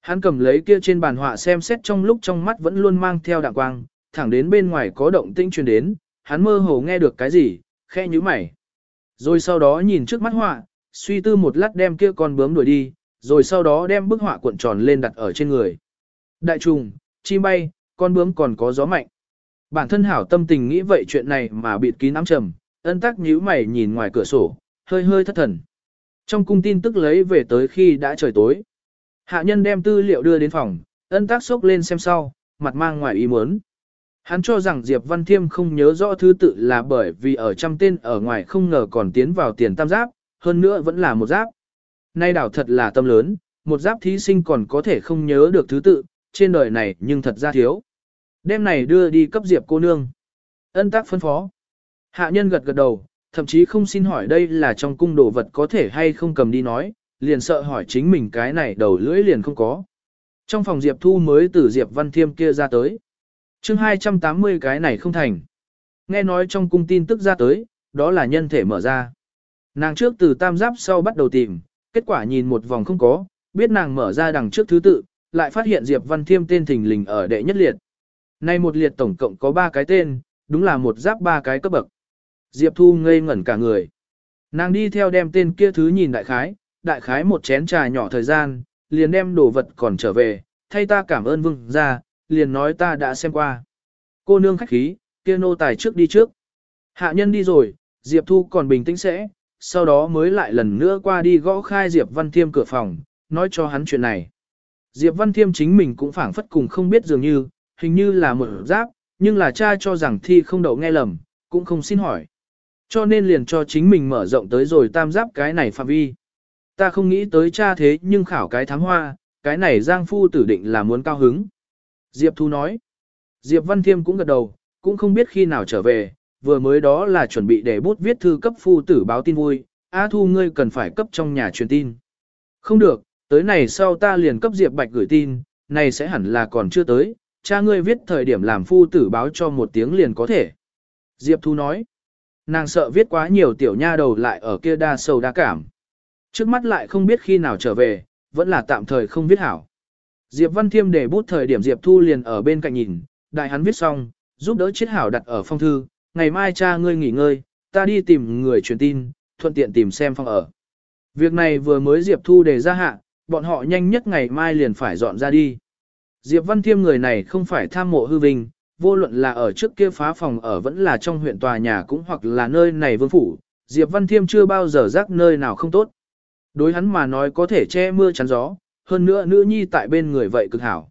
Hắn cầm lấy kia trên bàn họa xem xét trong lúc trong mắt vẫn luôn mang theo đạng quang, thẳng đến bên ngoài có động tĩnh truyền đến, hắn mơ hồ nghe được cái gì, khe như mày. Rồi sau đó nhìn trước mắt họa, suy tư một lát đem kia con bướm đuổi đi, rồi sau đó đem bức họa cuộn tròn lên đặt ở trên người. Đại trùng, chim bay, con bướm còn có gió mạnh. Bản thân hảo tâm tình nghĩ vậy chuyện này mà bịt kín ám trầm, ân tắc nhíu mày nhìn ngoài cửa sổ, hơi hơi thất thần. Trong cung tin tức lấy về tới khi đã trời tối. Hạ nhân đem tư liệu đưa đến phòng, ân tác sốc lên xem sau, mặt mang ngoài ý muốn. Hắn cho rằng Diệp Văn Thiêm không nhớ rõ thứ tự là bởi vì ở trăm tên ở ngoài không ngờ còn tiến vào tiền tam giáp, hơn nữa vẫn là một giáp. Nay đảo thật là tâm lớn, một giáp thí sinh còn có thể không nhớ được thứ tự, trên đời này nhưng thật ra thiếu. Đêm này đưa đi cấp Diệp cô nương. Ân tác phân phó. Hạ nhân gật gật đầu, thậm chí không xin hỏi đây là trong cung đồ vật có thể hay không cầm đi nói, liền sợ hỏi chính mình cái này đầu lưỡi liền không có. Trong phòng Diệp Thu mới từ Diệp Văn Thiêm kia ra tới. chương 280 cái này không thành. Nghe nói trong cung tin tức ra tới, đó là nhân thể mở ra. Nàng trước từ tam giáp sau bắt đầu tìm, kết quả nhìn một vòng không có, biết nàng mở ra đằng trước thứ tự, lại phát hiện Diệp Văn Thiêm tên thình lình ở đệ nhất liệt. Nay một liệt tổng cộng có ba cái tên, đúng là một giáp ba cái cấp bậc. Diệp Thu ngây ngẩn cả người. Nàng đi theo đem tên kia thứ nhìn đại khái, đại khái một chén trà nhỏ thời gian, liền đem đồ vật còn trở về, thay ta cảm ơn vương ra, liền nói ta đã xem qua. Cô nương khách khí, kia nô tài trước đi trước. Hạ nhân đi rồi, Diệp Thu còn bình tĩnh sẽ, sau đó mới lại lần nữa qua đi gõ khai Diệp Văn Thiêm cửa phòng, nói cho hắn chuyện này. Diệp Văn Thiêm chính mình cũng phảng phất cùng không biết dường như, hình như là một giáp, nhưng là cha cho rằng thi không đậu nghe lầm, cũng không xin hỏi. Cho nên liền cho chính mình mở rộng tới rồi tam giáp cái này phạm vi. Ta không nghĩ tới cha thế nhưng khảo cái thám hoa, cái này Giang Phu tử định là muốn cao hứng. Diệp Thu nói. Diệp Văn Thiêm cũng gật đầu, cũng không biết khi nào trở về, vừa mới đó là chuẩn bị để bút viết thư cấp phu tử báo tin vui, A Thu ngươi cần phải cấp trong nhà truyền tin. Không được, tới này sau ta liền cấp Diệp Bạch gửi tin, này sẽ hẳn là còn chưa tới, cha ngươi viết thời điểm làm phu tử báo cho một tiếng liền có thể. Diệp Thu nói. Nàng sợ viết quá nhiều tiểu nha đầu lại ở kia đa sầu đa cảm. Trước mắt lại không biết khi nào trở về, vẫn là tạm thời không viết hảo. Diệp Văn Thiêm để bút thời điểm Diệp Thu liền ở bên cạnh nhìn, đại hắn viết xong, giúp đỡ chiết hảo đặt ở phong thư, ngày mai cha ngươi nghỉ ngơi, ta đi tìm người truyền tin, thuận tiện tìm xem phòng ở. Việc này vừa mới Diệp Thu đề ra hạ, bọn họ nhanh nhất ngày mai liền phải dọn ra đi. Diệp Văn Thiêm người này không phải tham mộ hư vinh, vô luận là ở trước kia phá phòng ở vẫn là trong huyện tòa nhà cũng hoặc là nơi này vương phủ, Diệp Văn Thiêm chưa bao giờ rác nơi nào không tốt. Đối hắn mà nói có thể che mưa chắn gió, hơn nữa nữ nhi tại bên người vậy cực hảo.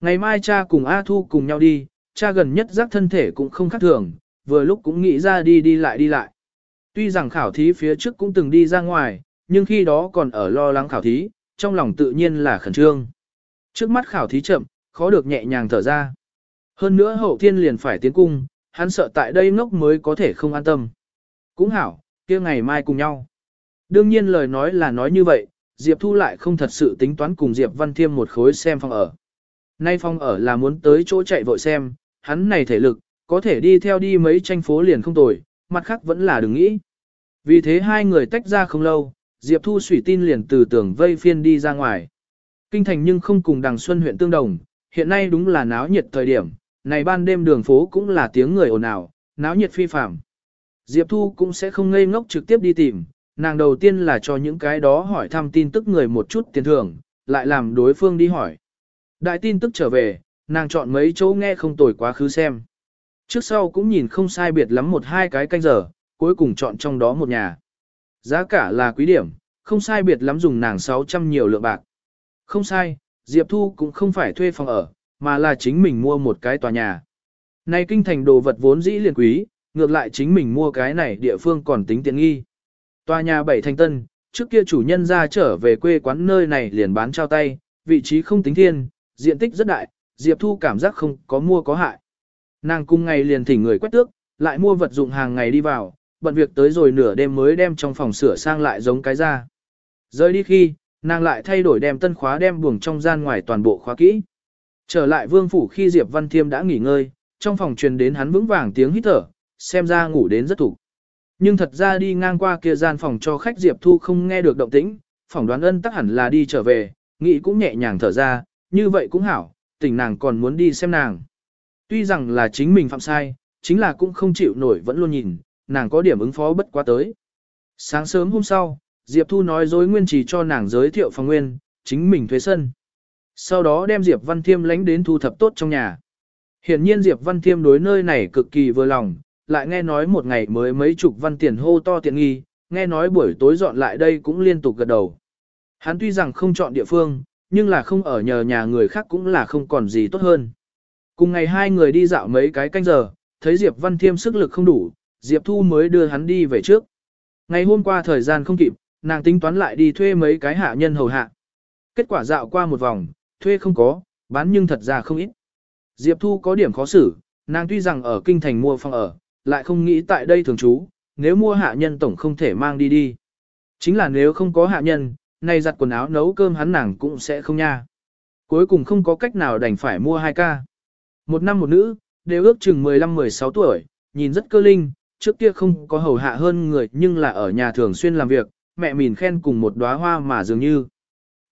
Ngày mai cha cùng A Thu cùng nhau đi, cha gần nhất rác thân thể cũng không khác thường, vừa lúc cũng nghĩ ra đi đi lại đi lại. Tuy rằng khảo thí phía trước cũng từng đi ra ngoài, nhưng khi đó còn ở lo lắng khảo thí, trong lòng tự nhiên là khẩn trương. Trước mắt khảo thí chậm, khó được nhẹ nhàng thở ra. Hơn nữa hậu thiên liền phải tiến cung, hắn sợ tại đây ngốc mới có thể không an tâm. Cũng hảo, kia ngày mai cùng nhau. Đương nhiên lời nói là nói như vậy, Diệp Thu lại không thật sự tính toán cùng Diệp Văn Thiêm một khối xem phòng ở. Nay phòng ở là muốn tới chỗ chạy vội xem, hắn này thể lực, có thể đi theo đi mấy tranh phố liền không tồi, mặt khác vẫn là đừng nghĩ. Vì thế hai người tách ra không lâu, Diệp Thu sủy tin liền từ tường vây phiên đi ra ngoài. Kinh thành nhưng không cùng đằng xuân huyện tương đồng, hiện nay đúng là náo nhiệt thời điểm, này ban đêm đường phố cũng là tiếng người ồn ào, náo nhiệt phi phạm. Diệp Thu cũng sẽ không ngây ngốc trực tiếp đi tìm, nàng đầu tiên là cho những cái đó hỏi thăm tin tức người một chút tiền thưởng, lại làm đối phương đi hỏi. Đại tin tức trở về, nàng chọn mấy chỗ nghe không tồi quá khứ xem. Trước sau cũng nhìn không sai biệt lắm một hai cái canh giờ, cuối cùng chọn trong đó một nhà. Giá cả là quý điểm, không sai biệt lắm dùng nàng 600 nhiều lượng bạc. Không sai, Diệp Thu cũng không phải thuê phòng ở, mà là chính mình mua một cái tòa nhà. Này kinh thành đồ vật vốn dĩ liền quý, ngược lại chính mình mua cái này địa phương còn tính tiện nghi. Tòa nhà bảy thành tân, trước kia chủ nhân ra trở về quê quán nơi này liền bán trao tay, vị trí không tính thiên, diện tích rất đại, Diệp Thu cảm giác không có mua có hại. Nàng cùng ngày liền thỉnh người quét tước, lại mua vật dụng hàng ngày đi vào, bận việc tới rồi nửa đêm mới đem trong phòng sửa sang lại giống cái ra. Rời đi khi, nàng lại thay đổi đem tân khóa đem buồng trong gian ngoài toàn bộ khóa kỹ. Trở lại vương phủ khi Diệp Văn Thiêm đã nghỉ ngơi, trong phòng truyền đến hắn vững vàng tiếng hít thở, xem ra ngủ đến rất thủ. Nhưng thật ra đi ngang qua kia gian phòng cho khách Diệp Thu không nghe được động tĩnh, phỏng đoán ân tắc hẳn là đi trở về, nghĩ cũng nhẹ nhàng thở ra, như vậy cũng hảo, tỉnh nàng còn muốn đi xem nàng. Tuy rằng là chính mình phạm sai, chính là cũng không chịu nổi vẫn luôn nhìn, nàng có điểm ứng phó bất quá tới. Sáng sớm hôm sau, Diệp Thu nói dối nguyên chỉ cho nàng giới thiệu phòng nguyên, chính mình thuê sân. Sau đó đem Diệp Văn Thiêm lánh đến thu thập tốt trong nhà. Hiện nhiên Diệp Văn Thiêm đối nơi này cực kỳ vừa lòng, lại nghe nói một ngày mới mấy chục văn tiền hô to tiện nghi, nghe nói buổi tối dọn lại đây cũng liên tục gật đầu. Hắn tuy rằng không chọn địa phương, nhưng là không ở nhờ nhà người khác cũng là không còn gì tốt hơn. Cùng ngày hai người đi dạo mấy cái canh giờ, thấy Diệp Văn Thiêm sức lực không đủ, Diệp Thu mới đưa hắn đi về trước. Ngày hôm qua thời gian không kịp, nàng tính toán lại đi thuê mấy cái hạ nhân hầu hạ. Kết quả dạo qua một vòng, thuê không có, bán nhưng thật ra không ít. Diệp Thu có điểm khó xử, nàng tuy rằng ở kinh thành mua phòng ở, lại không nghĩ tại đây thường trú, nếu mua hạ nhân tổng không thể mang đi đi. Chính là nếu không có hạ nhân, nay giặt quần áo nấu cơm hắn nàng cũng sẽ không nha. Cuối cùng không có cách nào đành phải mua hai ca. Một nam một nữ, đều ước chừng 15-16 tuổi, nhìn rất cơ linh, trước kia không có hầu hạ hơn người nhưng là ở nhà thường xuyên làm việc, mẹ mìn khen cùng một đóa hoa mà dường như.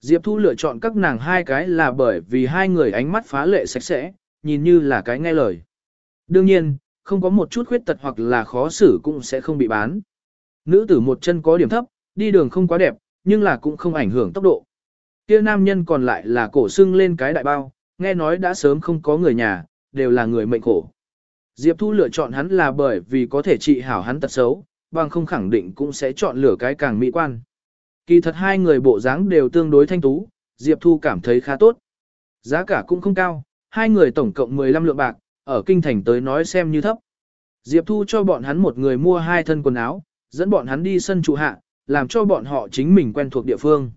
Diệp Thu lựa chọn các nàng hai cái là bởi vì hai người ánh mắt phá lệ sạch sẽ, nhìn như là cái nghe lời. Đương nhiên, không có một chút khuyết tật hoặc là khó xử cũng sẽ không bị bán. Nữ tử một chân có điểm thấp, đi đường không quá đẹp, nhưng là cũng không ảnh hưởng tốc độ. Kia nam nhân còn lại là cổ xưng lên cái đại bao, nghe nói đã sớm không có người nhà, đều là người mệnh khổ. Diệp Thu lựa chọn hắn là bởi vì có thể trị hảo hắn tật xấu, bằng không khẳng định cũng sẽ chọn lựa cái càng mỹ quan. Kỳ thật hai người bộ dáng đều tương đối thanh tú, Diệp Thu cảm thấy khá tốt. Giá cả cũng không cao, hai người tổng cộng 15 lượng bạc, ở kinh thành tới nói xem như thấp. Diệp Thu cho bọn hắn một người mua hai thân quần áo, dẫn bọn hắn đi sân trụ hạ, làm cho bọn họ chính mình quen thuộc địa phương.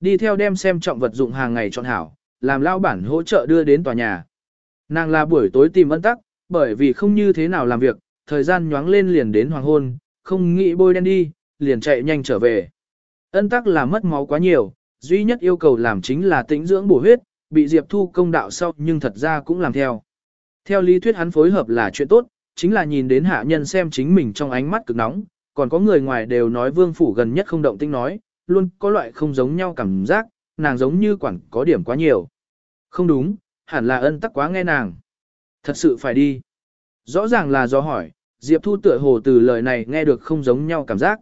Đi theo đem xem trọng vật dụng hàng ngày chọn hảo, làm lao bản hỗ trợ đưa đến tòa nhà. Nàng là buổi tối tìm ân tắc, bởi vì không như thế nào làm việc, thời gian nhoáng lên liền đến hoàng hôn, không nghĩ bôi đen đi, liền chạy nhanh trở về. Ân tắc là mất máu quá nhiều, duy nhất yêu cầu làm chính là tĩnh dưỡng bổ huyết, bị Diệp Thu công đạo sau nhưng thật ra cũng làm theo. Theo lý thuyết hắn phối hợp là chuyện tốt, chính là nhìn đến hạ nhân xem chính mình trong ánh mắt cực nóng, còn có người ngoài đều nói vương phủ gần nhất không động tinh nói, luôn có loại không giống nhau cảm giác, nàng giống như quản có điểm quá nhiều. Không đúng, hẳn là ân tắc quá nghe nàng. Thật sự phải đi. Rõ ràng là do hỏi, Diệp Thu tựa hồ từ lời này nghe được không giống nhau cảm giác.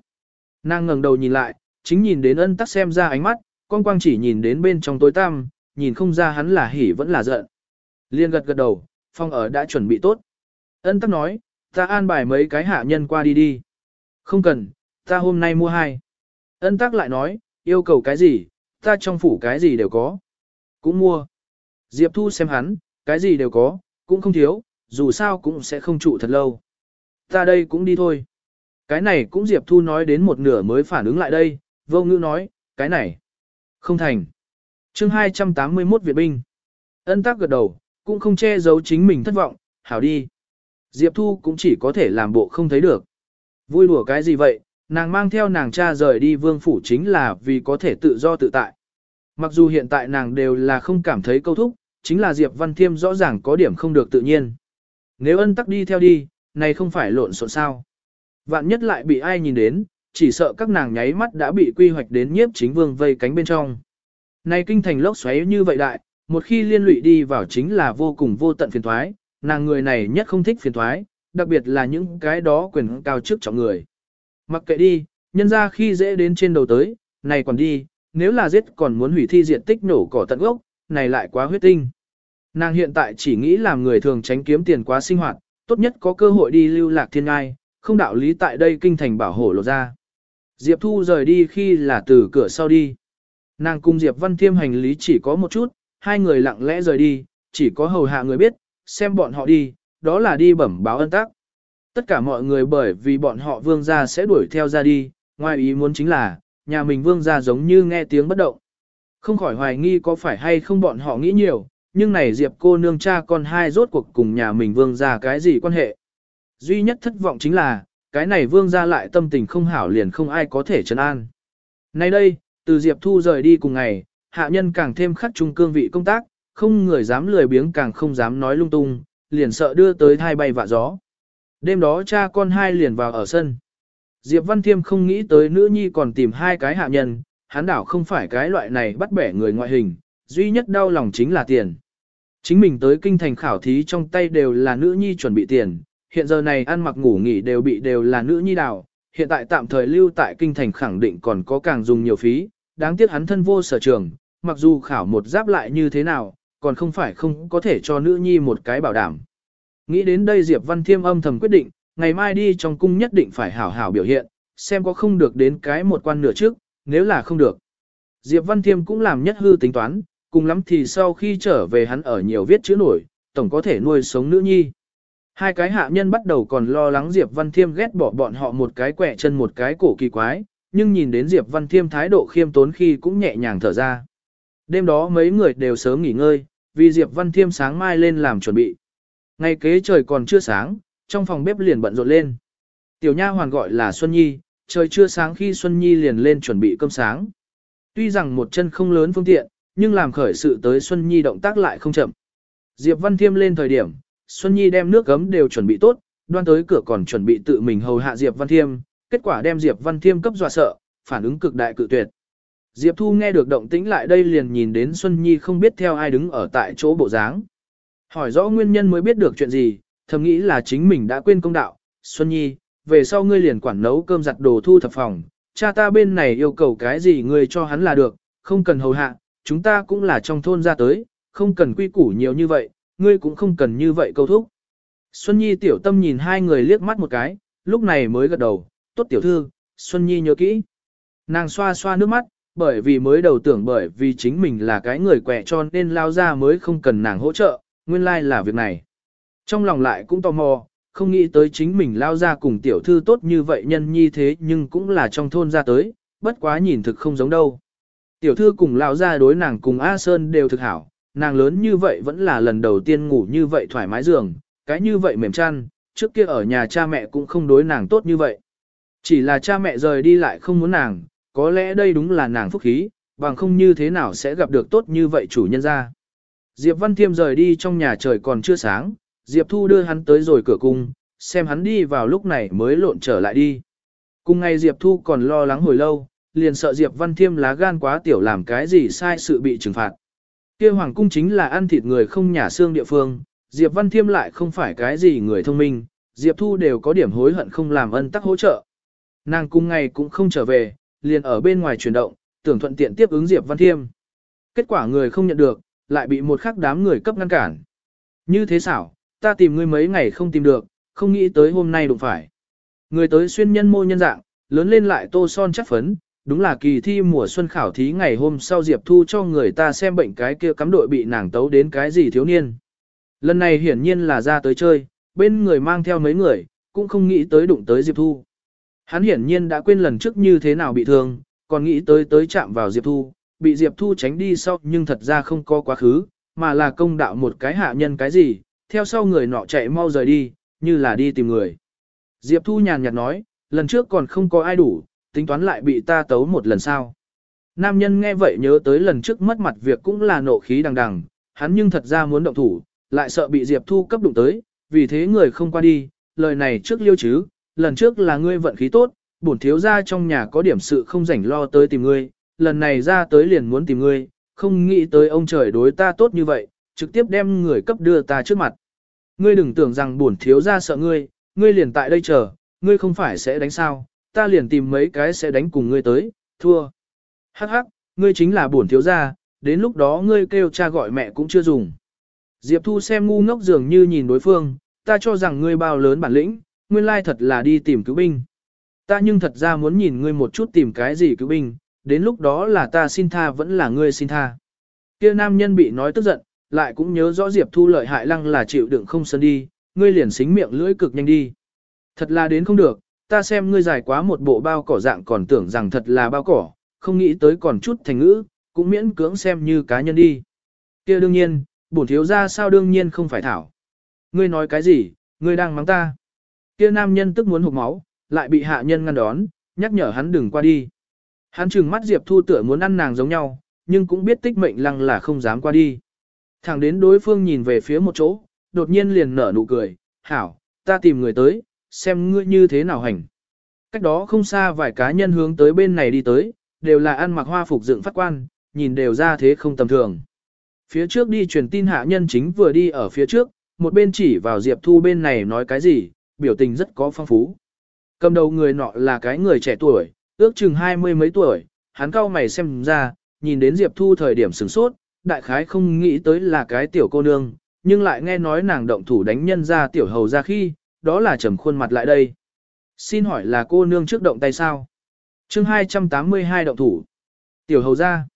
Nàng ngẩng đầu nhìn lại, chính nhìn đến ân tắc xem ra ánh mắt, con quang chỉ nhìn đến bên trong tối tăm, nhìn không ra hắn là hỉ vẫn là giận. Liên gật gật đầu, phong ở đã chuẩn bị tốt. Ân tắc nói, ta an bài mấy cái hạ nhân qua đi đi. Không cần, ta hôm nay mua hai. Ân tắc lại nói, yêu cầu cái gì, ta trong phủ cái gì đều có. Cũng mua. Diệp Thu xem hắn, cái gì đều có, cũng không thiếu, dù sao cũng sẽ không trụ thật lâu. Ta đây cũng đi thôi. Cái này cũng Diệp Thu nói đến một nửa mới phản ứng lại đây, vô ngữ nói, cái này. Không thành. chương 281 Việt binh. Ân tắc gật đầu, cũng không che giấu chính mình thất vọng, hảo đi. Diệp Thu cũng chỉ có thể làm bộ không thấy được. Vui đùa cái gì vậy, nàng mang theo nàng cha rời đi vương phủ chính là vì có thể tự do tự tại. Mặc dù hiện tại nàng đều là không cảm thấy câu thúc, chính là Diệp Văn Thiêm rõ ràng có điểm không được tự nhiên. Nếu ân tắc đi theo đi, này không phải lộn xộn sao. Vạn nhất lại bị ai nhìn đến, chỉ sợ các nàng nháy mắt đã bị quy hoạch đến nhiếp chính vương vây cánh bên trong. Này kinh thành lốc xoáy như vậy đại, một khi liên lụy đi vào chính là vô cùng vô tận phiền thoái, nàng người này nhất không thích phiền thoái, đặc biệt là những cái đó quyền cao chức trọng người. Mặc kệ đi, nhân ra khi dễ đến trên đầu tới, này còn đi, nếu là giết còn muốn hủy thi diện tích nổ cỏ tận gốc, này lại quá huyết tinh. Nàng hiện tại chỉ nghĩ làm người thường tránh kiếm tiền quá sinh hoạt, tốt nhất có cơ hội đi lưu lạc thiên ngai, không đạo lý tại đây kinh thành bảo hộ lộ ra. Diệp Thu rời đi khi là từ cửa sau đi. Nàng cùng Diệp Văn Thiêm hành lý chỉ có một chút, hai người lặng lẽ rời đi, chỉ có hầu hạ người biết, xem bọn họ đi, đó là đi bẩm báo ân tác. Tất cả mọi người bởi vì bọn họ vương gia sẽ đuổi theo ra đi, ngoài ý muốn chính là, nhà mình vương gia giống như nghe tiếng bất động. Không khỏi hoài nghi có phải hay không bọn họ nghĩ nhiều, nhưng này Diệp cô nương cha con hai rốt cuộc cùng nhà mình vương gia cái gì quan hệ. Duy nhất thất vọng chính là, cái này vương gia lại tâm tình không hảo liền không ai có thể trấn an. Nay đây, từ Diệp Thu rời đi cùng ngày, hạ nhân càng thêm khắc trung cương vị công tác, không người dám lười biếng càng không dám nói lung tung, liền sợ đưa tới thai bay vạ gió. Đêm đó cha con hai liền vào ở sân. Diệp Văn Thiêm không nghĩ tới nữ nhi còn tìm hai cái hạ nhân, hắn đảo không phải cái loại này bắt bẻ người ngoại hình, duy nhất đau lòng chính là tiền. Chính mình tới kinh thành khảo thí trong tay đều là nữ nhi chuẩn bị tiền, hiện giờ này ăn mặc ngủ nghỉ đều bị đều là nữ nhi đảo, hiện tại tạm thời lưu tại kinh thành khẳng định còn có càng dùng nhiều phí, đáng tiếc hắn thân vô sở trường, mặc dù khảo một giáp lại như thế nào, còn không phải không có thể cho nữ nhi một cái bảo đảm. Nghĩ đến đây Diệp Văn Thiêm âm thầm quyết định, ngày mai đi trong cung nhất định phải hảo hảo biểu hiện, xem có không được đến cái một quan nửa trước, nếu là không được. Diệp Văn Thiêm cũng làm nhất hư tính toán, cùng lắm thì sau khi trở về hắn ở nhiều viết chữ nổi, tổng có thể nuôi sống nữ nhi. Hai cái hạ nhân bắt đầu còn lo lắng Diệp Văn Thiêm ghét bỏ bọn họ một cái quẻ chân một cái cổ kỳ quái, nhưng nhìn đến Diệp Văn Thiêm thái độ khiêm tốn khi cũng nhẹ nhàng thở ra. Đêm đó mấy người đều sớm nghỉ ngơi, vì Diệp Văn Thiêm sáng mai lên làm chuẩn bị. Ngày kế trời còn chưa sáng, trong phòng bếp liền bận rộn lên. Tiểu nha hoàn gọi là Xuân Nhi, trời chưa sáng khi Xuân Nhi liền lên chuẩn bị cơm sáng. Tuy rằng một chân không lớn phương tiện, nhưng làm khởi sự tới Xuân Nhi động tác lại không chậm. Diệp Văn Thiêm lên thời điểm, Xuân Nhi đem nước gấm đều chuẩn bị tốt, đoan tới cửa còn chuẩn bị tự mình hầu hạ Diệp Văn Thiêm, kết quả đem Diệp Văn Thiêm cấp dọa sợ, phản ứng cực đại cự tuyệt. Diệp Thu nghe được động tĩnh lại đây liền nhìn đến Xuân Nhi không biết theo ai đứng ở tại chỗ bộ dáng. Hỏi rõ nguyên nhân mới biết được chuyện gì, thầm nghĩ là chính mình đã quên công đạo. Xuân Nhi, về sau ngươi liền quản nấu cơm giặt đồ thu thập phòng, cha ta bên này yêu cầu cái gì ngươi cho hắn là được, không cần hầu hạ, chúng ta cũng là trong thôn ra tới, không cần quy củ nhiều như vậy, ngươi cũng không cần như vậy câu thúc. Xuân Nhi tiểu tâm nhìn hai người liếc mắt một cái, lúc này mới gật đầu, tốt tiểu thư, Xuân Nhi nhớ kỹ. Nàng xoa xoa nước mắt, bởi vì mới đầu tưởng bởi vì chính mình là cái người quẹ cho nên lao ra mới không cần nàng hỗ trợ, nguyên lai like là việc này. Trong lòng lại cũng tò mò, không nghĩ tới chính mình lao ra cùng tiểu thư tốt như vậy nhân nhi thế nhưng cũng là trong thôn ra tới, bất quá nhìn thực không giống đâu. Tiểu thư cùng lao ra đối nàng cùng A Sơn đều thực hảo, nàng lớn như vậy vẫn là lần đầu tiên ngủ như vậy thoải mái giường, cái như vậy mềm chăn, trước kia ở nhà cha mẹ cũng không đối nàng tốt như vậy. Chỉ là cha mẹ rời đi lại không muốn nàng, có lẽ đây đúng là nàng phúc khí, bằng không như thế nào sẽ gặp được tốt như vậy chủ nhân ra. Diệp Văn Thiêm rời đi trong nhà trời còn chưa sáng, Diệp Thu đưa hắn tới rồi cửa cung, xem hắn đi vào lúc này mới lộn trở lại đi. Cùng ngày Diệp Thu còn lo lắng hồi lâu, liền sợ Diệp Văn Thiêm lá gan quá tiểu làm cái gì sai sự bị trừng phạt. Kia hoàng cung chính là ăn thịt người không nhả xương địa phương, Diệp Văn Thiêm lại không phải cái gì người thông minh, Diệp Thu đều có điểm hối hận không làm ân tắc hỗ trợ. Nàng cung ngày cũng không trở về, liền ở bên ngoài chuyển động, tưởng thuận tiện tiếp ứng Diệp Văn Thiêm. Kết quả người không nhận được, lại bị một khắc đám người cấp ngăn cản. Như thế xảo, ta tìm ngươi mấy ngày không tìm được, không nghĩ tới hôm nay đụng phải. Người tới xuyên nhân mô nhân dạng, lớn lên lại tô son chắc phấn, đúng là kỳ thi mùa xuân khảo thí ngày hôm sau Diệp Thu cho người ta xem bệnh cái kia cắm đội bị nàng tấu đến cái gì thiếu niên. Lần này hiển nhiên là ra tới chơi, bên người mang theo mấy người, cũng không nghĩ tới đụng tới Diệp Thu. Hắn hiển nhiên đã quên lần trước như thế nào bị thương, còn nghĩ tới tới chạm vào Diệp Thu, bị Diệp Thu tránh đi sau nhưng thật ra không có quá khứ, mà là công đạo một cái hạ nhân cái gì, theo sau người nọ chạy mau rời đi, như là đi tìm người. Diệp Thu nhàn nhạt nói, lần trước còn không có ai đủ, tính toán lại bị ta tấu một lần sau. Nam nhân nghe vậy nhớ tới lần trước mất mặt việc cũng là nộ khí đằng đằng, hắn nhưng thật ra muốn động thủ, lại sợ bị Diệp Thu cấp đụng tới, vì thế người không qua đi, lời này trước liêu chứ, lần trước là ngươi vận khí tốt, bổn thiếu ra trong nhà có điểm sự không rảnh lo tới tìm ngươi, lần này ra tới liền muốn tìm ngươi, không nghĩ tới ông trời đối ta tốt như vậy, trực tiếp đem người cấp đưa ta trước mặt. Ngươi đừng tưởng rằng bổn thiếu ra sợ ngươi, ngươi liền tại đây chờ, ngươi không phải sẽ đánh sao, ta liền tìm mấy cái sẽ đánh cùng ngươi tới, thua. Hắc hắc, ngươi chính là bổn thiếu gia, đến lúc đó ngươi kêu cha gọi mẹ cũng chưa dùng. Diệp Thu xem ngu ngốc dường như nhìn đối phương, ta cho rằng ngươi bao lớn bản lĩnh, nguyên lai thật là đi tìm cứu binh. Ta nhưng thật ra muốn nhìn ngươi một chút tìm cái gì cứu binh, đến lúc đó là ta xin tha vẫn là ngươi xin tha. Kia nam nhân bị nói tức giận, lại cũng nhớ rõ Diệp Thu lợi hại lăng là chịu đựng không sân đi, ngươi liền xính miệng lưỡi cực nhanh đi. Thật là đến không được, ta xem ngươi dài quá một bộ bao cỏ dạng còn tưởng rằng thật là bao cỏ, không nghĩ tới còn chút thành ngữ, cũng miễn cưỡng xem như cá nhân đi. kia đương nhiên, bổn thiếu ra sao đương nhiên không phải thảo. Ngươi nói cái gì, ngươi đang mắng ta. kia nam nhân tức muốn hụt máu, lại bị hạ nhân ngăn đón, nhắc nhở hắn đừng qua đi. Hắn trừng mắt Diệp Thu tựa muốn ăn nàng giống nhau, nhưng cũng biết tích mệnh lăng là không dám qua đi. Thẳng đến đối phương nhìn về phía một chỗ, đột nhiên liền nở nụ cười, hảo, ta tìm người tới, xem ngươi như thế nào hành. Cách đó không xa vài cá nhân hướng tới bên này đi tới, đều là ăn mặc hoa phục dựng phát quan, nhìn đều ra thế không tầm thường. Phía trước đi truyền tin hạ nhân chính vừa đi ở phía trước, một bên chỉ vào Diệp Thu bên này nói cái gì, biểu tình rất có phong phú. Cầm đầu người nọ là cái người trẻ tuổi, ước chừng hai mươi mấy tuổi, hắn cao mày xem ra, nhìn đến Diệp Thu thời điểm sửng sốt, đại khái không nghĩ tới là cái tiểu cô nương, nhưng lại nghe nói nàng động thủ đánh nhân ra tiểu hầu ra khi, đó là trầm khuôn mặt lại đây. Xin hỏi là cô nương trước động tay sao? chương 282 động thủ. Tiểu hầu ra.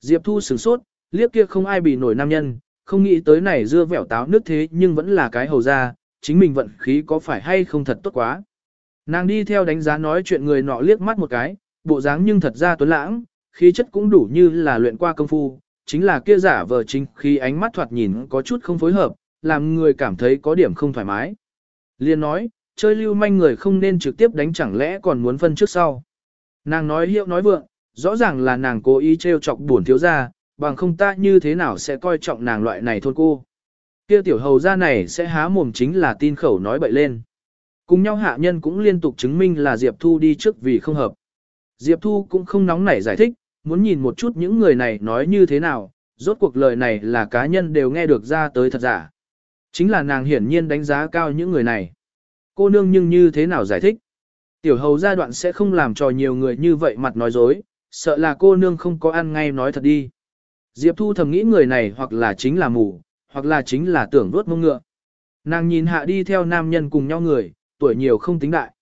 Diệp Thu sửng sốt, liếc kia không ai bị nổi nam nhân, không nghĩ tới này dưa vẻo táo nước thế nhưng vẫn là cái hầu ra, chính mình vận khí có phải hay không thật tốt quá. Nàng đi theo đánh giá nói chuyện người nọ liếc mắt một cái, bộ dáng nhưng thật ra tuấn lãng, khí chất cũng đủ như là luyện qua công phu, chính là kia giả vờ chính khi ánh mắt thoạt nhìn có chút không phối hợp, làm người cảm thấy có điểm không thoải mái. Liên nói, chơi lưu manh người không nên trực tiếp đánh chẳng lẽ còn muốn phân trước sau. Nàng nói hiệu nói vượng, rõ ràng là nàng cố ý trêu chọc buồn thiếu ra, bằng không ta như thế nào sẽ coi trọng nàng loại này thôn cô. Kia tiểu hầu ra này sẽ há mồm chính là tin khẩu nói bậy lên. Cùng nhau hạ nhân cũng liên tục chứng minh là Diệp Thu đi trước vì không hợp. Diệp Thu cũng không nóng nảy giải thích, muốn nhìn một chút những người này nói như thế nào, rốt cuộc lời này là cá nhân đều nghe được ra tới thật giả. Chính là nàng hiển nhiên đánh giá cao những người này. Cô nương nhưng như thế nào giải thích? Tiểu hầu gia đoạn sẽ không làm cho nhiều người như vậy mặt nói dối, sợ là cô nương không có ăn ngay nói thật đi. Diệp Thu thầm nghĩ người này hoặc là chính là mù, hoặc là chính là tưởng đuốt mông ngựa. Nàng nhìn hạ đi theo nam nhân cùng nhau người, tuổi nhiều không tính đại.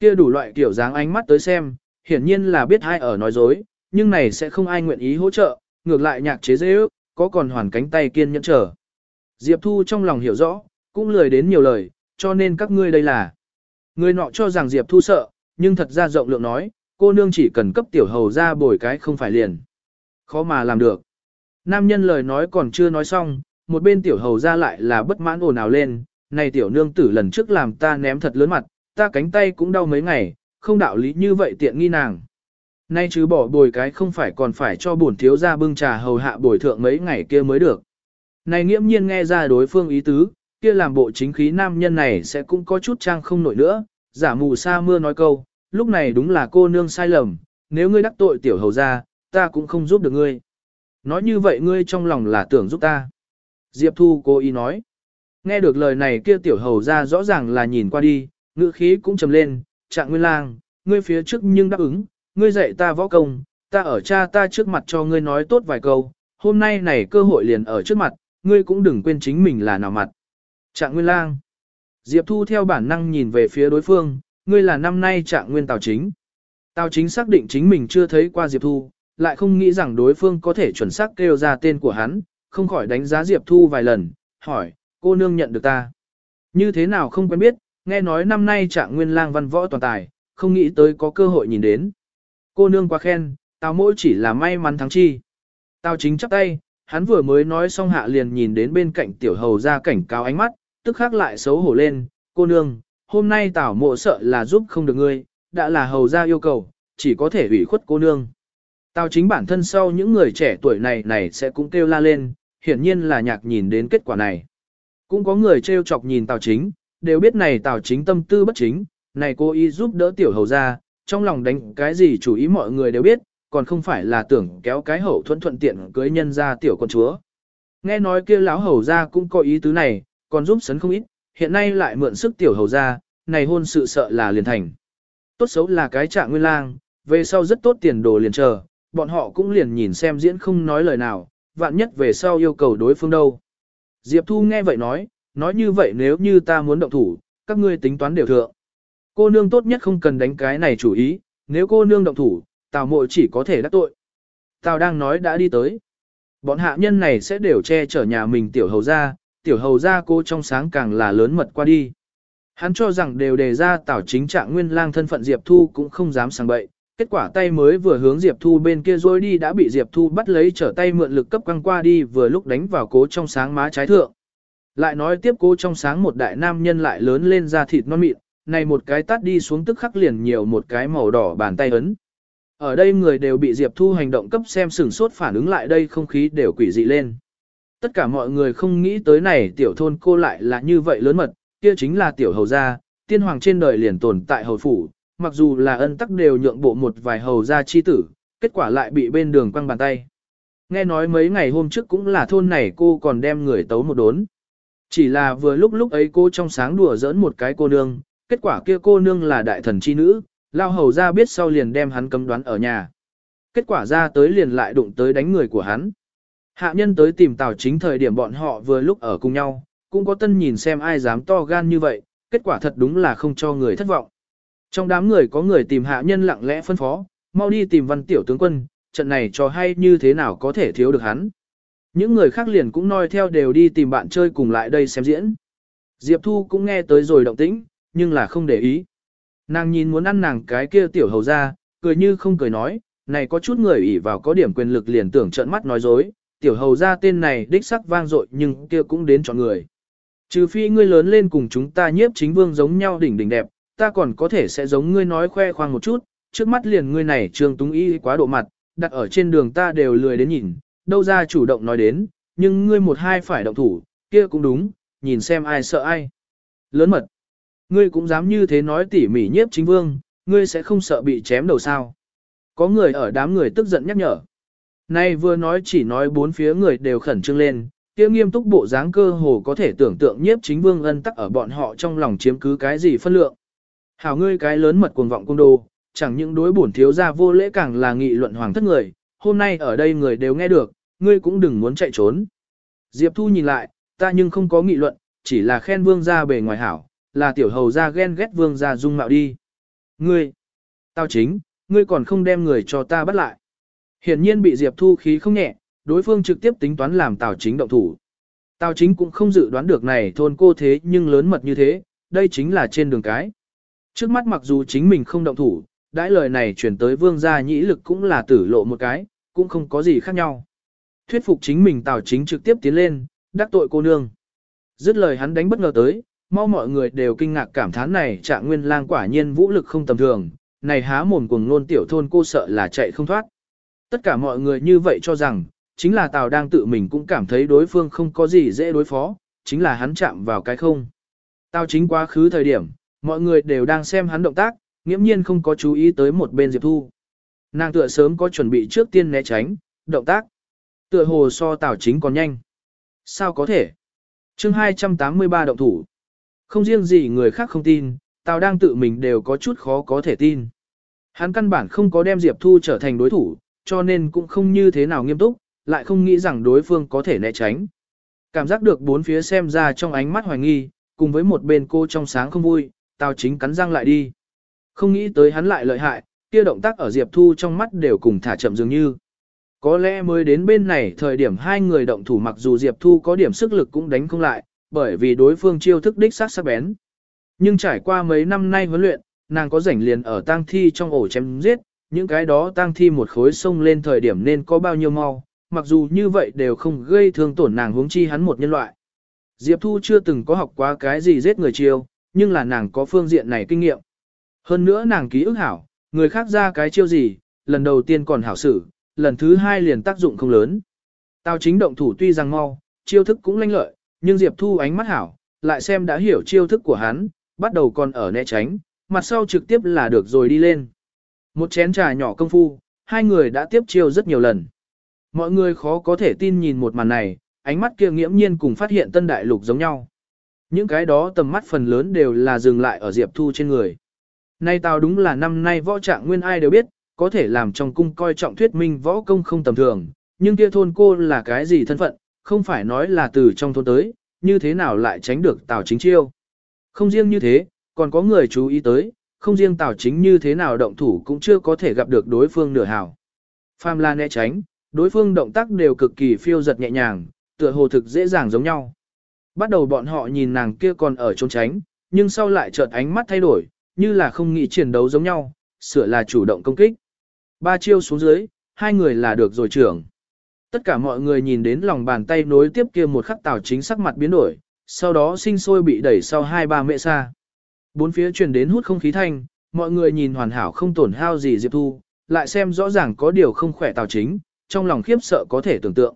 Kia đủ loại kiểu dáng ánh mắt tới xem, hiển nhiên là biết ai ở nói dối, nhưng này sẽ không ai nguyện ý hỗ trợ, ngược lại nhạc chế dễ ước, có còn hoàn cánh tay kiên nhẫn trở. Diệp Thu trong lòng hiểu rõ, cũng lười đến nhiều lời, cho nên các ngươi đây là. Người nọ cho rằng Diệp Thu sợ, nhưng thật ra rộng lượng nói, cô nương chỉ cần cấp tiểu hầu ra bồi cái không phải liền. Khó mà làm được. Nam nhân lời nói còn chưa nói xong, một bên tiểu hầu ra lại là bất mãn ồn ào lên, này tiểu nương tử lần trước làm ta ném thật lớn mặt, ta cánh tay cũng đau mấy ngày, không đạo lý như vậy tiện nghi nàng. Nay chứ bỏ bồi cái không phải còn phải cho bổn thiếu ra bưng trà hầu hạ bồi thượng mấy ngày kia mới được. Này nghiễm nhiên nghe ra đối phương ý tứ, kia làm bộ chính khí nam nhân này sẽ cũng có chút trang không nổi nữa, giả mù sa mưa nói câu, lúc này đúng là cô nương sai lầm, nếu ngươi đắc tội tiểu hầu ra, ta cũng không giúp được ngươi. Nói như vậy ngươi trong lòng là tưởng giúp ta. Diệp Thu cố ý nói. Nghe được lời này kia tiểu hầu ra rõ ràng là nhìn qua đi, ngữ khí cũng trầm lên, trạng nguyên lang, ngươi phía trước nhưng đáp ứng, ngươi dạy ta võ công, ta ở cha ta trước mặt cho ngươi nói tốt vài câu, hôm nay này cơ hội liền ở trước mặt, ngươi cũng đừng quên chính mình là nào mặt. Trạng nguyên lang. Diệp Thu theo bản năng nhìn về phía đối phương, ngươi là năm nay trạng nguyên Tào Chính. Tào Chính xác định chính mình chưa thấy qua Diệp Thu, lại không nghĩ rằng đối phương có thể chuẩn xác kêu ra tên của hắn, không khỏi đánh giá Diệp Thu vài lần, hỏi, cô nương nhận được ta. Như thế nào không quen biết, nghe nói năm nay trạng nguyên lang văn võ toàn tài, không nghĩ tới có cơ hội nhìn đến. Cô nương quá khen, tào mỗi chỉ là may mắn thắng chi. Tào chính chắp tay, hắn vừa mới nói xong hạ liền nhìn đến bên cạnh tiểu hầu ra cảnh cáo ánh mắt, tức khắc lại xấu hổ lên, cô nương, hôm nay tào mộ sợ là giúp không được ngươi, đã là hầu ra yêu cầu, chỉ có thể ủy khuất cô nương. Tào chính bản thân sau những người trẻ tuổi này này sẽ cũng kêu la lên, hiển nhiên là nhạc nhìn đến kết quả này. Cũng có người trêu chọc nhìn Tào chính, đều biết này Tào chính tâm tư bất chính, này cô ý giúp đỡ tiểu hầu ra, trong lòng đánh cái gì chủ ý mọi người đều biết, còn không phải là tưởng kéo cái hậu thuận thuận tiện cưới nhân ra tiểu con chúa. Nghe nói kia lão hầu ra cũng có ý tứ này, còn giúp sấn không ít, hiện nay lại mượn sức tiểu hầu ra, này hôn sự sợ là liền thành. Tốt xấu là cái trạng nguyên lang, về sau rất tốt tiền đồ liền chờ, bọn họ cũng liền nhìn xem diễn không nói lời nào, vạn nhất về sau yêu cầu đối phương đâu. Diệp Thu nghe vậy nói, nói như vậy nếu như ta muốn động thủ, các ngươi tính toán đều thượng. Cô nương tốt nhất không cần đánh cái này chủ ý, nếu cô nương động thủ, Tào mội chỉ có thể đắc tội. Tào đang nói đã đi tới. Bọn hạ nhân này sẽ đều che chở nhà mình tiểu hầu ra, tiểu hầu ra cô trong sáng càng là lớn mật qua đi. Hắn cho rằng đều đề ra Tào chính trạng nguyên lang thân phận Diệp Thu cũng không dám sang bậy, Kết quả tay mới vừa hướng Diệp Thu bên kia rồi đi đã bị Diệp Thu bắt lấy trở tay mượn lực cấp quăng qua đi vừa lúc đánh vào cố trong sáng má trái thượng. Lại nói tiếp cố trong sáng một đại nam nhân lại lớn lên ra thịt non mịn, này một cái tát đi xuống tức khắc liền nhiều một cái màu đỏ bàn tay ấn. Ở đây người đều bị Diệp Thu hành động cấp xem sửng sốt phản ứng lại đây không khí đều quỷ dị lên. Tất cả mọi người không nghĩ tới này tiểu thôn cô lại là như vậy lớn mật, kia chính là tiểu hầu gia, tiên hoàng trên đời liền tồn tại hầu phủ, mặc dù là ân tắc đều nhượng bộ một vài hầu gia chi tử, kết quả lại bị bên đường quăng bàn tay. Nghe nói mấy ngày hôm trước cũng là thôn này cô còn đem người tấu một đốn. Chỉ là vừa lúc lúc ấy cô trong sáng đùa giỡn một cái cô nương, kết quả kia cô nương là đại thần chi nữ, lao hầu ra biết sau liền đem hắn cấm đoán ở nhà. Kết quả ra tới liền lại đụng tới đánh người của hắn. Hạ nhân tới tìm Tào chính thời điểm bọn họ vừa lúc ở cùng nhau, cũng có tân nhìn xem ai dám to gan như vậy, kết quả thật đúng là không cho người thất vọng. Trong đám người có người tìm hạ nhân lặng lẽ phân phó, mau đi tìm văn tiểu tướng quân, trận này cho hay như thế nào có thể thiếu được hắn. Những người khác liền cũng noi theo đều đi tìm bạn chơi cùng lại đây xem diễn. Diệp Thu cũng nghe tới rồi động tĩnh, nhưng là không để ý. Nàng nhìn muốn ăn nàng cái kia tiểu hầu ra, cười như không cười nói, này có chút người ỷ vào có điểm quyền lực liền tưởng trợn mắt nói dối, tiểu hầu ra tên này đích sắc vang dội nhưng kia cũng đến chọn người. Trừ phi ngươi lớn lên cùng chúng ta nhiếp chính vương giống nhau đỉnh đỉnh đẹp, ta còn có thể sẽ giống ngươi nói khoe khoang một chút, trước mắt liền ngươi này Trường túng y quá độ mặt, đặt ở trên đường ta đều lười đến nhìn, đâu ra chủ động nói đến, nhưng ngươi một hai phải động thủ, kia cũng đúng, nhìn xem ai sợ ai. Lớn mật. Ngươi cũng dám như thế nói tỉ mỉ nhiếp chính vương, ngươi sẽ không sợ bị chém đầu sao. Có người ở đám người tức giận nhắc nhở. Nay vừa nói chỉ nói bốn phía người đều khẩn trương lên, kia nghiêm túc bộ dáng cơ hồ có thể tưởng tượng nhiếp chính vương ân tắc ở bọn họ trong lòng chiếm cứ cái gì phân lượng. Hảo ngươi cái lớn mật cuồng vọng cung đồ, chẳng những đối bổn thiếu gia vô lễ càng là nghị luận hoàng thất người, hôm nay ở đây người đều nghe được, ngươi cũng đừng muốn chạy trốn. Diệp Thu nhìn lại, ta nhưng không có nghị luận, chỉ là khen vương gia bề ngoài hảo, là tiểu hầu gia ghen ghét vương gia dung mạo đi. Ngươi, tao chính, ngươi còn không đem người cho ta bắt lại. Hiển nhiên bị Diệp Thu khí không nhẹ, đối phương trực tiếp tính toán làm Tào Chính động thủ. Tào Chính cũng không dự đoán được này thôn cô thế nhưng lớn mật như thế, đây chính là trên đường cái. Trước mắt mặc dù chính mình không động thủ, đãi lời này chuyển tới vương gia nhĩ lực cũng là tử lộ một cái, cũng không có gì khác nhau. Thuyết phục chính mình Tào Chính trực tiếp tiến lên, đắc tội cô nương. Dứt lời hắn đánh bất ngờ tới, mau mọi người đều kinh ngạc cảm thán này trạng nguyên lang quả nhiên vũ lực không tầm thường, này há mồm cuồng nôn tiểu thôn cô sợ là chạy không thoát. Tất cả mọi người như vậy cho rằng, chính là Tào đang tự mình cũng cảm thấy đối phương không có gì dễ đối phó, chính là hắn chạm vào cái không. Tào chính quá khứ thời điểm, mọi người đều đang xem hắn động tác, nghiễm nhiên không có chú ý tới một bên Diệp Thu. Nàng tựa sớm có chuẩn bị trước tiên né tránh, động tác. Tựa hồ so Tào chính còn nhanh. Sao có thể? chương 283 động thủ. Không riêng gì người khác không tin, Tào đang tự mình đều có chút khó có thể tin. Hắn căn bản không có đem Diệp Thu trở thành đối thủ, cho nên cũng không như thế nào nghiêm túc, lại không nghĩ rằng đối phương có thể né tránh. Cảm giác được bốn phía xem ra trong ánh mắt hoài nghi, cùng với một bên cô trong sáng không vui, Tào chính cắn răng lại đi. Không nghĩ tới hắn lại lợi hại, kia động tác ở Diệp Thu trong mắt đều cùng thả chậm dường như. Có lẽ mới đến bên này thời điểm hai người động thủ mặc dù Diệp Thu có điểm sức lực cũng đánh không lại, bởi vì đối phương chiêu thức đích sát sắc bén. Nhưng trải qua mấy năm nay huấn luyện, nàng có rảnh liền ở tang thi trong ổ chém giết, những cái đó tang thi một khối sông lên thời điểm nên có bao nhiêu mau, mặc dù như vậy đều không gây thương tổn nàng huống chi hắn một nhân loại. Diệp Thu chưa từng có học qua cái gì giết người chiêu, nhưng là nàng có phương diện này kinh nghiệm. Hơn nữa nàng ký ức hảo, người khác ra cái chiêu gì, lần đầu tiên còn hảo xử, lần thứ hai liền tác dụng không lớn. Tao chính động thủ tuy rằng mau, chiêu thức cũng lanh lợi, nhưng Diệp Thu ánh mắt hảo, lại xem đã hiểu chiêu thức của hắn, bắt đầu còn ở né tránh, mặt sau trực tiếp là được rồi đi lên. Một chén trà nhỏ công phu, hai người đã tiếp chiêu rất nhiều lần. Mọi người khó có thể tin nhìn một màn này, ánh mắt kia nghiễm nhiên cùng phát hiện tân đại lục giống nhau. Những cái đó tầm mắt phần lớn đều là dừng lại ở Diệp Thu trên người. Nay tao đúng là năm nay võ trạng nguyên ai đều biết, có thể làm trong cung coi trọng thuyết minh võ công không tầm thường, nhưng kia thôn cô là cái gì thân phận, không phải nói là từ trong thôn tới, như thế nào lại tránh được Tào Chính chiêu. Không riêng như thế, còn có người chú ý tới, không riêng Tào Chính như thế nào động thủ cũng chưa có thể gặp được đối phương nửa hảo. Pham La né tránh, đối phương động tác đều cực kỳ phiêu giật nhẹ nhàng, tựa hồ thực dễ dàng giống nhau. Bắt đầu bọn họ nhìn nàng kia còn ở trốn tránh, nhưng sau lại chợt ánh mắt thay đổi, như là không nghĩ chiến đấu giống nhau, sửa là chủ động công kích. ba chiêu xuống dưới, hai người là được rồi trưởng. Tất cả mọi người nhìn đến lòng bàn tay nối tiếp kia một khắc tảo chính sắc mặt biến đổi, sau đó sinh sôi bị đẩy sau hai ba mẹ xa. Bốn phía truyền đến hút không khí thanh, mọi người nhìn hoàn hảo không tổn hao gì Diệp Thu, lại xem rõ ràng có điều không khỏe tào chính, trong lòng khiếp sợ có thể tưởng tượng.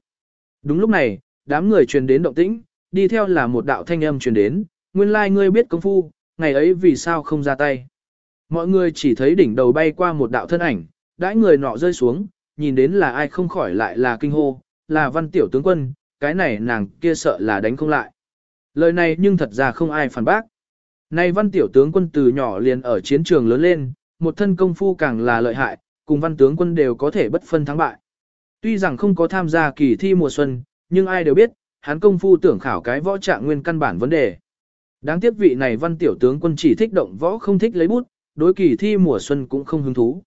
Đúng lúc này, đám người truyền đến động tĩnh, đi theo là một đạo thanh âm truyền đến, nguyên lai like ngươi biết công phu, ngày ấy vì sao không ra tay. Mọi người chỉ thấy đỉnh đầu bay qua một đạo thân ảnh, đãi người nọ rơi xuống, nhìn đến là ai không khỏi lại là kinh hô, là văn tiểu tướng quân, cái này nàng kia sợ là đánh không lại. Lời này nhưng thật ra không ai phản bác. Nay văn tiểu tướng quân từ nhỏ liền ở chiến trường lớn lên, một thân công phu càng là lợi hại, cùng văn tướng quân đều có thể bất phân thắng bại. Tuy rằng không có tham gia kỳ thi mùa xuân, nhưng ai đều biết, hắn công phu tưởng khảo cái võ trạng nguyên căn bản vấn đề. Đáng tiếc vị này văn tiểu tướng quân chỉ thích động võ không thích lấy bút, đối kỳ thi mùa xuân cũng không hứng thú.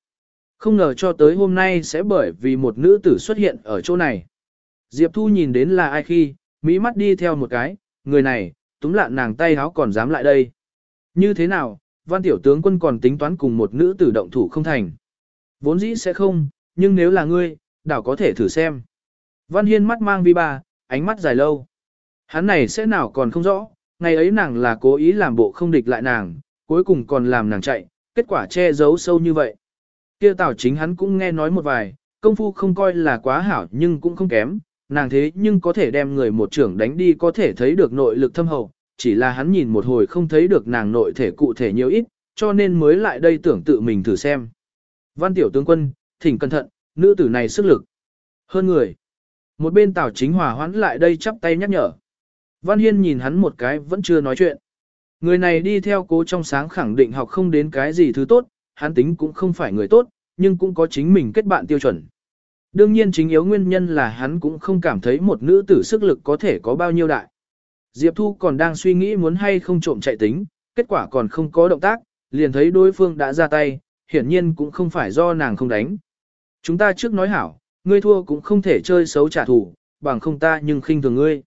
Không ngờ cho tới hôm nay sẽ bởi vì một nữ tử xuất hiện ở chỗ này. Diệp Thu nhìn đến là ai khi, mỹ mắt đi theo một cái, người này, túm lạ nàng tay háo còn dám lại đây. Như thế nào, văn tiểu tướng quân còn tính toán cùng một nữ tử động thủ không thành. Vốn dĩ sẽ không, nhưng nếu là ngươi, đảo có thể thử xem. Văn Hiên mắt mang vi ba, ánh mắt dài lâu. Hắn này sẽ nào còn không rõ, ngày ấy nàng là cố ý làm bộ không địch lại nàng, cuối cùng còn làm nàng chạy, kết quả che giấu sâu như vậy. Kia tào chính hắn cũng nghe nói một vài, công phu không coi là quá hảo nhưng cũng không kém, nàng thế nhưng có thể đem người một trưởng đánh đi có thể thấy được nội lực thâm hậu, chỉ là hắn nhìn một hồi không thấy được nàng nội thể cụ thể nhiều ít, cho nên mới lại đây tưởng tự mình thử xem. Văn tiểu tướng quân, thỉnh cẩn thận, nữ tử này sức lực. Hơn người. Một bên tào chính hòa hoãn lại đây chắp tay nhắc nhở. Văn Hiên nhìn hắn một cái vẫn chưa nói chuyện. Người này đi theo cố trong sáng khẳng định học không đến cái gì thứ tốt, hắn tính cũng không phải người tốt, nhưng cũng có chính mình kết bạn tiêu chuẩn. Đương nhiên chính yếu nguyên nhân là hắn cũng không cảm thấy một nữ tử sức lực có thể có bao nhiêu đại. Diệp Thu còn đang suy nghĩ muốn hay không trộm chạy tính, kết quả còn không có động tác, liền thấy đối phương đã ra tay, hiển nhiên cũng không phải do nàng không đánh. Chúng ta trước nói hảo, ngươi thua cũng không thể chơi xấu trả thù, bằng không ta nhưng khinh thường ngươi.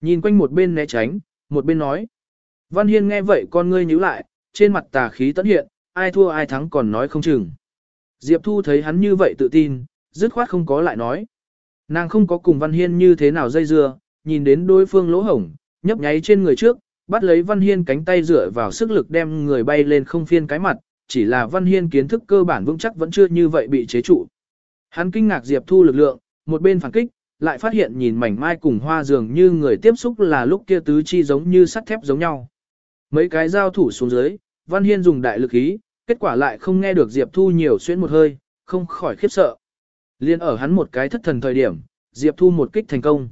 Nhìn quanh một bên né tránh, một bên nói. Văn Hiên nghe vậy con ngươi nhíu lại, trên mặt tà khí tận hiện, ai thua ai thắng còn nói không chừng. Diệp Thu thấy hắn như vậy tự tin, dứt khoát không có lại nói. Nàng không có cùng Văn Hiên như thế nào dây dưa, nhìn đến đối phương lỗ hổng, nhấp nháy trên người trước, bắt lấy Văn Hiên cánh tay dựa vào sức lực đem người bay lên không phiên cái mặt, chỉ là Văn Hiên kiến thức cơ bản vững chắc vẫn chưa như vậy bị chế trụ. Hắn kinh ngạc Diệp Thu lực lượng, một bên phản kích, lại phát hiện nhìn mảnh mai cùng hoa dường như người tiếp xúc là lúc kia tứ chi giống như sắt thép giống nhau. Mấy cái giao thủ xuống dưới, Văn Hiên dùng đại lực ý, kết quả lại không nghe được Diệp Thu nhiều xuyên một hơi, không khỏi khiếp sợ. Liên ở hắn một cái thất thần thời điểm, Diệp Thu một kích thành công.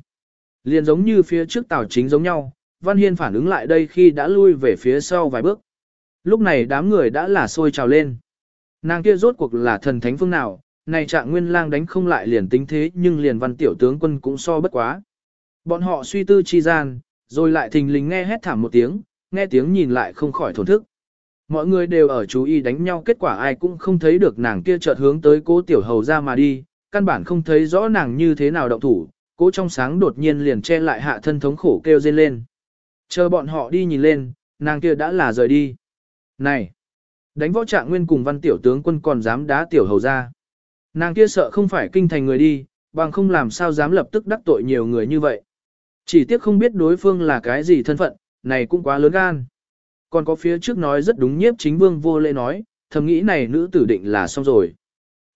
Liên giống như phía trước Tào Chính giống nhau, Văn Hiên phản ứng lại đây khi đã lui về phía sau vài bước. Lúc này đám người đã là sôi trào lên. Nàng kia rốt cuộc là thần thánh phương nào, này trạng nguyên lang đánh không lại liền tính thế nhưng liền văn tiểu tướng quân cũng so bất quá. Bọn họ suy tư chi gian, rồi lại thình lình nghe hét thảm một tiếng, nghe tiếng nhìn lại không khỏi thổn thức. Mọi người đều ở chú ý đánh nhau kết quả ai cũng không thấy được nàng kia chợt hướng tới cố tiểu hầu ra mà đi, căn bản không thấy rõ nàng như thế nào động thủ, cố trong sáng đột nhiên liền che lại hạ thân thống khổ kêu dên lên. Chờ bọn họ đi nhìn lên, nàng kia đã là rời đi. Này! Đánh võ trạng nguyên cùng văn tiểu tướng quân còn dám đá tiểu hầu ra. Nàng kia sợ không phải kinh thành người đi, bằng không làm sao dám lập tức đắc tội nhiều người như vậy. Chỉ tiếc không biết đối phương là cái gì thân phận, này cũng quá lớn gan. Còn có phía trước nói rất đúng nhiếp chính vương vô lễ nói, thầm nghĩ này nữ tử định là xong rồi.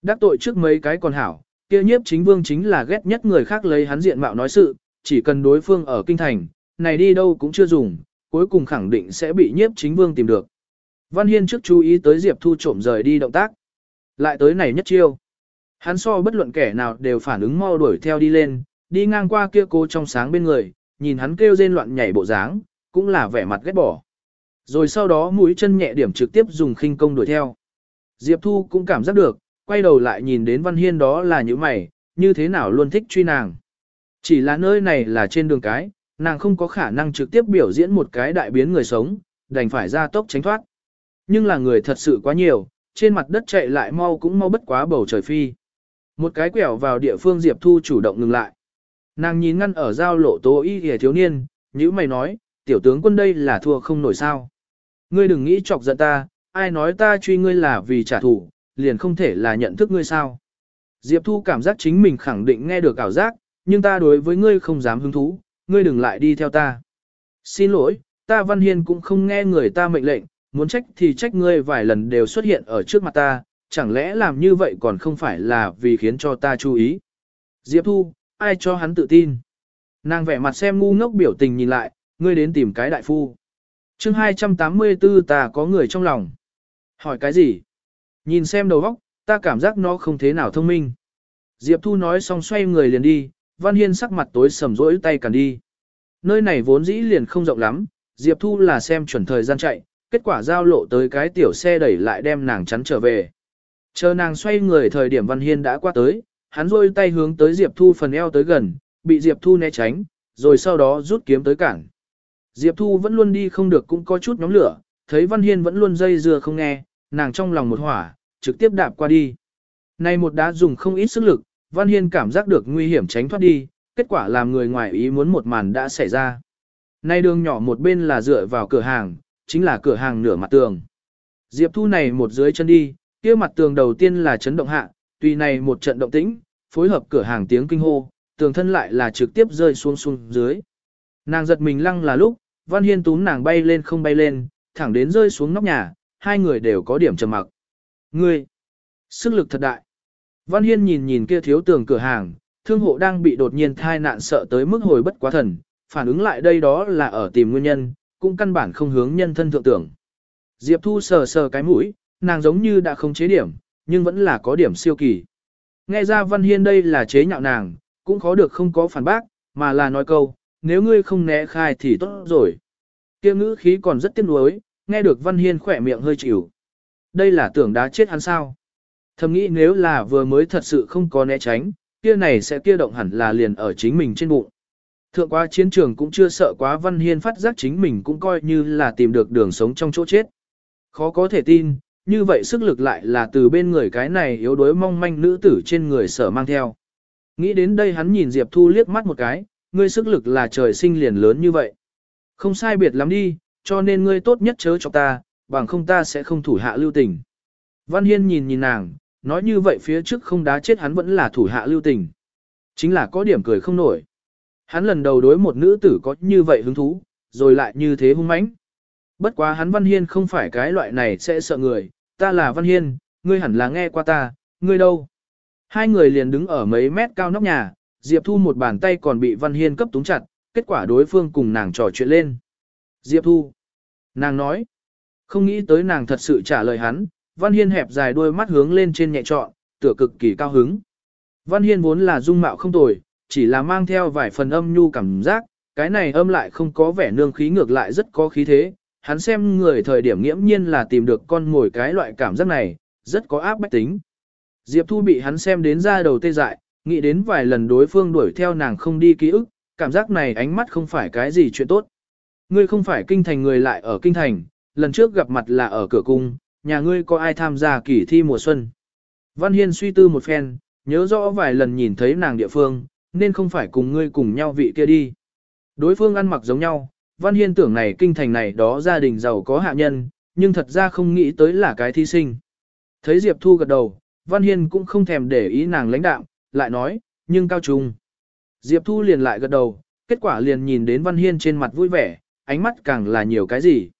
Đắc tội trước mấy cái còn hảo, kia nhiếp chính vương chính là ghét nhất người khác lấy hắn diện mạo nói sự, chỉ cần đối phương ở kinh thành, này đi đâu cũng chưa dùng, cuối cùng khẳng định sẽ bị nhiếp chính vương tìm được. Văn Hiên trước chú ý tới Diệp Thu trộm rời đi động tác. Lại tới này nhất chiêu. Hắn so bất luận kẻ nào đều phản ứng mau đuổi theo đi lên, đi ngang qua kia cô trong sáng bên người, nhìn hắn kêu rên loạn nhảy bộ dáng, cũng là vẻ mặt ghét bỏ. Rồi sau đó mũi chân nhẹ điểm trực tiếp dùng khinh công đuổi theo. Diệp Thu cũng cảm giác được, quay đầu lại nhìn đến Văn Hiên đó là những mày, như thế nào luôn thích truy nàng. Chỉ là nơi này là trên đường cái, nàng không có khả năng trực tiếp biểu diễn một cái đại biến người sống, đành phải ra tốc tránh thoát. Nhưng là người thật sự quá nhiều, trên mặt đất chạy lại mau cũng mau bất quá bầu trời phi. Một cái quẹo vào địa phương Diệp Thu chủ động ngừng lại. Nàng nhìn ngăn ở giao lộ tố y hề thiếu niên, như mày nói, tiểu tướng quân đây là thua không nổi sao. Ngươi đừng nghĩ chọc giận ta, ai nói ta truy ngươi là vì trả thù, liền không thể là nhận thức ngươi sao. Diệp Thu cảm giác chính mình khẳng định nghe được ảo giác, nhưng ta đối với ngươi không dám hứng thú, ngươi đừng lại đi theo ta. Xin lỗi, ta Văn Hiên cũng không nghe người ta mệnh lệnh, muốn trách thì trách ngươi vài lần đều xuất hiện ở trước mặt ta, chẳng lẽ làm như vậy còn không phải là vì khiến cho ta chú ý. Diệp Thu, ai cho hắn tự tin? Nàng vẻ mặt xem ngu ngốc biểu tình nhìn lại, ngươi đến tìm cái đại phu. chương 284 ta có người trong lòng. Hỏi cái gì? Nhìn xem đầu óc, ta cảm giác nó không thế nào thông minh. Diệp Thu nói xong xoay người liền đi, Văn Hiên sắc mặt tối sầm rỗi tay cản đi. Nơi này vốn dĩ liền không rộng lắm, Diệp Thu là xem chuẩn thời gian chạy, kết quả giao lộ tới cái tiểu xe đẩy lại đem nàng chắn trở về. Chờ nàng xoay người thời điểm Văn Hiên đã qua tới, hắn rôi tay hướng tới Diệp Thu phần eo tới gần, bị Diệp Thu né tránh, rồi sau đó rút kiếm tới cản. Diệp Thu vẫn luôn đi không được cũng có chút nhóm lửa, thấy Văn Hiên vẫn luôn dây dưa không nghe, nàng trong lòng một hỏa, trực tiếp đạp qua đi. Này một đá dùng không ít sức lực, Văn Hiên cảm giác được nguy hiểm tránh thoát đi, kết quả làm người ngoài ý muốn một màn đã xảy ra. Nay đường nhỏ một bên là dựa vào cửa hàng, chính là cửa hàng nửa mặt tường. Diệp Thu này một dưới chân đi, kia mặt tường đầu tiên là chấn động hạ, tùy này một trận động tĩnh, phối hợp cửa hàng tiếng kinh hô, tường thân lại là trực tiếp rơi xuống xuống dưới. Nàng giật mình lăng là lúc, Văn Hiên túm nàng bay lên không bay lên, thẳng đến rơi xuống nóc nhà, hai người đều có điểm trầm mặc. Ngươi, sức lực thật đại. Văn Hiên nhìn nhìn kia thiếu tường cửa hàng, thương hộ đang bị đột nhiên thai nạn sợ tới mức hồi bất quá thần, phản ứng lại đây đó là ở tìm nguyên nhân, cũng căn bản không hướng nhân thân thượng tưởng. Diệp Thu sờ sờ cái mũi, nàng giống như đã không chế điểm, nhưng vẫn là có điểm siêu kỳ. Nghe ra Văn Hiên đây là chế nhạo nàng, cũng khó được không có phản bác, mà là nói câu, nếu ngươi không né khai thì tốt rồi. Kia ngữ khí còn rất tiếc nuối, nghe được Văn Hiên khỏe miệng hơi chịu. Đây là tưởng đá chết hắn sao. Thầm nghĩ nếu là vừa mới thật sự không có né tránh, kia này sẽ kia động hẳn là liền ở chính mình trên bụng. Thượng qua chiến trường cũng chưa sợ quá Văn Hiên phát giác chính mình cũng coi như là tìm được đường sống trong chỗ chết. Khó có thể tin, như vậy sức lực lại là từ bên người cái này yếu đuối mong manh nữ tử trên người sở mang theo. Nghĩ đến đây hắn nhìn Diệp Thu liếc mắt một cái, ngươi sức lực là trời sinh liền lớn như vậy. Không sai biệt lắm đi, cho nên ngươi tốt nhất chớ cho ta, bằng không ta sẽ không thủ hạ lưu tình. Văn Hiên nhìn nhìn nàng, nói như vậy phía trước không đá chết hắn vẫn là thủ hạ lưu tình. Chính là có điểm cười không nổi. Hắn lần đầu đối một nữ tử có như vậy hứng thú, rồi lại như thế hung mãnh. Bất quá hắn Văn Hiên không phải cái loại này sẽ sợ người, ta là Văn Hiên, ngươi hẳn là nghe qua ta, ngươi đâu. Hai người liền đứng ở mấy mét cao nóc nhà, Diệp Thu một bàn tay còn bị Văn Hiên cấp túng chặt, kết quả đối phương cùng nàng trò chuyện lên. Diệp Thu. Nàng nói. Không nghĩ tới nàng thật sự trả lời hắn, Văn Hiên hẹp dài đôi mắt hướng lên trên nhẹ trọn, tựa cực kỳ cao hứng. Văn Hiên vốn là dung mạo không tồi, chỉ là mang theo vài phần âm nhu cảm giác, cái này âm lại không có vẻ nương khí ngược lại rất có khí thế. Hắn xem người thời điểm nghiễm nhiên là tìm được con ngồi cái loại cảm giác này, rất có áp bách tính. Diệp Thu bị hắn xem đến ra đầu tê dại, nghĩ đến vài lần đối phương đuổi theo nàng không đi ký ức, cảm giác này ánh mắt không phải cái gì chuyện tốt. Ngươi không phải kinh thành người lại ở kinh thành, lần trước gặp mặt là ở cửa cung, nhà ngươi có ai tham gia kỳ thi mùa xuân. Văn Hiên suy tư một phen, nhớ rõ vài lần nhìn thấy nàng địa phương, nên không phải cùng ngươi cùng nhau vị kia đi. Đối phương ăn mặc giống nhau, Văn Hiên tưởng này kinh thành này đó gia đình giàu có hạ nhân, nhưng thật ra không nghĩ tới là cái thi sinh. Thấy Diệp Thu gật đầu, Văn Hiên cũng không thèm để ý nàng lãnh đạm, lại nói, nhưng cao trung. Diệp Thu liền lại gật đầu, kết quả liền nhìn đến Văn Hiên trên mặt vui vẻ, ánh mắt càng là nhiều cái gì.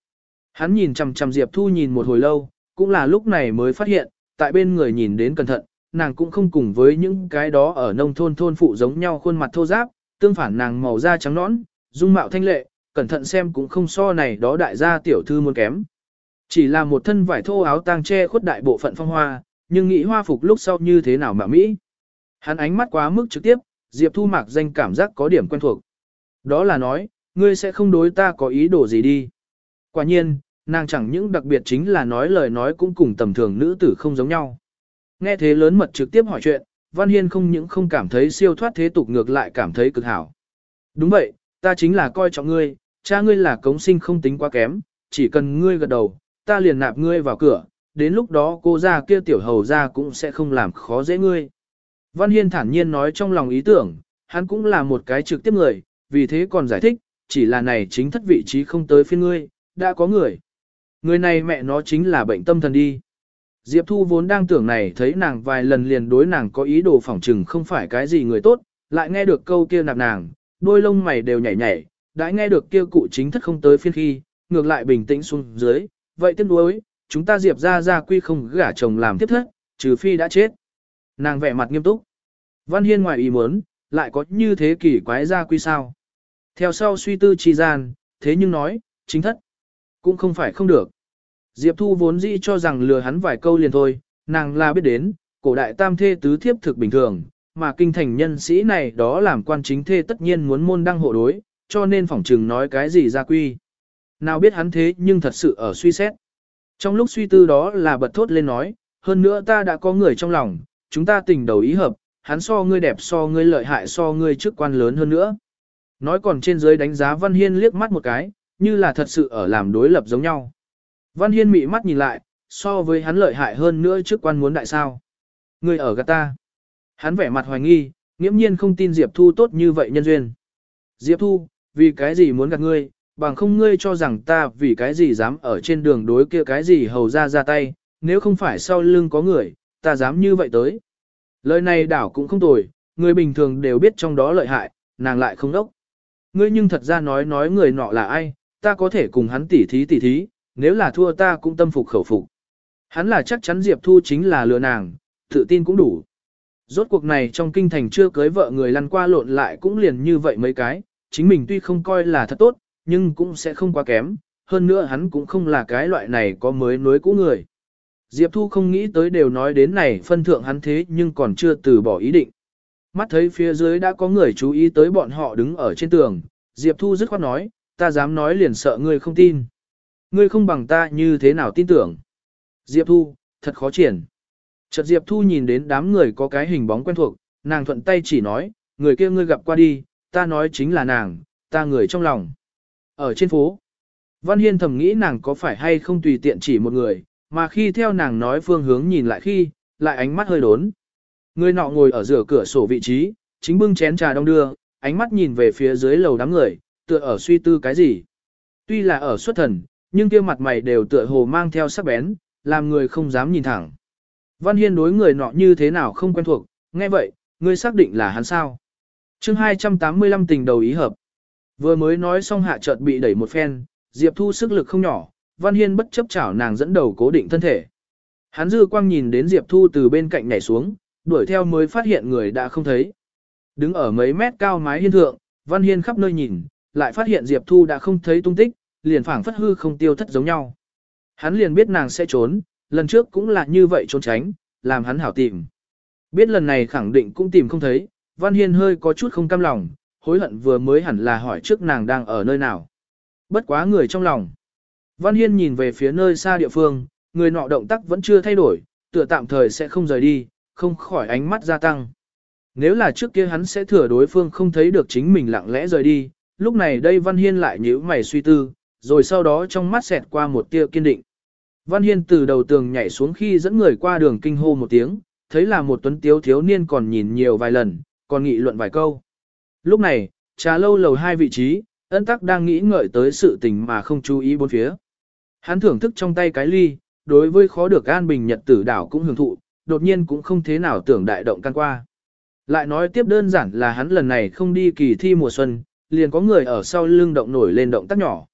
Hắn nhìn chằm chằm Diệp Thu nhìn một hồi lâu, cũng là lúc này mới phát hiện, tại bên người nhìn đến cẩn thận, nàng cũng không cùng với những cái đó ở nông thôn thôn phụ giống nhau khuôn mặt thô giáp, tương phản nàng màu da trắng nõn, dung mạo thanh lệ, cẩn thận xem cũng không so này đó đại gia tiểu thư muốn kém. Chỉ là một thân vải thô áo tang che khuất đại bộ phận phong hoa, nhưng nghĩ hoa phục lúc sau như thế nào mà Mỹ. Hắn ánh mắt quá mức trực tiếp, Diệp Thu Mạc danh cảm giác có điểm quen thuộc. Đó là nói, ngươi sẽ không đối ta có ý đồ gì đi. Quả nhiên, nàng chẳng những đặc biệt chính là nói lời nói cũng cùng tầm thường nữ tử không giống nhau. Nghe thế lớn mật trực tiếp hỏi chuyện, Văn Hiên không những không cảm thấy siêu thoát thế tục ngược lại cảm thấy cực hảo. Đúng vậy, ta chính là coi trọng ngươi, cha ngươi là cống sinh không tính quá kém, chỉ cần ngươi gật đầu, ta liền nạp ngươi vào cửa, đến lúc đó cô ra kia tiểu hầu ra cũng sẽ không làm khó dễ ngươi. Văn Hiên thản nhiên nói trong lòng ý tưởng, hắn cũng là một cái trực tiếp người, vì thế còn giải thích, chỉ là này chính thất vị trí không tới phiên ngươi, đã có người. Người này mẹ nó chính là bệnh tâm thần đi. Diệp Thu vốn đang tưởng này thấy nàng vài lần liền đối nàng có ý đồ phỏng trừng không phải cái gì người tốt, lại nghe được câu kia nạp nàng, đôi lông mày đều nhảy nhảy, đã nghe được kia cụ chính thất không tới phiên khi, ngược lại bình tĩnh xuống dưới, vậy tiếc nuối, chúng ta Diệp ra ra quy không gả chồng làm tiếp thất, trừ phi đã chết. Nàng vẻ mặt nghiêm túc. Văn Hiên ngoài ý muốn, lại có như thế kỷ quái ra quy sao. Theo sau suy tư trì gian, thế nhưng nói, chính thất, cũng không phải không được. Diệp Thu vốn dĩ cho rằng lừa hắn vài câu liền thôi, nàng là biết đến, cổ đại tam thê tứ thiếp thực bình thường, mà kinh thành nhân sĩ này đó làm quan chính thê tất nhiên muốn môn đăng hộ đối, cho nên phỏng trừng nói cái gì ra quy. Nào biết hắn thế nhưng thật sự ở suy xét. Trong lúc suy tư đó là bật thốt lên nói, hơn nữa ta đã có người trong lòng, chúng ta tình đầu ý hợp, hắn so ngươi đẹp so ngươi lợi hại so ngươi chức quan lớn hơn nữa. Nói còn trên dưới đánh giá Văn Hiên liếc mắt một cái, như là thật sự ở làm đối lập giống nhau. Văn Hiên mị mắt nhìn lại, so với hắn lợi hại hơn nữa chức quan muốn đại sao. Ngươi ở gạt ta. Hắn vẻ mặt hoài nghi, nghiễm nhiên không tin Diệp Thu tốt như vậy nhân duyên. Diệp Thu, vì cái gì muốn gạt ngươi, bằng không ngươi cho rằng ta vì cái gì dám ở trên đường đối kia cái gì hầu ra ra tay, nếu không phải sau lưng có người, ta dám như vậy tới. Lời này đảo cũng không tồi, người bình thường đều biết trong đó lợi hại, nàng lại không đốc. Ngươi nhưng thật ra nói nói người nọ là ai, ta có thể cùng hắn tỉ thí tỉ thí, nếu là thua ta cũng tâm phục khẩu phục. Hắn là chắc chắn Diệp Thu chính là lừa nàng, tự tin cũng đủ. Rốt cuộc này trong kinh thành chưa cưới vợ người lăn qua lộn lại cũng liền như vậy mấy cái, chính mình tuy không coi là thật tốt, nhưng cũng sẽ không quá kém, hơn nữa hắn cũng không là cái loại này có mới nối cũ người. Diệp Thu không nghĩ tới đều nói đến này phân thượng hắn thế nhưng còn chưa từ bỏ ý định. Mắt thấy phía dưới đã có người chú ý tới bọn họ đứng ở trên tường, Diệp Thu dứt khoát nói, ta dám nói liền sợ ngươi không tin. Ngươi không bằng ta như thế nào tin tưởng. Diệp Thu, thật khó triển. Chợt Diệp Thu nhìn đến đám người có cái hình bóng quen thuộc, nàng thuận tay chỉ nói, người kia ngươi gặp qua đi, ta nói chính là nàng, ta người trong lòng. Ở trên phố, Văn Hiên thầm nghĩ nàng có phải hay không tùy tiện chỉ một người, mà khi theo nàng nói phương hướng nhìn lại khi, lại ánh mắt hơi đốn. Người nọ ngồi ở giữa cửa sổ vị trí, chính bưng chén trà đông đưa, ánh mắt nhìn về phía dưới lầu đám người, tựa ở suy tư cái gì. Tuy là ở xuất thần, nhưng kia mặt mày đều tựa hồ mang theo sắc bén, làm người không dám nhìn thẳng. Văn Hiên đối người nọ như thế nào không quen thuộc, nghe vậy, ngươi xác định là hắn sao chương 285 tình đầu ý hợp. Vừa mới nói xong hạ chợt bị đẩy một phen, Diệp Thu sức lực không nhỏ, Văn Hiên bất chấp chảo nàng dẫn đầu cố định thân thể. Hắn dư quang nhìn đến Diệp Thu từ bên cạnh nhảy xuống, đuổi theo mới phát hiện người đã không thấy. Đứng ở mấy mét cao mái hiên thượng, Văn Hiên khắp nơi nhìn, lại phát hiện Diệp Thu đã không thấy tung tích, liền phảng phất hư không tiêu thất giống nhau. Hắn liền biết nàng sẽ trốn, lần trước cũng là như vậy trốn tránh, làm hắn hảo tìm. Biết lần này khẳng định cũng tìm không thấy, Văn Hiên hơi có chút không cam lòng, hối hận vừa mới hẳn là hỏi trước nàng đang ở nơi nào. Bất quá người trong lòng. Văn Hiên nhìn về phía nơi xa địa phương, người nọ động tác vẫn chưa thay đổi, tựa tạm thời sẽ không rời đi, không khỏi ánh mắt gia tăng. Nếu là trước kia hắn sẽ thừa đối phương không thấy được chính mình lặng lẽ rời đi, lúc này đây Văn Hiên lại nhíu mày suy tư, rồi sau đó trong mắt xẹt qua một tia kiên định. Văn Hiên từ đầu tường nhảy xuống khi dẫn người qua đường kinh hô một tiếng, thấy là một tuấn tiếu thiếu niên còn nhìn nhiều vài lần, còn nghị luận vài câu. Lúc này, trà lâu lầu hai vị trí, ân tắc đang nghĩ ngợi tới sự tình mà không chú ý bốn phía. Hắn thưởng thức trong tay cái ly, đối với khó được an bình nhật tử đảo cũng hưởng thụ, đột nhiên cũng không thế nào tưởng đại động can qua. Lại nói tiếp đơn giản là hắn lần này không đi kỳ thi mùa xuân, liền có người ở sau lưng động nổi lên động tác nhỏ.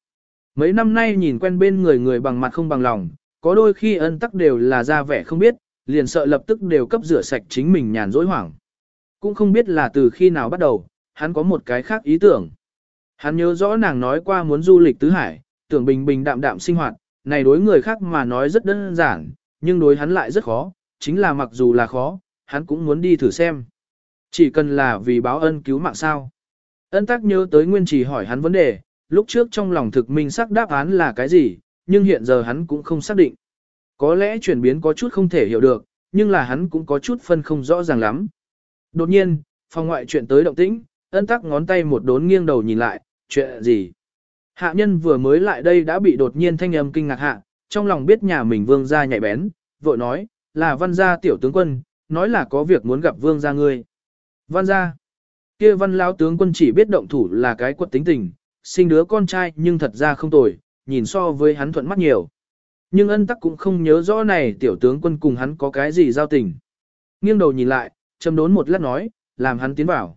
Mấy năm nay nhìn quen bên người người bằng mặt không bằng lòng, có đôi khi ân tắc đều là ra vẻ không biết, liền sợ lập tức đều cấp rửa sạch chính mình nhàn dối hoảng. Cũng không biết là từ khi nào bắt đầu, hắn có một cái khác ý tưởng. Hắn nhớ rõ nàng nói qua muốn du lịch tứ hải, tưởng bình bình đạm đạm sinh hoạt, này đối người khác mà nói rất đơn giản, nhưng đối hắn lại rất khó, chính là mặc dù là khó, hắn cũng muốn đi thử xem. Chỉ cần là vì báo ân cứu mạng sao. Ân tắc nhớ tới nguyên trì hỏi hắn vấn đề, lúc trước trong lòng thực minh xác đáp án là cái gì, nhưng hiện giờ hắn cũng không xác định. Có lẽ chuyển biến có chút không thể hiểu được, nhưng là hắn cũng có chút phân không rõ ràng lắm. Đột nhiên, phòng ngoại chuyện tới động tĩnh, ân tắc ngón tay một đốn nghiêng đầu nhìn lại, chuyện gì? Hạ nhân vừa mới lại đây đã bị đột nhiên thanh âm kinh ngạc hạ, trong lòng biết nhà mình vương gia nhạy bén, vội nói, là văn gia tiểu tướng quân, nói là có việc muốn gặp vương gia ngươi. Văn gia, kia văn lão tướng quân chỉ biết động thủ là cái quật tính tình, sinh đứa con trai nhưng thật ra không tồi, nhìn so với hắn thuận mắt nhiều. Nhưng ân tắc cũng không nhớ rõ này tiểu tướng quân cùng hắn có cái gì giao tình. Nghiêng đầu nhìn lại, châm đốn một lát nói, làm hắn tiến vào.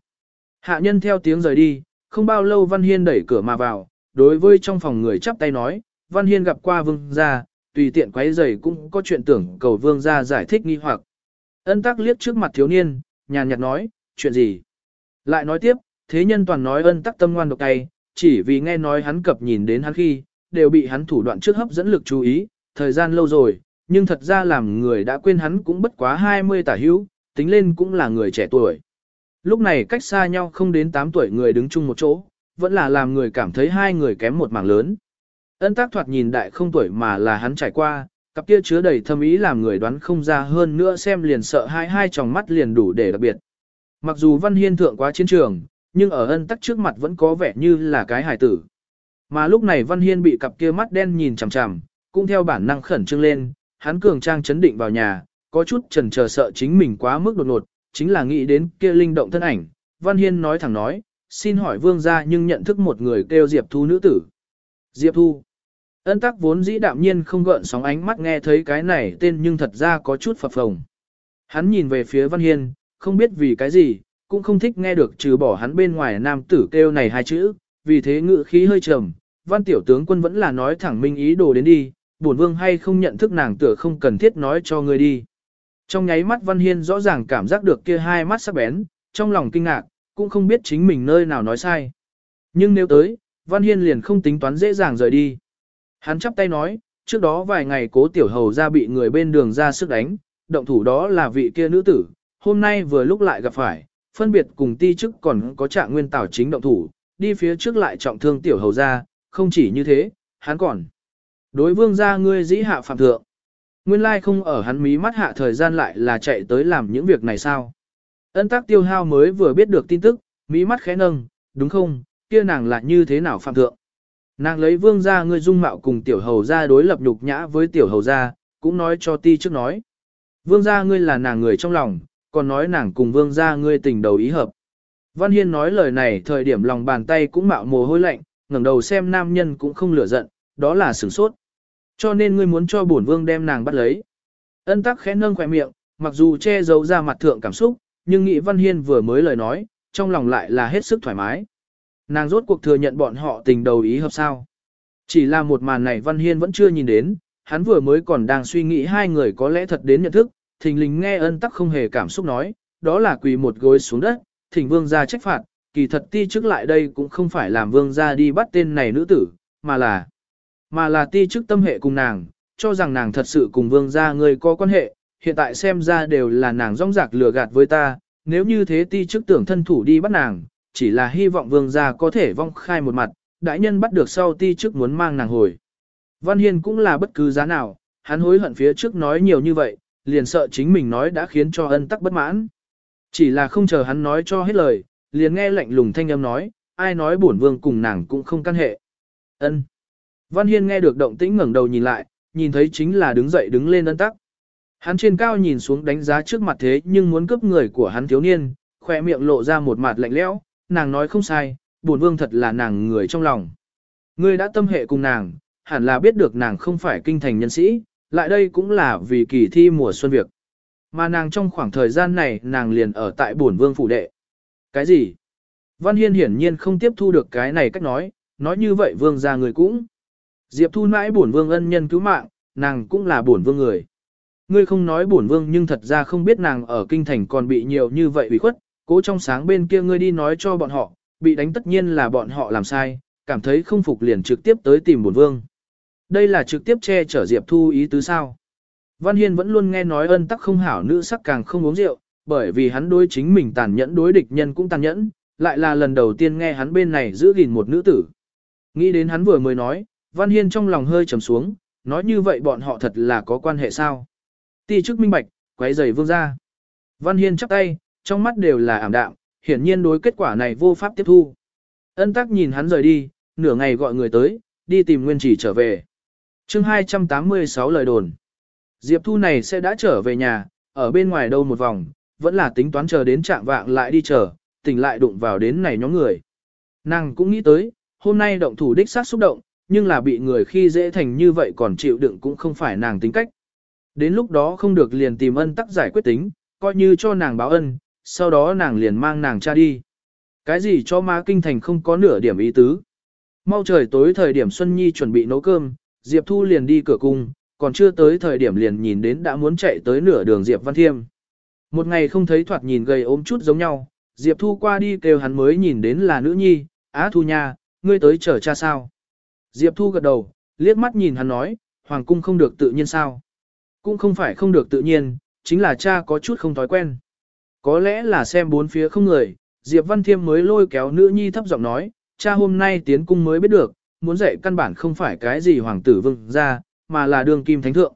Hạ nhân theo tiếng rời đi, không bao lâu Văn Hiên đẩy cửa mà vào, đối với trong phòng người chắp tay nói, Văn Hiên gặp qua vương gia, tùy tiện quấy giày cũng có chuyện tưởng cầu vương gia giải thích nghi hoặc. Ân tắc liếc trước mặt thiếu niên, nhàn nhạt nói, chuyện gì? Lại nói tiếp, thế nhân toàn nói ân tắc tâm ngoan độc tay, chỉ vì nghe nói hắn cập nhìn đến hắn khi, đều bị hắn thủ đoạn trước hấp dẫn lực chú ý, thời gian lâu rồi, nhưng thật ra làm người đã quên hắn cũng bất quá 20 tả hữu, tính lên cũng là người trẻ tuổi. Lúc này cách xa nhau không đến 8 tuổi người đứng chung một chỗ, vẫn là làm người cảm thấy hai người kém một mảng lớn. Ân tác thoạt nhìn đại không tuổi mà là hắn trải qua, cặp kia chứa đầy thâm ý làm người đoán không ra hơn nữa xem liền sợ hai hai tròng mắt liền đủ để đặc biệt. Mặc dù Văn Hiên thượng quá chiến trường, nhưng ở ân tắc trước mặt vẫn có vẻ như là cái hài tử. Mà lúc này Văn Hiên bị cặp kia mắt đen nhìn chằm chằm, cũng theo bản năng khẩn trương lên, hắn cường trang chấn định vào nhà, có chút chần chờ sợ chính mình quá mức đột ngột, chính là nghĩ đến kia linh động thân ảnh. Văn Hiên nói thẳng nói, xin hỏi vương gia nhưng nhận thức một người kêu Diệp Thu nữ tử. Diệp Thu. Ân tắc vốn dĩ đạm nhiên không gợn sóng ánh mắt nghe thấy cái này tên nhưng thật ra có chút phập phồng. Hắn nhìn về phía Văn Hiên, không biết vì cái gì, cũng không thích nghe được trừ bỏ hắn bên ngoài nam tử kêu này hai chữ, vì thế ngự khí hơi trầm, văn tiểu tướng quân vẫn là nói thẳng minh ý đồ đến đi, bổn vương hay không nhận thức nàng tựa không cần thiết nói cho người đi. Trong nháy mắt Văn Hiên rõ ràng cảm giác được kia hai mắt sắc bén, trong lòng kinh ngạc, cũng không biết chính mình nơi nào nói sai. Nhưng nếu tới, Văn Hiên liền không tính toán dễ dàng rời đi. Hắn chắp tay nói, trước đó vài ngày cố tiểu hầu ra bị người bên đường ra sức đánh, động thủ đó là vị kia nữ tử, hôm nay vừa lúc lại gặp phải, phân biệt cùng ti chức còn có trạng nguyên tảo chính động thủ, đi phía trước lại trọng thương tiểu hầu ra, không chỉ như thế, hắn còn. Đối vương gia ngươi dĩ hạ phạm thượng. Nguyên lai không ở hắn mí mắt hạ thời gian lại là chạy tới làm những việc này sao. Ân tác tiêu hao mới vừa biết được tin tức, mí mắt khẽ nâng, đúng không, kia nàng là như thế nào phạm thượng. Nàng lấy vương gia ngươi dung mạo cùng tiểu hầu gia đối lập nhục nhã với tiểu hầu gia, cũng nói cho ti trước nói. Vương gia ngươi là nàng người trong lòng, còn nói nàng cùng vương gia ngươi tình đầu ý hợp. Văn Hiên nói lời này thời điểm lòng bàn tay cũng mạo mồ hôi lạnh, ngẩng đầu xem nam nhân cũng không lửa giận, đó là sửng sốt. Cho nên ngươi muốn cho bổn vương đem nàng bắt lấy. Ân tắc khẽ nâng khỏe miệng, mặc dù che giấu ra mặt thượng cảm xúc, nhưng Nghị Văn Hiên vừa mới lời nói, trong lòng lại là hết sức thoải mái. Nàng rốt cuộc thừa nhận bọn họ tình đầu ý hợp sao. Chỉ là một màn này Văn Hiên vẫn chưa nhìn đến, hắn vừa mới còn đang suy nghĩ hai người có lẽ thật đến nhận thức, thình lình nghe ân tắc không hề cảm xúc nói, đó là quỳ một gối xuống đất, thỉnh vương ra trách phạt, kỳ thật ti trước lại đây cũng không phải làm vương ra đi bắt tên này nữ tử, mà là, mà là ti trước tâm hệ cùng nàng, cho rằng nàng thật sự cùng vương gia người có quan hệ, hiện tại xem ra đều là nàng rong rạc lừa gạt với ta, nếu như thế ti trước tưởng thân thủ đi bắt nàng, chỉ là hy vọng vương gia có thể vong khai một mặt, đại nhân bắt được sau ti trước muốn mang nàng hồi. Văn Hiên cũng là bất cứ giá nào, hắn hối hận phía trước nói nhiều như vậy, liền sợ chính mình nói đã khiến cho ân tắc bất mãn. Chỉ là không chờ hắn nói cho hết lời, liền nghe lạnh lùng thanh âm nói, ai nói bổn vương cùng nàng cũng không căn hệ. Ân. Văn Hiên nghe được động tĩnh ngẩng đầu nhìn lại, nhìn thấy chính là đứng dậy đứng lên ân tắc. Hắn trên cao nhìn xuống đánh giá trước mặt thế nhưng muốn cướp người của hắn thiếu niên, khỏe miệng lộ ra một mặt lạnh lẽo, nàng nói không sai, bổn vương thật là nàng người trong lòng. Ngươi đã tâm hệ cùng nàng, hẳn là biết được nàng không phải kinh thành nhân sĩ, lại đây cũng là vì kỳ thi mùa xuân việc. Mà nàng trong khoảng thời gian này nàng liền ở tại bổn vương phủ đệ. Cái gì? Văn Hiên hiển nhiên không tiếp thu được cái này cách nói, nói như vậy vương ra người cũng. Diệp thu mãi bổn vương ân nhân cứu mạng, nàng cũng là bổn vương người. Ngươi không nói bổn vương nhưng thật ra không biết nàng ở kinh thành còn bị nhiều như vậy ủy khuất, cố trong sáng bên kia ngươi đi nói cho bọn họ, bị đánh tất nhiên là bọn họ làm sai, cảm thấy không phục liền trực tiếp tới tìm bổn vương. Đây là trực tiếp che chở Diệp Thu ý tứ sao. Văn Hiên vẫn luôn nghe nói ân tắc không hảo nữ sắc càng không uống rượu, bởi vì hắn đối chính mình tàn nhẫn đối địch nhân cũng tàn nhẫn, lại là lần đầu tiên nghe hắn bên này giữ gìn một nữ tử. Nghĩ đến hắn vừa mới nói, Văn Hiên trong lòng hơi trầm xuống, nói như vậy bọn họ thật là có quan hệ sao. Ti chức minh bạch, quấy giày vương ra. Văn Hiên chắp tay, trong mắt đều là ảm đạm, hiển nhiên đối kết quả này vô pháp tiếp thu. Ân tắc nhìn hắn rời đi, nửa ngày gọi người tới, đi tìm nguyên chỉ trở về. chương 286 lời đồn. Diệp Thu này sẽ đã trở về nhà, ở bên ngoài đâu một vòng, vẫn là tính toán chờ đến trạng vạng lại đi chờ, tỉnh lại đụng vào đến này nhóm người. Nàng cũng nghĩ tới, hôm nay động thủ đích sát xúc động, nhưng là bị người khi dễ thành như vậy còn chịu đựng cũng không phải nàng tính cách. Đến lúc đó không được liền tìm ân tắc giải quyết tính, coi như cho nàng báo ân, sau đó nàng liền mang nàng cha đi. Cái gì cho má kinh thành không có nửa điểm ý tứ. Mau trời tối thời điểm Xuân Nhi chuẩn bị nấu cơm, Diệp Thu liền đi cửa cung, còn chưa tới thời điểm liền nhìn đến đã muốn chạy tới nửa đường Diệp Văn Thiêm. Một ngày không thấy thoạt nhìn gầy ốm chút giống nhau, Diệp Thu qua đi kêu hắn mới nhìn đến là nữ nhi, Á Thu nha, ngươi tới chờ cha sao. Diệp Thu gật đầu, liếc mắt nhìn hắn nói, Hoàng cung không được tự nhiên sao. Cũng không phải không được tự nhiên, chính là cha có chút không thói quen. Có lẽ là xem bốn phía không người, Diệp Văn Thiêm mới lôi kéo nữ nhi thấp giọng nói, cha hôm nay tiến cung mới biết được, muốn dạy căn bản không phải cái gì hoàng tử vương ra, mà là đường kim thánh thượng.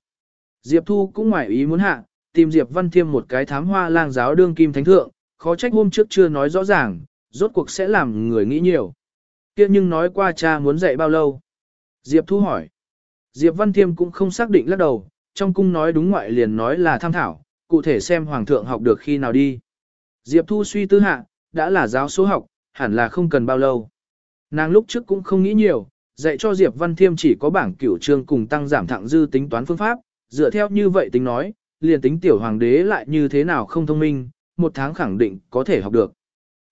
Diệp Thu cũng ngoài ý muốn hạ, tìm Diệp Văn Thiêm một cái thám hoa lang giáo đương kim thánh thượng, khó trách hôm trước chưa nói rõ ràng, rốt cuộc sẽ làm người nghĩ nhiều. kia nhưng nói qua cha muốn dạy bao lâu? Diệp Thu hỏi. Diệp Văn Thiêm cũng không xác định lắc đầu, trong cung nói đúng ngoại liền nói là tham thảo, cụ thể xem hoàng thượng học được khi nào đi. Diệp Thu suy tư hạ, đã là giáo số học, hẳn là không cần bao lâu. Nàng lúc trước cũng không nghĩ nhiều, dạy cho Diệp Văn Thiêm chỉ có bảng cửu trương cùng tăng giảm thẳng dư tính toán phương pháp, dựa theo như vậy tính nói, liền tính tiểu hoàng đế lại như thế nào không thông minh, một tháng khẳng định có thể học được.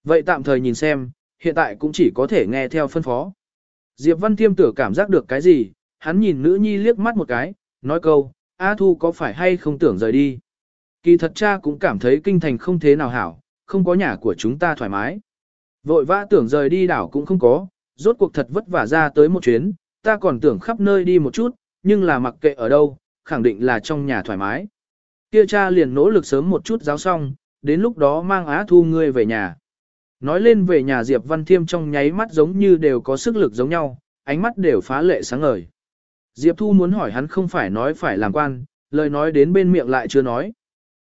Vậy tạm thời nhìn xem, hiện tại cũng chỉ có thể nghe theo phân phó. Diệp Văn Thiêm tưởng cảm giác được cái gì, hắn nhìn nữ nhi liếc mắt một cái, nói câu, A Thu có phải hay không tưởng rời đi. Kỳ thật cha cũng cảm thấy kinh thành không thế nào hảo, không có nhà của chúng ta thoải mái. Vội vã tưởng rời đi đảo cũng không có, rốt cuộc thật vất vả ra tới một chuyến, ta còn tưởng khắp nơi đi một chút, nhưng là mặc kệ ở đâu, khẳng định là trong nhà thoải mái. Kia cha liền nỗ lực sớm một chút giáo xong, đến lúc đó mang Á Thu ngươi về nhà. Nói lên về nhà Diệp Văn Thiêm trong nháy mắt giống như đều có sức lực giống nhau, ánh mắt đều phá lệ sáng ngời. Diệp Thu muốn hỏi hắn không phải nói phải làm quan, lời nói đến bên miệng lại chưa nói.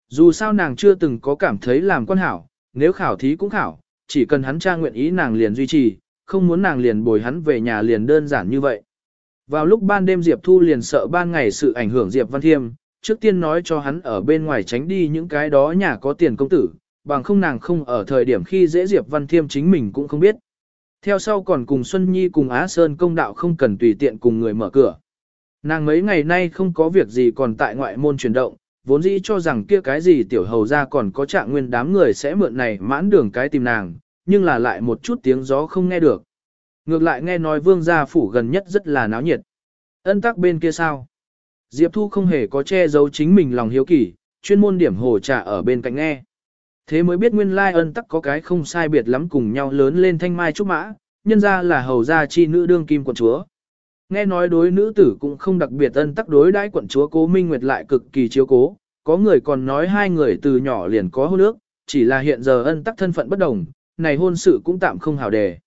Dù sao nàng chưa từng có cảm thấy làm quan hảo, nếu khảo thí cũng khảo, chỉ cần hắn cha nguyện ý nàng liền duy trì, không muốn nàng liền bồi hắn về nhà liền đơn giản như vậy. Vào lúc ban đêm Diệp Thu liền sợ ban ngày sự ảnh hưởng Diệp Văn Thiêm, trước tiên nói cho hắn ở bên ngoài tránh đi những cái đó nhà có tiền công tử, bằng không nàng không ở thời điểm khi dễ Diệp Văn Thiêm chính mình cũng không biết. Theo sau còn cùng Xuân Nhi cùng Á Sơn công đạo không cần tùy tiện cùng người mở cửa. Nàng mấy ngày nay không có việc gì còn tại ngoại môn chuyển động, vốn dĩ cho rằng kia cái gì tiểu hầu ra còn có trạng nguyên đám người sẽ mượn này mãn đường cái tìm nàng, nhưng là lại một chút tiếng gió không nghe được. Ngược lại nghe nói vương gia phủ gần nhất rất là náo nhiệt. Ân tắc bên kia sao? Diệp Thu không hề có che giấu chính mình lòng hiếu kỳ, chuyên môn điểm hồ trà ở bên cạnh nghe. Thế mới biết nguyên lai ân tắc có cái không sai biệt lắm cùng nhau lớn lên thanh mai trúc mã, nhân ra là hầu gia chi nữ đương kim quận chúa. Nghe nói đối nữ tử cũng không đặc biệt ân tắc đối đãi quận chúa cố minh nguyệt lại cực kỳ chiếu cố, có người còn nói hai người từ nhỏ liền có hôn ước, chỉ là hiện giờ ân tắc thân phận bất đồng, này hôn sự cũng tạm không hảo đề.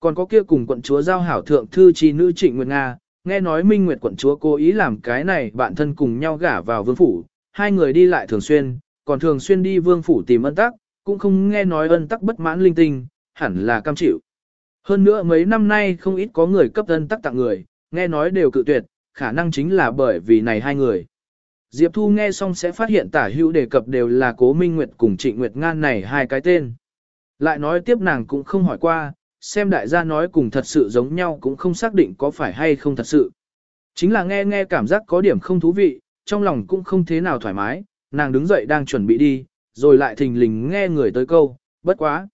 Còn có kia cùng quận chúa giao hảo thượng thư chi nữ trịnh Nguyệt Nga, nghe nói Minh Nguyệt quận chúa cố ý làm cái này bạn thân cùng nhau gả vào vương phủ, hai người đi lại thường xuyên, còn thường xuyên đi vương phủ tìm ân tắc, cũng không nghe nói ân tắc bất mãn linh tinh, hẳn là cam chịu. Hơn nữa mấy năm nay không ít có người cấp ân tắc tặng người, nghe nói đều cự tuyệt, khả năng chính là bởi vì này hai người. Diệp Thu nghe xong sẽ phát hiện tả hữu đề cập đều là cố Minh Nguyệt cùng Trịnh Nguyệt Ngan này hai cái tên. Lại nói tiếp nàng cũng không hỏi qua, xem đại gia nói cùng thật sự giống nhau cũng không xác định có phải hay không thật sự. Chính là nghe nghe cảm giác có điểm không thú vị, trong lòng cũng không thế nào thoải mái, nàng đứng dậy đang chuẩn bị đi, rồi lại thình lình nghe người tới câu, bất quá.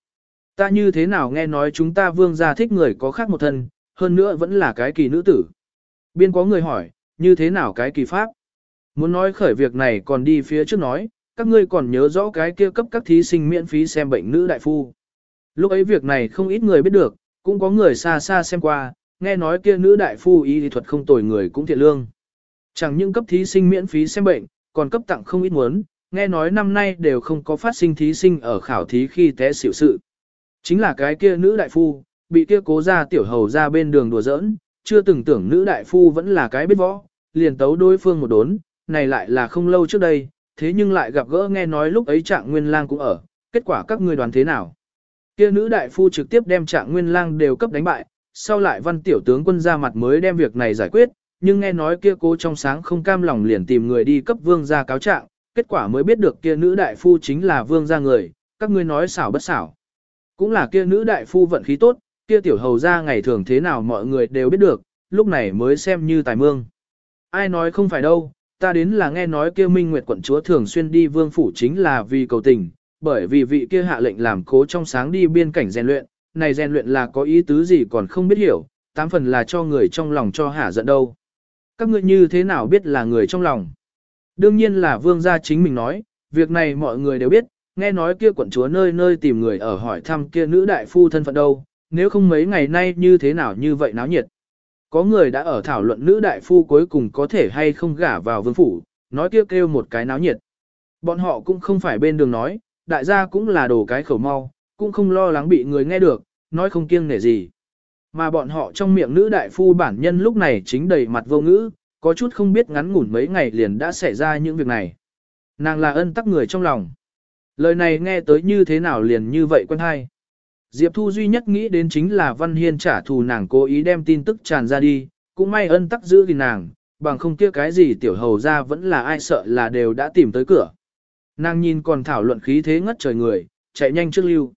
Ta như thế nào nghe nói chúng ta vương gia thích người có khác một thân, hơn nữa vẫn là cái kỳ nữ tử. Biên có người hỏi, như thế nào cái kỳ pháp? Muốn nói khởi việc này còn đi phía trước nói, các ngươi còn nhớ rõ cái kia cấp các thí sinh miễn phí xem bệnh nữ đại phu. Lúc ấy việc này không ít người biết được, cũng có người xa xa xem qua, nghe nói kia nữ đại phu y thuật không tồi người cũng thiện lương. Chẳng những cấp thí sinh miễn phí xem bệnh, còn cấp tặng không ít muốn, nghe nói năm nay đều không có phát sinh thí sinh ở khảo thí khi té xỉu sự. Chính là cái kia nữ đại phu, bị kia cố ra tiểu hầu ra bên đường đùa giỡn, chưa từng tưởng nữ đại phu vẫn là cái biết võ, liền tấu đối phương một đốn, này lại là không lâu trước đây, thế nhưng lại gặp gỡ nghe nói lúc ấy trạng nguyên lang cũng ở, kết quả các ngươi đoàn thế nào. Kia nữ đại phu trực tiếp đem trạng nguyên lang đều cấp đánh bại, sau lại văn tiểu tướng quân ra mặt mới đem việc này giải quyết, nhưng nghe nói kia cố trong sáng không cam lòng liền tìm người đi cấp vương gia cáo trạng, kết quả mới biết được kia nữ đại phu chính là vương gia người, các ngươi nói xảo bất xảo. Cũng là kia nữ đại phu vận khí tốt, kia tiểu hầu gia ngày thường thế nào mọi người đều biết được, lúc này mới xem như tài mương. Ai nói không phải đâu, ta đến là nghe nói kia Minh Nguyệt quận chúa thường xuyên đi vương phủ chính là vì cầu tình, bởi vì vị kia hạ lệnh làm cố trong sáng đi biên cảnh rèn luyện, này rèn luyện là có ý tứ gì còn không biết hiểu, tám phần là cho người trong lòng cho hả giận đâu. Các ngươi như thế nào biết là người trong lòng? Đương nhiên là vương gia chính mình nói, việc này mọi người đều biết, nghe nói kia quận chúa nơi nơi tìm người ở hỏi thăm kia nữ đại phu thân phận đâu, nếu không mấy ngày nay như thế nào như vậy náo nhiệt. Có người đã ở thảo luận nữ đại phu cuối cùng có thể hay không gả vào vương phủ, nói kêu kêu một cái náo nhiệt. Bọn họ cũng không phải bên đường nói, đại gia cũng là đồ cái khẩu mau, cũng không lo lắng bị người nghe được, nói không kiêng nể gì. Mà bọn họ trong miệng nữ đại phu bản nhân lúc này chính đầy mặt vô ngữ, có chút không biết ngắn ngủn mấy ngày liền đã xảy ra những việc này. Nàng là ân tắc người trong lòng. Lời này nghe tới như thế nào liền như vậy quen hay. Diệp Thu duy nhất nghĩ đến chính là Văn Hiên trả thù nàng cố ý đem tin tức tràn ra đi, cũng may ân tắc giữ gìn nàng, bằng không kia cái gì tiểu hầu ra vẫn là ai sợ là đều đã tìm tới cửa. Nàng nhìn còn thảo luận khí thế ngất trời người, chạy nhanh trước lưu.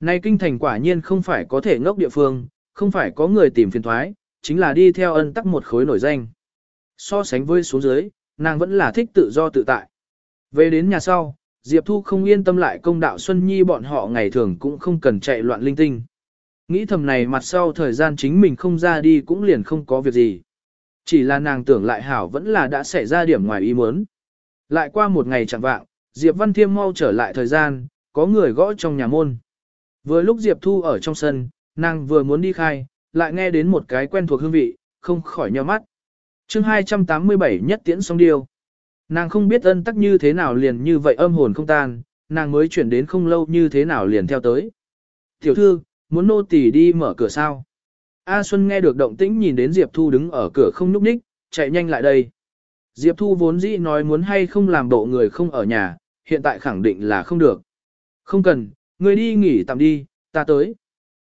Nay kinh thành quả nhiên không phải có thể ngốc địa phương, không phải có người tìm phiền thoái, chính là đi theo ân tắc một khối nổi danh. So sánh với xuống dưới, nàng vẫn là thích tự do tự tại. Về đến nhà sau, Diệp Thu không yên tâm lại công đạo Xuân Nhi bọn họ ngày thường cũng không cần chạy loạn linh tinh. Nghĩ thầm này mặt sau thời gian chính mình không ra đi cũng liền không có việc gì. Chỉ là nàng tưởng lại hảo vẫn là đã xảy ra điểm ngoài ý muốn. Lại qua một ngày chẳng vạng, Diệp Văn Thiêm mau trở lại thời gian, có người gõ trong nhà môn. Vừa lúc Diệp Thu ở trong sân, nàng vừa muốn đi khai, lại nghe đến một cái quen thuộc hương vị, không khỏi nhíu mắt. chương 287 nhất tiễn song điêu. Nàng không biết ân tắc như thế nào liền như vậy âm hồn không tan, nàng mới chuyển đến không lâu như thế nào liền theo tới. Tiểu thư, muốn nô tỳ đi mở cửa sao? A Xuân nghe được động tĩnh nhìn đến Diệp Thu đứng ở cửa không nhúc nhích, chạy nhanh lại đây. Diệp Thu vốn dĩ nói muốn hay không làm bộ người không ở nhà, hiện tại khẳng định là không được. Không cần, người đi nghỉ tạm đi, ta tới.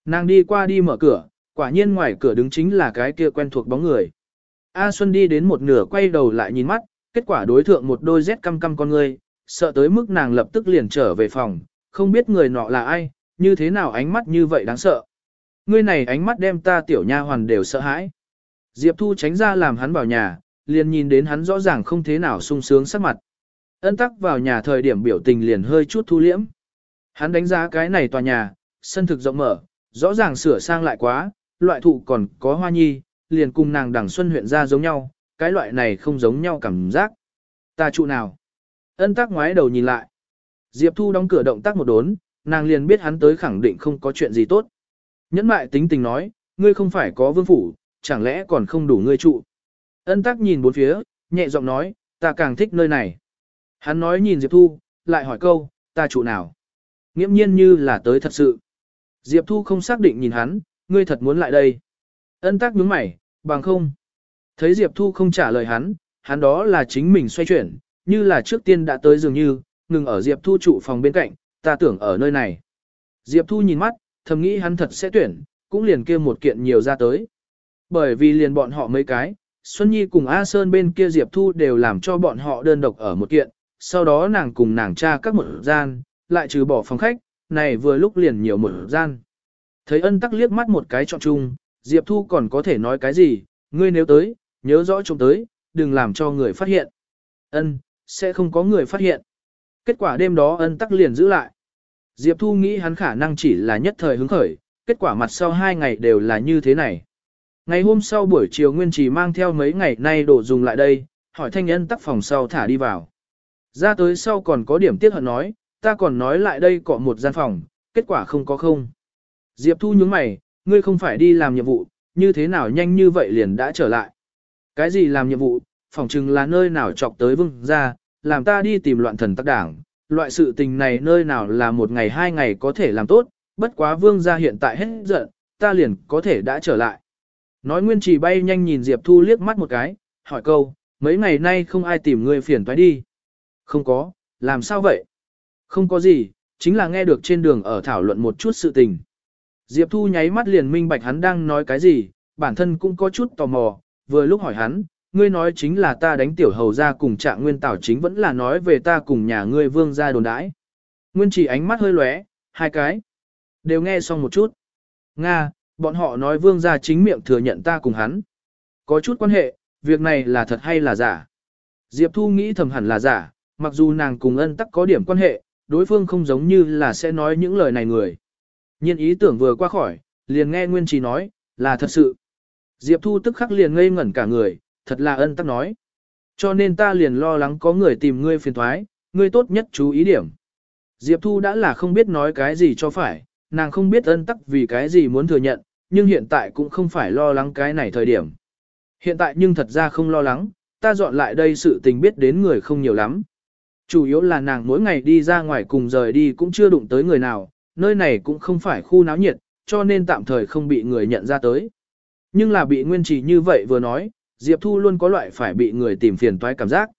Nàng đi qua đi mở cửa, quả nhiên ngoài cửa đứng chính là cái kia quen thuộc bóng người. A Xuân đi đến một nửa quay đầu lại nhìn mắt, kết quả đối thượng một đôi rét căm căm con người, sợ tới mức nàng lập tức liền trở về phòng, không biết người nọ là ai, như thế nào ánh mắt như vậy đáng sợ. Ngươi này ánh mắt đem ta tiểu nha hoàn đều sợ hãi. Diệp Thu tránh ra làm hắn vào nhà, liền nhìn đến hắn rõ ràng không thế nào sung sướng sắc mặt. Ân tắc vào nhà thời điểm biểu tình liền hơi chút thu liễm. Hắn đánh giá cái này tòa nhà, sân thực rộng mở, rõ ràng sửa sang lại quá, loại thụ còn có hoa nhi, liền cùng nàng đằng xuân huyện ra giống nhau, cái loại này không giống nhau cảm giác. Ta trụ nào? Ân tắc ngoái đầu nhìn lại. Diệp Thu đóng cửa động tác một đốn, nàng liền biết hắn tới khẳng định không có chuyện gì tốt. Nhẫn mại tính tình nói, ngươi không phải có vương phủ, chẳng lẽ còn không đủ ngươi trụ. Ân tắc nhìn bốn phía, nhẹ giọng nói, ta càng thích nơi này. Hắn nói nhìn Diệp Thu, lại hỏi câu, ta trụ nào? Nghiễm nhiên như là tới thật sự. Diệp Thu không xác định nhìn hắn, ngươi thật muốn lại đây. Ân tắc nhướng mày, bằng không. Thấy Diệp Thu không trả lời hắn, hắn đó là chính mình xoay chuyển, như là trước tiên đã tới dường như, ngừng ở Diệp Thu trụ phòng bên cạnh, ta tưởng ở nơi này. Diệp Thu nhìn mắt, thầm nghĩ hắn thật sẽ tuyển, cũng liền kêu một kiện nhiều ra tới. Bởi vì liền bọn họ mấy cái, Xuân Nhi cùng A Sơn bên kia Diệp Thu đều làm cho bọn họ đơn độc ở một kiện, sau đó nàng cùng nàng cha các một gian, lại trừ bỏ phòng khách, này vừa lúc liền nhiều một gian. Thấy ân tắc liếc mắt một cái chọn chung, Diệp Thu còn có thể nói cái gì, ngươi nếu tới, nhớ rõ trông tới, đừng làm cho người phát hiện. Ân, sẽ không có người phát hiện. Kết quả đêm đó ân tắc liền giữ lại. Diệp Thu nghĩ hắn khả năng chỉ là nhất thời hứng khởi, kết quả mặt sau hai ngày đều là như thế này. Ngày hôm sau buổi chiều Nguyên Trì mang theo mấy ngày nay đồ dùng lại đây, hỏi thanh ân tắc phòng sau thả đi vào. Ra tới sau còn có điểm tiếc hận nói, ta còn nói lại đây có một gian phòng, kết quả không có không. Diệp Thu nhướng mày, ngươi không phải đi làm nhiệm vụ, như thế nào nhanh như vậy liền đã trở lại. Cái gì làm nhiệm vụ, phòng chừng là nơi nào chọc tới vương ra, làm ta đi tìm loạn thần tắc đảng, loại sự tình này nơi nào là một ngày hai ngày có thể làm tốt, bất quá vương ra hiện tại hết giận, ta liền có thể đã trở lại. Nói nguyên trì bay nhanh nhìn Diệp Thu liếc mắt một cái, hỏi câu, mấy ngày nay không ai tìm ngươi phiền toái đi. Không có, làm sao vậy? Không có gì, chính là nghe được trên đường ở thảo luận một chút sự tình. Diệp Thu nháy mắt liền minh bạch hắn đang nói cái gì, bản thân cũng có chút tò mò, vừa lúc hỏi hắn, ngươi nói chính là ta đánh tiểu hầu ra cùng trạng nguyên tảo chính vẫn là nói về ta cùng nhà ngươi vương ra đồn đãi. Nguyên chỉ ánh mắt hơi lóe, hai cái. Đều nghe xong một chút. Nga, bọn họ nói vương ra chính miệng thừa nhận ta cùng hắn. có chút quan hệ, việc này là thật hay là giả. Diệp Thu nghĩ thầm hẳn là giả, mặc dù nàng cùng ân tắc có điểm quan hệ, đối phương không giống như là sẽ nói những lời này người. Nhiên ý tưởng vừa qua khỏi, liền nghe Nguyên Trì nói, là thật sự. Diệp Thu tức khắc liền ngây ngẩn cả người, thật là ân tắc nói. Cho nên ta liền lo lắng có người tìm ngươi phiền thoái, ngươi tốt nhất chú ý điểm. Diệp Thu đã là không biết nói cái gì cho phải, nàng không biết ân tắc vì cái gì muốn thừa nhận, nhưng hiện tại cũng không phải lo lắng cái này thời điểm. Hiện tại nhưng thật ra không lo lắng, ta dọn lại đây sự tình biết đến người không nhiều lắm. Chủ yếu là nàng mỗi ngày đi ra ngoài cùng rời đi cũng chưa đụng tới người nào, nơi này cũng không phải khu náo nhiệt, cho nên tạm thời không bị người nhận ra tới. Nhưng là bị nguyên trì như vậy vừa nói, Diệp Thu luôn có loại phải bị người tìm phiền toái cảm giác.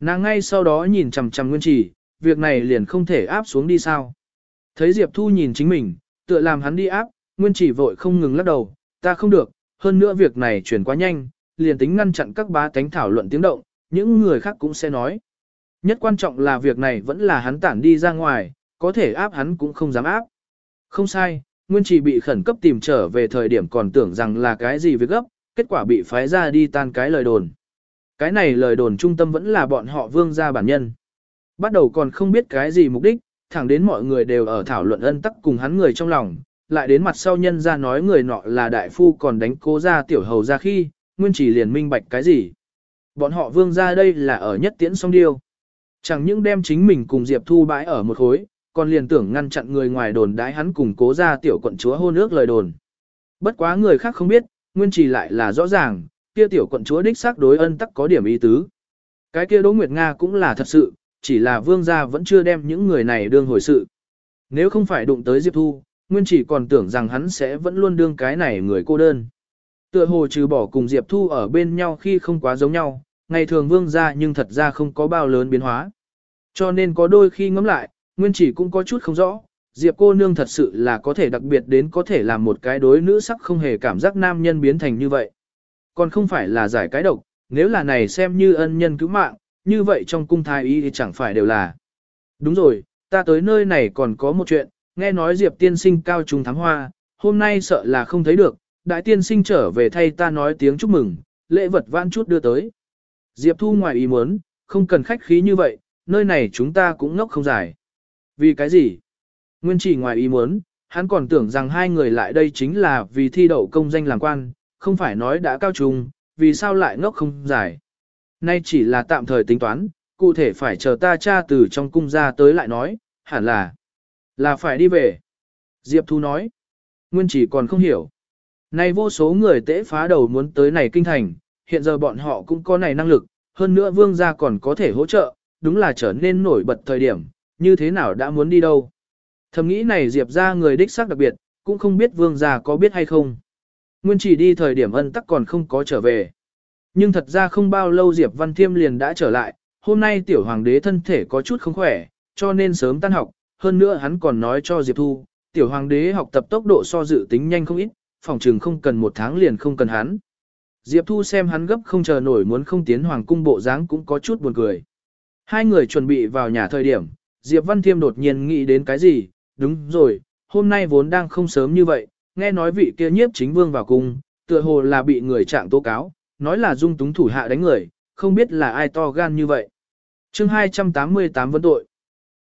Nàng ngay sau đó nhìn chằm chằm nguyên trì, việc này liền không thể áp xuống đi sao. Thấy Diệp Thu nhìn chính mình, tựa làm hắn đi áp, nguyên trì vội không ngừng lắc đầu, ta không được, hơn nữa việc này chuyển quá nhanh, liền tính ngăn chặn các bá tánh thảo luận tiếng động, những người khác cũng sẽ nói. Nhất quan trọng là việc này vẫn là hắn tản đi ra ngoài, có thể áp hắn cũng không dám áp. Không sai, Nguyên Trì bị khẩn cấp tìm trở về thời điểm còn tưởng rằng là cái gì việc gấp, kết quả bị phái ra đi tan cái lời đồn. Cái này lời đồn trung tâm vẫn là bọn họ vương gia bản nhân. Bắt đầu còn không biết cái gì mục đích, thẳng đến mọi người đều ở thảo luận ân tắc cùng hắn người trong lòng, lại đến mặt sau nhân ra nói người nọ là đại phu còn đánh cố ra tiểu hầu ra khi, Nguyên Trì liền minh bạch cái gì. Bọn họ vương gia đây là ở nhất tiễn song điêu. Chẳng những đem chính mình cùng Diệp Thu bãi ở một khối, còn liền tưởng ngăn chặn người ngoài đồn đái hắn cùng cố ra tiểu quận chúa hôn ước lời đồn. Bất quá người khác không biết, nguyên trì lại là rõ ràng, kia tiểu quận chúa đích xác đối ân tắc có điểm ý tứ. Cái kia Đỗ Nguyệt Nga cũng là thật sự, chỉ là vương gia vẫn chưa đem những người này đương hồi sự. Nếu không phải đụng tới Diệp Thu, Nguyên chỉ còn tưởng rằng hắn sẽ vẫn luôn đương cái này người cô đơn. Tựa hồ trừ bỏ cùng Diệp Thu ở bên nhau khi không quá giống nhau, ngày thường vương gia nhưng thật ra không có bao lớn biến hóa. Cho nên có đôi khi ngẫm lại, Nguyên chỉ cũng có chút không rõ, Diệp cô nương thật sự là có thể đặc biệt đến có thể làm một cái đối nữ sắc không hề cảm giác nam nhân biến thành như vậy. Còn không phải là giải cái độc, nếu là này xem như ân nhân cứu mạng, như vậy trong cung thái y thì chẳng phải đều là. Đúng rồi, ta tới nơi này còn có một chuyện, nghe nói Diệp tiên sinh cao trung thắng hoa, hôm nay sợ là không thấy được, đại tiên sinh trở về thay ta nói tiếng chúc mừng, lễ vật vãn chút đưa tới. Diệp thu ngoài ý muốn, không cần khách khí như vậy, nơi này chúng ta cũng ngốc không giải. Vì cái gì? Nguyên chỉ ngoài ý muốn, hắn còn tưởng rằng hai người lại đây chính là vì thi đậu công danh làm quan, không phải nói đã cao trung, vì sao lại ngốc không giải. Nay chỉ là tạm thời tính toán, cụ thể phải chờ ta cha từ trong cung ra tới lại nói, hẳn là, là phải đi về. Diệp Thu nói, Nguyên chỉ còn không hiểu. Nay vô số người tễ phá đầu muốn tới này kinh thành, hiện giờ bọn họ cũng có này năng lực, hơn nữa vương gia còn có thể hỗ trợ, đúng là trở nên nổi bật thời điểm, như thế nào đã muốn đi đâu. Thầm nghĩ này Diệp ra người đích xác đặc biệt, cũng không biết vương gia có biết hay không. Nguyên chỉ đi thời điểm ân tắc còn không có trở về. Nhưng thật ra không bao lâu Diệp Văn Thiêm liền đã trở lại, hôm nay tiểu hoàng đế thân thể có chút không khỏe, cho nên sớm tan học, hơn nữa hắn còn nói cho Diệp Thu, tiểu hoàng đế học tập tốc độ so dự tính nhanh không ít, phòng trường không cần một tháng liền không cần hắn. Diệp Thu xem hắn gấp không chờ nổi muốn không tiến hoàng cung bộ dáng cũng có chút buồn cười. Hai người chuẩn bị vào nhà thời điểm, Diệp Văn Thiêm đột nhiên nghĩ đến cái gì, đúng rồi, hôm nay vốn đang không sớm như vậy, nghe nói vị kia nhiếp chính vương vào cung, tựa hồ là bị người trạng tố cáo, nói là dung túng thủ hạ đánh người, không biết là ai to gan như vậy. chương 288 vấn tội.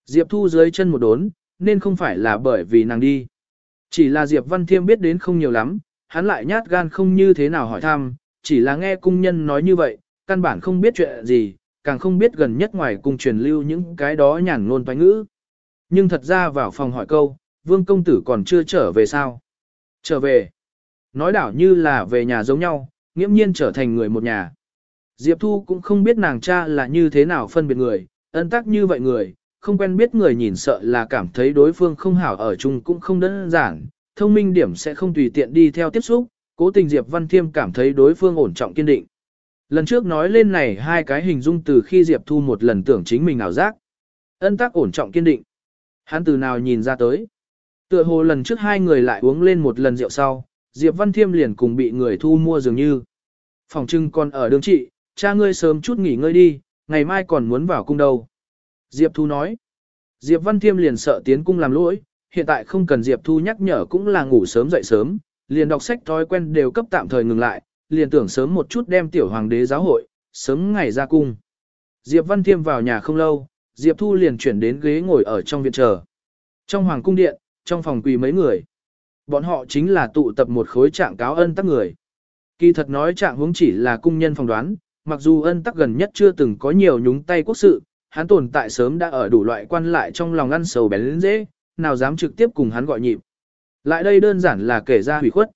Diệp Thu dưới chân một đốn, nên không phải là bởi vì nàng đi. Chỉ là Diệp Văn Thiêm biết đến không nhiều lắm, hắn lại nhát gan không như thế nào hỏi thăm, chỉ là nghe cung nhân nói như vậy, căn bản không biết chuyện gì, càng không biết gần nhất ngoài cung truyền lưu những cái đó nhàn ngôn toái ngữ. Nhưng thật ra vào phòng hỏi câu, vương công tử còn chưa trở về sao? Trở về. Nói đảo như là về nhà giống nhau, nghiễm nhiên trở thành người một nhà. Diệp Thu cũng không biết nàng cha là như thế nào phân biệt người, ân tắc như vậy người, không quen biết người nhìn sợ là cảm thấy đối phương không hảo ở chung cũng không đơn giản, thông minh điểm sẽ không tùy tiện đi theo tiếp xúc, cố tình Diệp Văn Thiêm cảm thấy đối phương ổn trọng kiên định. Lần trước nói lên này hai cái hình dung từ khi Diệp Thu một lần tưởng chính mình ảo giác. Ân tắc ổn trọng kiên định. Hắn từ nào nhìn ra tới. Tựa hồ lần trước hai người lại uống lên một lần rượu sau, Diệp Văn Thiêm liền cùng bị người thu mua dường như. Phòng trưng còn ở đường trị, cha ngươi sớm chút nghỉ ngơi đi, ngày mai còn muốn vào cung đâu. Diệp Thu nói. Diệp Văn Thiêm liền sợ tiến cung làm lỗi, hiện tại không cần Diệp Thu nhắc nhở cũng là ngủ sớm dậy sớm, liền đọc sách thói quen đều cấp tạm thời ngừng lại, liền tưởng sớm một chút đem tiểu hoàng đế giáo hội, sớm ngày ra cung. Diệp Văn Thiêm vào nhà không lâu, Diệp Thu liền chuyển đến ghế ngồi ở trong viện chờ. Trong hoàng cung điện, trong phòng quỳ mấy người. Bọn họ chính là tụ tập một khối trạng cáo ân tắc người. Kỳ thật nói trạng huống chỉ là cung nhân phòng đoán, mặc dù ân tắc gần nhất chưa từng có nhiều nhúng tay quốc sự, hắn tồn tại sớm đã ở đủ loại quan lại trong lòng ăn sầu bén dễ, nào dám trực tiếp cùng hắn gọi nhịp. Lại đây đơn giản là kể ra hủy khuất.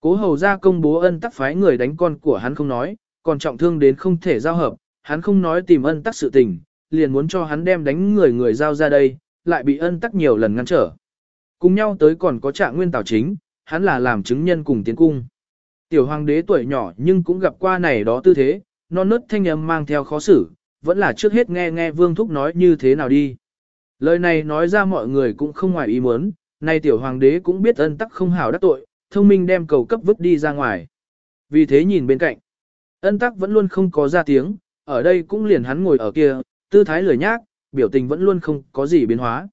Cố hầu ra công bố ân tắc phái người đánh con của hắn không nói, còn trọng thương đến không thể giao hợp, hắn không nói tìm ân tắc sự tình, liền muốn cho hắn đem đánh người người giao ra đây, lại bị ân tắc nhiều lần ngăn trở. Cùng nhau tới còn có trạng nguyên tào chính, hắn là làm chứng nhân cùng tiến cung. Tiểu hoàng đế tuổi nhỏ nhưng cũng gặp qua này đó tư thế, non nớt thanh âm mang theo khó xử, vẫn là trước hết nghe nghe vương thúc nói như thế nào đi. Lời này nói ra mọi người cũng không ngoài ý muốn, nay tiểu hoàng đế cũng biết ân tắc không hảo đắc tội, thông minh đem cầu cấp vứt đi ra ngoài. Vì thế nhìn bên cạnh, ân tắc vẫn luôn không có ra tiếng, ở đây cũng liền hắn ngồi ở kia, tư thái lười nhác, biểu tình vẫn luôn không có gì biến hóa.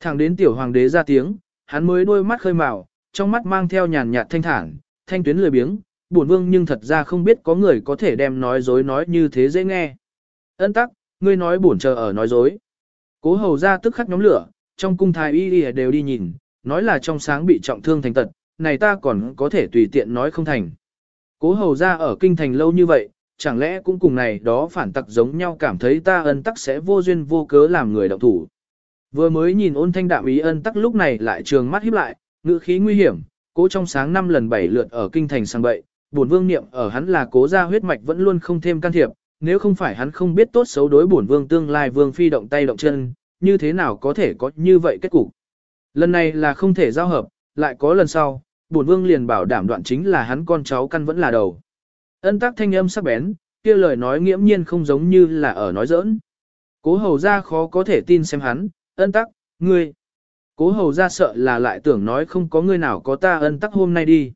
Thẳng đến tiểu hoàng đế ra tiếng, hắn mới đôi mắt khơi màu, trong mắt mang theo nhàn nhạt thanh thản, thanh tuyến lười biếng, buồn vương nhưng thật ra không biết có người có thể đem nói dối nói như thế dễ nghe. Ân tắc, ngươi nói buồn chờ ở nói dối. Cố hầu ra tức khắc nhóm lửa, trong cung thái y y đều đi nhìn, nói là trong sáng bị trọng thương thành tật, này ta còn có thể tùy tiện nói không thành. Cố hầu ra ở kinh thành lâu như vậy, chẳng lẽ cũng cùng này đó phản tặc giống nhau cảm thấy ta ân tắc sẽ vô duyên vô cớ làm người động thủ. Vừa mới nhìn ôn thanh đạm ý ân tắc lúc này lại trường mắt híp lại, ngữ khí nguy hiểm, cố trong sáng năm lần bảy lượt ở kinh thành sang bậy, buồn vương niệm ở hắn là cố gia huyết mạch vẫn luôn không thêm can thiệp, nếu không phải hắn không biết tốt xấu đối bổn vương tương lai vương phi động tay động chân, như thế nào có thể có như vậy kết cục. Lần này là không thể giao hợp, lại có lần sau, bổn vương liền bảo đảm đoạn chính là hắn con cháu căn vẫn là đầu. Ân tắc thanh âm sắc bén, kia lời nói nghiễm nhiên không giống như là ở nói giỡn. Cố hầu ra khó có thể tin xem hắn, ân tắc, ngươi. Cố hầu ra sợ là lại tưởng nói không có ngươi nào có ta ân tắc hôm nay đi.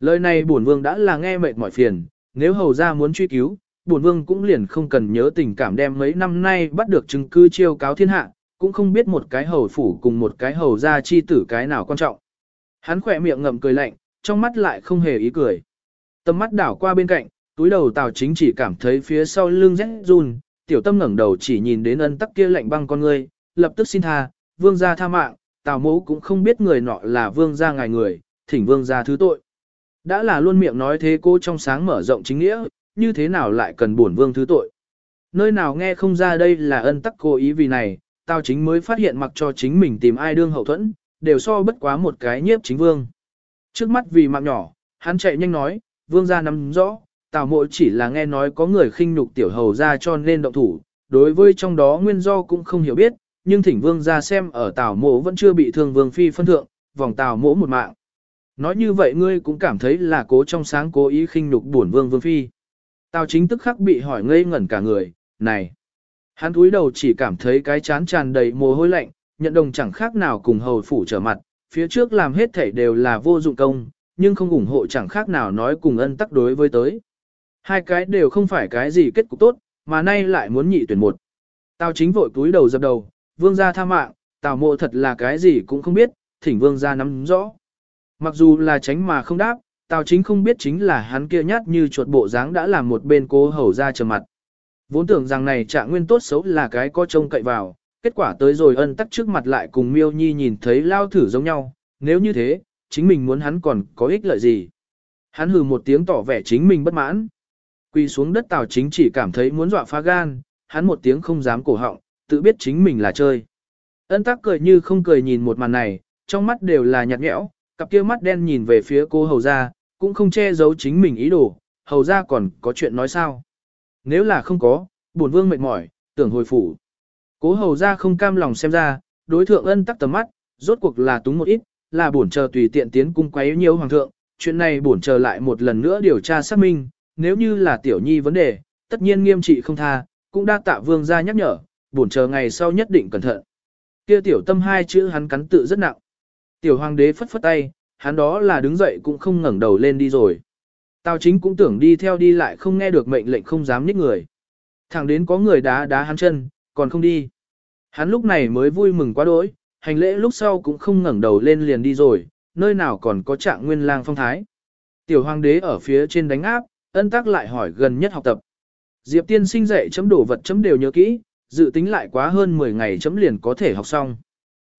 Lời này bổn vương đã là nghe mệt mỏi phiền, nếu hầu ra muốn truy cứu, bổn vương cũng liền không cần nhớ tình cảm đem mấy năm nay bắt được chứng cứ chiêu cáo thiên hạ, cũng không biết một cái hầu phủ cùng một cái hầu gia chi tử cái nào quan trọng. Hắn khỏe miệng ngậm cười lạnh, trong mắt lại không hề ý cười. Tầm mắt đảo qua bên cạnh, túi đầu tào chính chỉ cảm thấy phía sau lưng rét run, tiểu tâm ngẩng đầu chỉ nhìn đến ân tắc kia lạnh băng con ngươi, lập tức xin tha, vương gia tha mạng, tào mẫu cũng không biết người nọ là vương gia ngài người, thỉnh vương gia thứ tội. Đã là luôn miệng nói thế cô trong sáng mở rộng chính nghĩa, như thế nào lại cần bổn vương thứ tội. Nơi nào nghe không ra đây là ân tắc cố ý vì này, tao chính mới phát hiện mặc cho chính mình tìm ai đương hậu thuẫn, đều so bất quá một cái nhiếp chính vương. Trước mắt vì mạng nhỏ, hắn chạy nhanh nói, vương gia nắm rõ, tào mộ chỉ là nghe nói có người khinh nhục tiểu hầu ra cho nên động thủ, đối với trong đó nguyên do cũng không hiểu biết, nhưng thỉnh vương gia xem ở tào mộ vẫn chưa bị thương vương phi phân thượng, vòng tào mộ một mạng. Nói như vậy ngươi cũng cảm thấy là cố trong sáng cố ý khinh nhục buồn vương vương phi. Tào chính tức khắc bị hỏi ngây ngẩn cả người, này. Hắn cúi đầu chỉ cảm thấy cái chán tràn đầy mồ hôi lạnh, nhận đồng chẳng khác nào cùng hầu phủ trở mặt, phía trước làm hết thảy đều là vô dụng công, nhưng không ủng hộ chẳng khác nào nói cùng ân tắc đối với tới. Hai cái đều không phải cái gì kết cục tốt, mà nay lại muốn nhị tuyển một. Tào chính vội cúi đầu dập đầu, vương gia tha mạng, tào mộ thật là cái gì cũng không biết, thỉnh vương gia nắm rõ. Mặc dù là tránh mà không đáp, tào chính không biết chính là hắn kia nhát như chuột bộ dáng đã làm một bên cố hầu ra trầm mặt. Vốn tưởng rằng này trạng nguyên tốt xấu là cái có trông cậy vào, kết quả tới rồi ân tắc trước mặt lại cùng miêu nhi nhìn thấy lao thử giống nhau, nếu như thế, chính mình muốn hắn còn có ích lợi gì. Hắn hừ một tiếng tỏ vẻ chính mình bất mãn. Quỳ xuống đất tào chính chỉ cảm thấy muốn dọa phá gan, hắn một tiếng không dám cổ họng, tự biết chính mình là chơi. Ân tắc cười như không cười nhìn một màn này, trong mắt đều là nhạt nhẽo, cặp kia mắt đen nhìn về phía cô hầu ra, cũng không che giấu chính mình ý đồ, hầu ra còn có chuyện nói sao. Nếu là không có, bổn vương mệt mỏi, tưởng hồi phủ. Cố hầu ra không cam lòng xem ra, đối thượng ân tắc tầm mắt, rốt cuộc là túng một ít, là bổn chờ tùy tiện tiến cung quấy nhiều hoàng thượng, chuyện này bổn chờ lại một lần nữa điều tra xác minh, nếu như là tiểu nhi vấn đề, tất nhiên nghiêm trị không tha, cũng đa tạ vương ra nhắc nhở, bổn chờ ngày sau nhất định cẩn thận. Kia tiểu tâm hai chữ hắn cắn tự rất nặng. Tiểu hoàng đế phất phất tay, hắn đó là đứng dậy cũng không ngẩng đầu lên đi rồi. Tào chính cũng tưởng đi theo đi lại không nghe được mệnh lệnh không dám nhích người. Thẳng đến có người đá đá hắn chân, còn không đi. Hắn lúc này mới vui mừng quá đỗi, hành lễ lúc sau cũng không ngẩng đầu lên liền đi rồi, nơi nào còn có trạng nguyên lang phong thái. Tiểu hoàng đế ở phía trên đánh áp, ân tắc lại hỏi gần nhất học tập. Diệp tiên sinh dạy chấm đổ vật chấm đều nhớ kỹ, dự tính lại quá hơn 10 ngày chấm liền có thể học xong.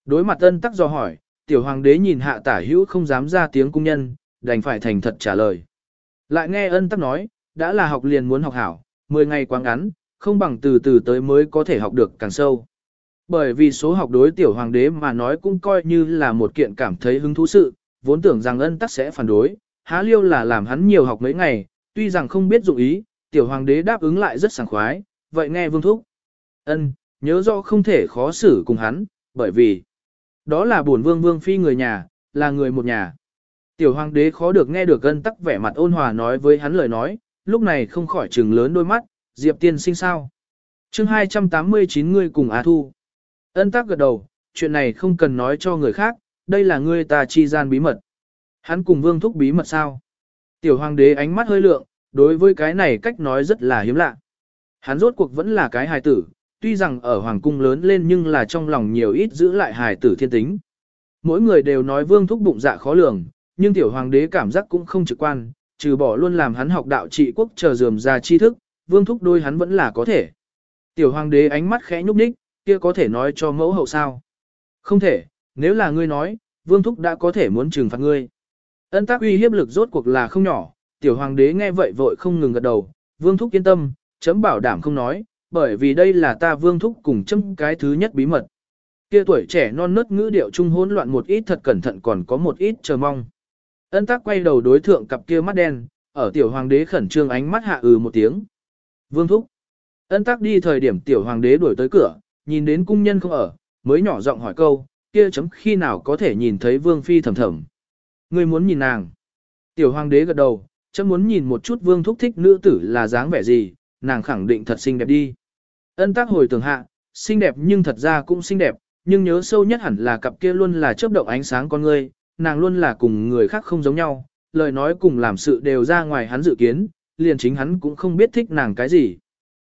Đối mặt ân tắc do hỏi, tiểu hoàng đế nhìn hạ tả hữu không dám ra tiếng cung nhân, đành phải thành thật trả lời. Lại nghe ân tắc nói, đã là học liền muốn học hảo, 10 ngày quá ngắn, không bằng từ từ tới mới có thể học được càng sâu. Bởi vì số học đối tiểu hoàng đế mà nói cũng coi như là một kiện cảm thấy hứng thú sự, vốn tưởng rằng ân tắc sẽ phản đối, há liêu là làm hắn nhiều học mấy ngày, tuy rằng không biết dụng ý, tiểu hoàng đế đáp ứng lại rất sảng khoái, vậy nghe vương thúc. ân nhớ rõ không thể khó xử cùng hắn, bởi vì đó là bổn vương vương phi người nhà, là người một nhà. Tiểu hoàng đế khó được nghe được ân tắc vẻ mặt ôn hòa nói với hắn lời nói, lúc này không khỏi trừng lớn đôi mắt, Diệp tiên sinh sao. chương 289 ngươi cùng Á Thu. Ân tắc gật đầu, chuyện này không cần nói cho người khác, đây là ngươi ta chi gian bí mật. Hắn cùng vương thúc bí mật sao? Tiểu hoàng đế ánh mắt hơi lượng, đối với cái này cách nói rất là hiếm lạ. Hắn rốt cuộc vẫn là cái hài tử, tuy rằng ở hoàng cung lớn lên nhưng là trong lòng nhiều ít giữ lại hài tử thiên tính. Mỗi người đều nói vương thúc bụng dạ khó lường, nhưng tiểu hoàng đế cảm giác cũng không trực quan, trừ bỏ luôn làm hắn học đạo trị quốc chờ dườm ra tri thức, vương thúc đôi hắn vẫn là có thể. Tiểu hoàng đế ánh mắt khẽ nhúc nhích, kia có thể nói cho mẫu hậu sao? Không thể, nếu là ngươi nói, vương thúc đã có thể muốn trừng phạt ngươi. Ân tác uy hiếp lực rốt cuộc là không nhỏ, tiểu hoàng đế nghe vậy vội không ngừng gật đầu, vương thúc yên tâm, chấm bảo đảm không nói, bởi vì đây là ta vương thúc cùng chấm cái thứ nhất bí mật. Kia tuổi trẻ non nớt ngữ điệu trung hỗn loạn một ít thật cẩn thận còn có một ít chờ mong. Ân tác quay đầu đối thượng cặp kia mắt đen, ở tiểu hoàng đế khẩn trương ánh mắt hạ ừ một tiếng. Vương thúc. Ân tác đi thời điểm tiểu hoàng đế đuổi tới cửa, nhìn đến cung nhân không ở, mới nhỏ giọng hỏi câu, kia chấm khi nào có thể nhìn thấy vương phi thầm thầm. Ngươi muốn nhìn nàng. Tiểu hoàng đế gật đầu, chấm muốn nhìn một chút vương thúc thích nữ tử là dáng vẻ gì, nàng khẳng định thật xinh đẹp đi. Ân tác hồi tưởng hạ, xinh đẹp nhưng thật ra cũng xinh đẹp, nhưng nhớ sâu nhất hẳn là cặp kia luôn là chớp động ánh sáng con ngươi, nàng luôn là cùng người khác không giống nhau, lời nói cùng làm sự đều ra ngoài hắn dự kiến, liền chính hắn cũng không biết thích nàng cái gì.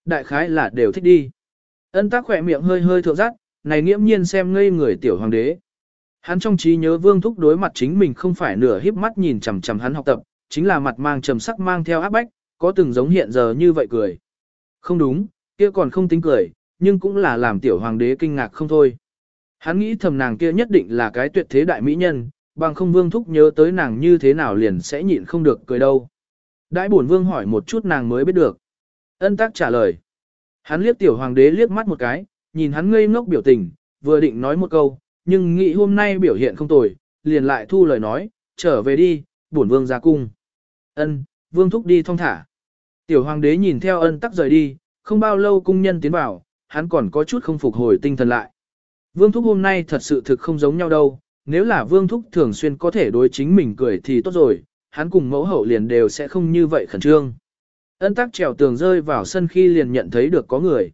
Đại khái là đều thích đi. Ân tác khỏe miệng hơi hơi thượng giác, này nghiễm nhiên xem ngây người tiểu hoàng đế. Hắn trong trí nhớ vương thúc đối mặt chính mình không phải nửa híp mắt nhìn chằm chằm hắn học tập, chính là mặt mang trầm sắc mang theo áp bách, có từng giống hiện giờ như vậy cười. Không đúng, kia còn không tính cười, nhưng cũng là làm tiểu hoàng đế kinh ngạc không thôi. Hắn nghĩ thầm nàng kia nhất định là cái tuyệt thế đại mỹ nhân, bằng không vương thúc nhớ tới nàng như thế nào liền sẽ nhịn không được cười đâu. Đại bổn vương hỏi một chút nàng mới biết được. Ân tác trả lời. Hắn liếc tiểu hoàng đế liếc mắt một cái, nhìn hắn ngây ngốc biểu tình, vừa định nói một câu, nhưng nghĩ hôm nay biểu hiện không tồi, liền lại thu lời nói, trở về đi, bổn vương ra cung. Ân, vương thúc đi thong thả. Tiểu hoàng đế nhìn theo ân tắc rời đi, không bao lâu cung nhân tiến vào, hắn còn có chút không phục hồi tinh thần lại. Vương thúc hôm nay thật sự thực không giống nhau đâu, nếu là vương thúc thường xuyên có thể đối chính mình cười thì tốt rồi, hắn cùng mẫu hậu liền đều sẽ không như vậy khẩn trương. Ân tắc trèo tường rơi vào sân khi liền nhận thấy được có người.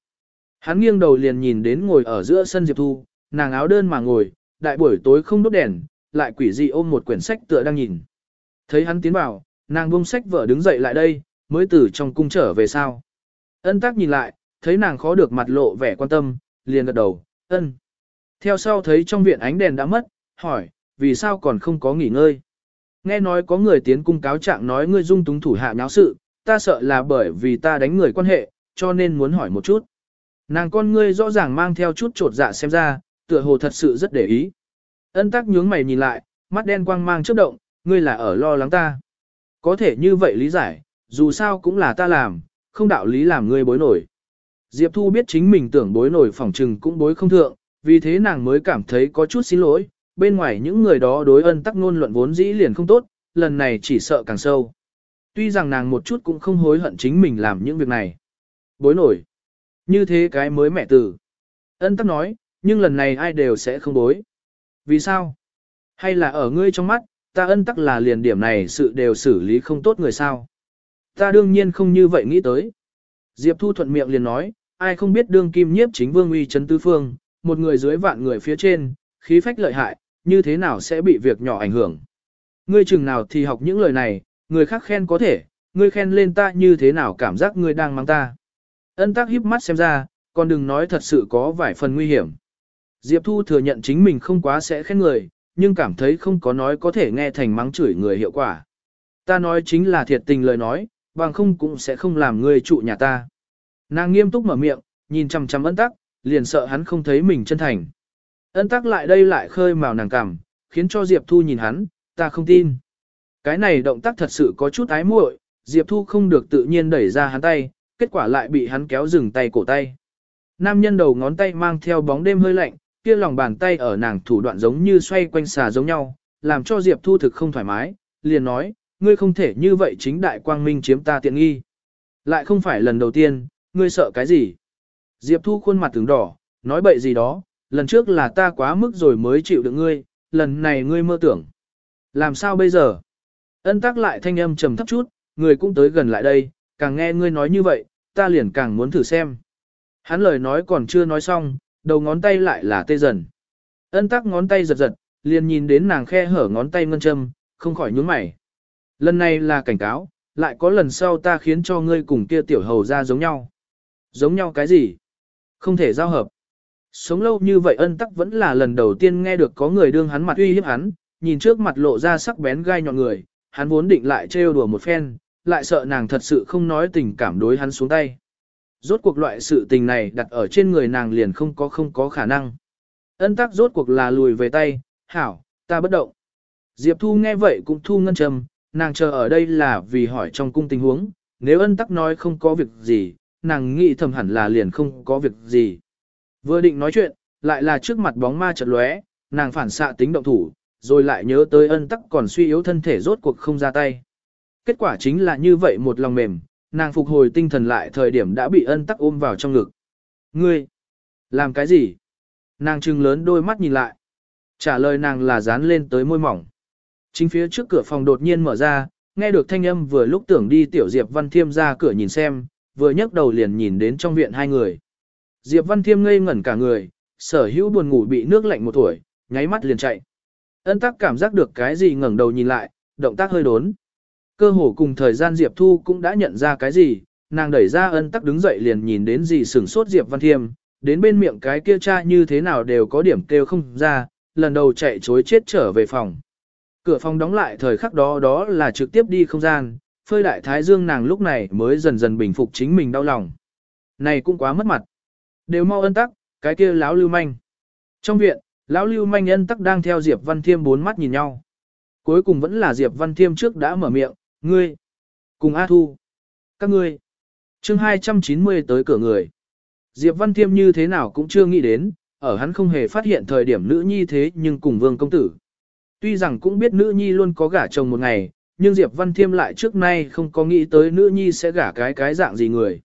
Hắn nghiêng đầu liền nhìn đến ngồi ở giữa sân Diệp Thu, nàng áo đơn mà ngồi, đại buổi tối không đốt đèn, lại quỷ dị ôm một quyển sách tựa đang nhìn. Thấy hắn tiến vào, nàng buông sách vợ đứng dậy lại đây, mới từ trong cung trở về sao. Ân tắc nhìn lại, thấy nàng khó được mặt lộ vẻ quan tâm, liền gật đầu, ân. Theo sau thấy trong viện ánh đèn đã mất, hỏi, vì sao còn không có nghỉ ngơi. Nghe nói có người tiến cung cáo trạng nói ngươi dung túng thủ hạ nháo sự, ta sợ là bởi vì ta đánh người quan hệ, cho nên muốn hỏi một chút. Nàng con ngươi rõ ràng mang theo chút trột dạ xem ra, tựa hồ thật sự rất để ý. Ân tắc nhướng mày nhìn lại, mắt đen quang mang chớp động, ngươi là ở lo lắng ta. Có thể như vậy lý giải, dù sao cũng là ta làm, không đạo lý làm ngươi bối nổi. Diệp Thu biết chính mình tưởng bối nổi phỏng trừng cũng bối không thượng, vì thế nàng mới cảm thấy có chút xin lỗi, bên ngoài những người đó đối ân tắc ngôn luận vốn dĩ liền không tốt, lần này chỉ sợ càng sâu. Tuy rằng nàng một chút cũng không hối hận chính mình làm những việc này. Bối nổi. Như thế cái mới mẹ tử. Ân tắc nói, nhưng lần này ai đều sẽ không bối. Vì sao? Hay là ở ngươi trong mắt, ta ân tắc là liền điểm này sự đều xử lý không tốt người sao? Ta đương nhiên không như vậy nghĩ tới. Diệp Thu thuận miệng liền nói, ai không biết đương kim nhiếp chính vương uy chấn tứ phương, một người dưới vạn người phía trên, khí phách lợi hại, như thế nào sẽ bị việc nhỏ ảnh hưởng. Ngươi chừng nào thì học những lời này, người khác khen có thể, ngươi khen lên ta như thế nào cảm giác ngươi đang mang ta. Ân tác híp mắt xem ra, còn đừng nói thật sự có vài phần nguy hiểm. Diệp Thu thừa nhận chính mình không quá sẽ khen người, nhưng cảm thấy không có nói có thể nghe thành mắng chửi người hiệu quả. Ta nói chính là thiệt tình lời nói, bằng không cũng sẽ không làm ngươi trụ nhà ta. Nàng nghiêm túc mở miệng, nhìn chằm chằm ân tắc, liền sợ hắn không thấy mình chân thành. Ân tắc lại đây lại khơi mào nàng cảm, khiến cho Diệp Thu nhìn hắn, ta không tin. Cái này động tác thật sự có chút ái muội, Diệp Thu không được tự nhiên đẩy ra hắn tay, kết quả lại bị hắn kéo dừng tay cổ tay. Nam nhân đầu ngón tay mang theo bóng đêm hơi lạnh, kia lòng bàn tay ở nàng thủ đoạn giống như xoay quanh xà giống nhau, làm cho Diệp Thu thực không thoải mái, liền nói, ngươi không thể như vậy chính đại quang minh chiếm ta tiện nghi. Lại không phải lần đầu tiên, ngươi sợ cái gì? Diệp Thu khuôn mặt tướng đỏ, nói bậy gì đó, lần trước là ta quá mức rồi mới chịu được ngươi, lần này ngươi mơ tưởng. Làm sao bây giờ? Ân tắc lại thanh âm trầm thấp chút, người cũng tới gần lại đây, càng nghe ngươi nói như vậy, ta liền càng muốn thử xem. Hắn lời nói còn chưa nói xong, đầu ngón tay lại là tê dần. Ân tắc ngón tay giật giật, liền nhìn đến nàng khe hở ngón tay ngân châm, không khỏi nhướng mày. Lần này là cảnh cáo, lại có lần sau ta khiến cho ngươi cùng kia tiểu hầu ra giống nhau. Giống nhau cái gì? Không thể giao hợp. Sống lâu như vậy ân tắc vẫn là lần đầu tiên nghe được có người đương hắn mặt uy hiếp hắn, nhìn trước mặt lộ ra sắc bén gai nhọn người, hắn vốn định lại trêu đùa một phen, lại sợ nàng thật sự không nói tình cảm đối hắn xuống tay. Rốt cuộc loại sự tình này đặt ở trên người nàng liền không có không có khả năng. Ân tắc rốt cuộc là lùi về tay, hảo, ta bất động. Diệp Thu nghe vậy cũng thu ngân trầm, nàng chờ ở đây là vì hỏi trong cung tình huống, nếu ân tắc nói không có việc gì, nàng nghĩ thầm hẳn là liền không có việc gì. Vừa định nói chuyện, lại là trước mặt bóng ma chợt lóe, nàng phản xạ tính động thủ, rồi lại nhớ tới ân tắc còn suy yếu thân thể rốt cuộc không ra tay. Kết quả chính là như vậy một lòng mềm, nàng phục hồi tinh thần lại thời điểm đã bị ân tắc ôm vào trong ngực. Ngươi, làm cái gì? Nàng trừng lớn đôi mắt nhìn lại. Trả lời nàng là dán lên tới môi mỏng. Chính phía trước cửa phòng đột nhiên mở ra, nghe được thanh âm vừa lúc tưởng đi tiểu Diệp Văn Thiêm ra cửa nhìn xem, vừa nhấc đầu liền nhìn đến trong viện hai người. Diệp Văn Thiêm ngây ngẩn cả người, sở hữu buồn ngủ bị nước lạnh một tuổi, nháy mắt liền chạy. Ân tắc cảm giác được cái gì ngẩng đầu nhìn lại, động tác hơi đốn. Cơ hồ cùng thời gian Diệp Thu cũng đã nhận ra cái gì, nàng đẩy ra ân tắc đứng dậy liền nhìn đến gì sửng sốt Diệp Văn Thiêm, đến bên miệng cái kia cha như thế nào đều có điểm kêu không ra, lần đầu chạy chối chết trở về phòng. Cửa phòng đóng lại thời khắc đó đó là trực tiếp đi không gian, phơi đại thái dương nàng lúc này mới dần dần bình phục chính mình đau lòng. Này cũng quá mất mặt. Đều mau ân tắc, cái kia lão lưu manh. Trong viện, lão lưu manh ân tắc đang theo Diệp Văn Thiêm bốn mắt nhìn nhau. Cuối cùng vẫn là Diệp Văn Thiêm trước đã mở miệng, ngươi, cùng A Thu, các ngươi. chương 290 tới cửa người. Diệp Văn Thiêm như thế nào cũng chưa nghĩ đến, ở hắn không hề phát hiện thời điểm nữ nhi thế nhưng cùng vương công tử. Tuy rằng cũng biết nữ nhi luôn có gả chồng một ngày, nhưng Diệp Văn Thiêm lại trước nay không có nghĩ tới nữ nhi sẽ gả cái cái dạng gì người.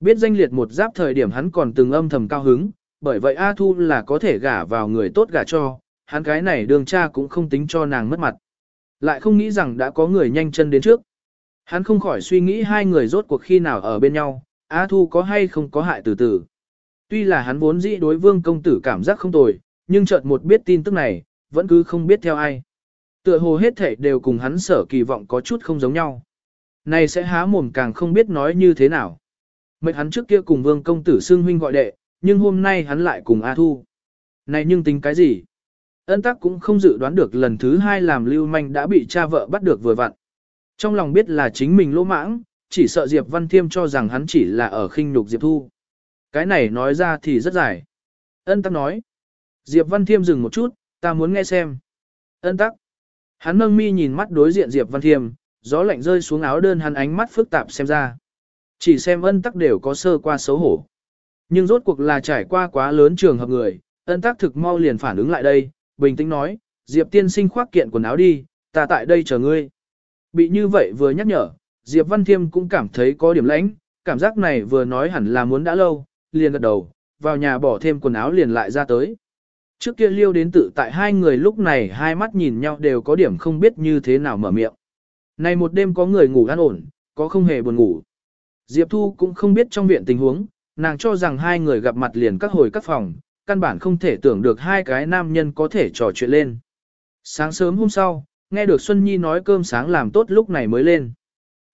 Biết danh liệt một giáp thời điểm hắn còn từng âm thầm cao hứng, bởi vậy A Thu là có thể gả vào người tốt gả cho, hắn cái này đường cha cũng không tính cho nàng mất mặt. Lại không nghĩ rằng đã có người nhanh chân đến trước. Hắn không khỏi suy nghĩ hai người rốt cuộc khi nào ở bên nhau, A Thu có hay không có hại từ từ. Tuy là hắn vốn dĩ đối vương công tử cảm giác không tồi, nhưng chợt một biết tin tức này, vẫn cứ không biết theo ai. Tựa hồ hết thể đều cùng hắn sở kỳ vọng có chút không giống nhau. Này sẽ há mồm càng không biết nói như thế nào. Mệnh hắn trước kia cùng vương công tử xương huynh gọi đệ, nhưng hôm nay hắn lại cùng A Thu. Này nhưng tính cái gì? Ân tắc cũng không dự đoán được lần thứ hai làm lưu manh đã bị cha vợ bắt được vừa vặn. Trong lòng biết là chính mình lỗ mãng, chỉ sợ Diệp Văn Thiêm cho rằng hắn chỉ là ở khinh nhục Diệp Thu. Cái này nói ra thì rất dài. Ân tắc nói. Diệp Văn Thiêm dừng một chút, ta muốn nghe xem. Ân tắc. Hắn nâng mi nhìn mắt đối diện Diệp Văn Thiêm, gió lạnh rơi xuống áo đơn hắn ánh mắt phức tạp xem ra. Chỉ xem ân tắc đều có sơ qua xấu hổ. Nhưng rốt cuộc là trải qua quá lớn trường hợp người, ân tắc thực mau liền phản ứng lại đây, bình tĩnh nói, Diệp tiên sinh khoác kiện quần áo đi, ta tại đây chờ ngươi. Bị như vậy vừa nhắc nhở, Diệp Văn Thiêm cũng cảm thấy có điểm lãnh, cảm giác này vừa nói hẳn là muốn đã lâu, liền gật đầu, vào nhà bỏ thêm quần áo liền lại ra tới. Trước kia liêu đến tự tại hai người lúc này hai mắt nhìn nhau đều có điểm không biết như thế nào mở miệng. Này một đêm có người ngủ an ổn, có không hề buồn ngủ. Diệp Thu cũng không biết trong viện tình huống, nàng cho rằng hai người gặp mặt liền các hồi các phòng, căn bản không thể tưởng được hai cái nam nhân có thể trò chuyện lên. Sáng sớm hôm sau, nghe được Xuân Nhi nói cơm sáng làm tốt lúc này mới lên.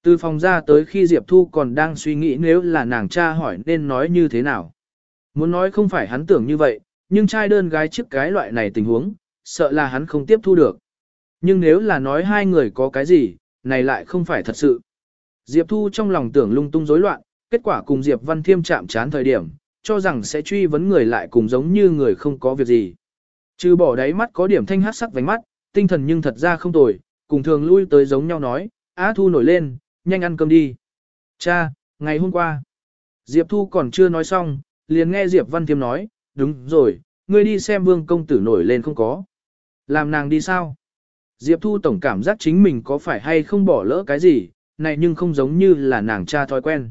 Từ phòng ra tới khi Diệp Thu còn đang suy nghĩ nếu là nàng cha hỏi nên nói như thế nào. Muốn nói không phải hắn tưởng như vậy, nhưng trai đơn gái trước cái loại này tình huống, sợ là hắn không tiếp thu được. Nhưng nếu là nói hai người có cái gì, này lại không phải thật sự. Diệp Thu trong lòng tưởng lung tung rối loạn, kết quả cùng Diệp Văn Thiêm chạm chán thời điểm, cho rằng sẽ truy vấn người lại cùng giống như người không có việc gì. Trừ bỏ đáy mắt có điểm thanh hát sắc vánh mắt, tinh thần nhưng thật ra không tồi, cùng thường lui tới giống nhau nói, Á Thu nổi lên, nhanh ăn cơm đi. Cha, ngày hôm qua, Diệp Thu còn chưa nói xong, liền nghe Diệp Văn Thiêm nói, đúng rồi, ngươi đi xem vương công tử nổi lên không có. Làm nàng đi sao? Diệp Thu tổng cảm giác chính mình có phải hay không bỏ lỡ cái gì, này nhưng không giống như là nàng cha thói quen.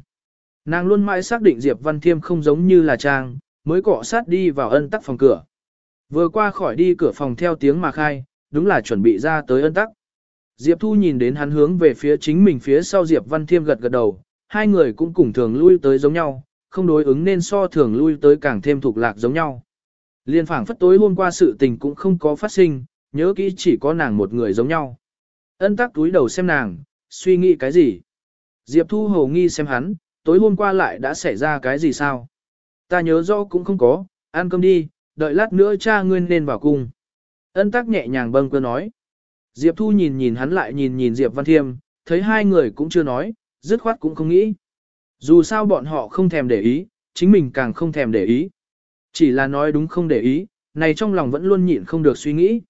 Nàng luôn mãi xác định Diệp Văn Thiêm không giống như là Trang, mới cọ sát đi vào ân tắc phòng cửa. Vừa qua khỏi đi cửa phòng theo tiếng mà khai, đúng là chuẩn bị ra tới ân tắc. Diệp Thu nhìn đến hắn hướng về phía chính mình phía sau Diệp Văn Thiêm gật gật đầu, hai người cũng cùng thường lui tới giống nhau, không đối ứng nên so thường lui tới càng thêm thuộc lạc giống nhau. Liên phảng phất tối hôm qua sự tình cũng không có phát sinh, nhớ kỹ chỉ có nàng một người giống nhau. Ân tắc túi đầu xem nàng, suy nghĩ cái gì? Diệp Thu hồ nghi xem hắn, tối hôm qua lại đã xảy ra cái gì sao? Ta nhớ rõ cũng không có, ăn cơm đi, đợi lát nữa cha ngươi nên vào cung. Ân tắc nhẹ nhàng bâng cơ nói. Diệp Thu nhìn nhìn hắn lại nhìn nhìn Diệp Văn Thiêm, thấy hai người cũng chưa nói, dứt khoát cũng không nghĩ. Dù sao bọn họ không thèm để ý, chính mình càng không thèm để ý. Chỉ là nói đúng không để ý, này trong lòng vẫn luôn nhịn không được suy nghĩ.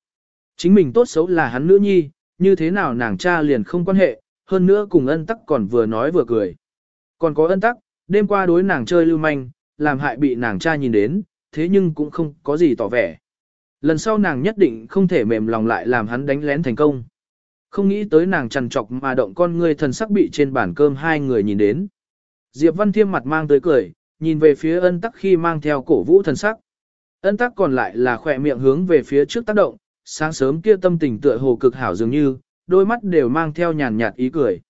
Chính mình tốt xấu là hắn nữ nhi, như thế nào nàng cha liền không quan hệ, hơn nữa cùng ân tắc còn vừa nói vừa cười. Còn có ân tắc, đêm qua đối nàng chơi lưu manh, làm hại bị nàng cha nhìn đến, thế nhưng cũng không có gì tỏ vẻ. Lần sau nàng nhất định không thể mềm lòng lại làm hắn đánh lén thành công. Không nghĩ tới nàng trằn trọc mà động con người thần sắc bị trên bàn cơm hai người nhìn đến. Diệp Văn Thiêm mặt mang tới cười, nhìn về phía ân tắc khi mang theo cổ vũ thần sắc. Ân tắc còn lại là khỏe miệng hướng về phía trước tác động, sáng sớm kia tâm tình tựa hồ cực hảo dường như, đôi mắt đều mang theo nhàn nhạt ý cười.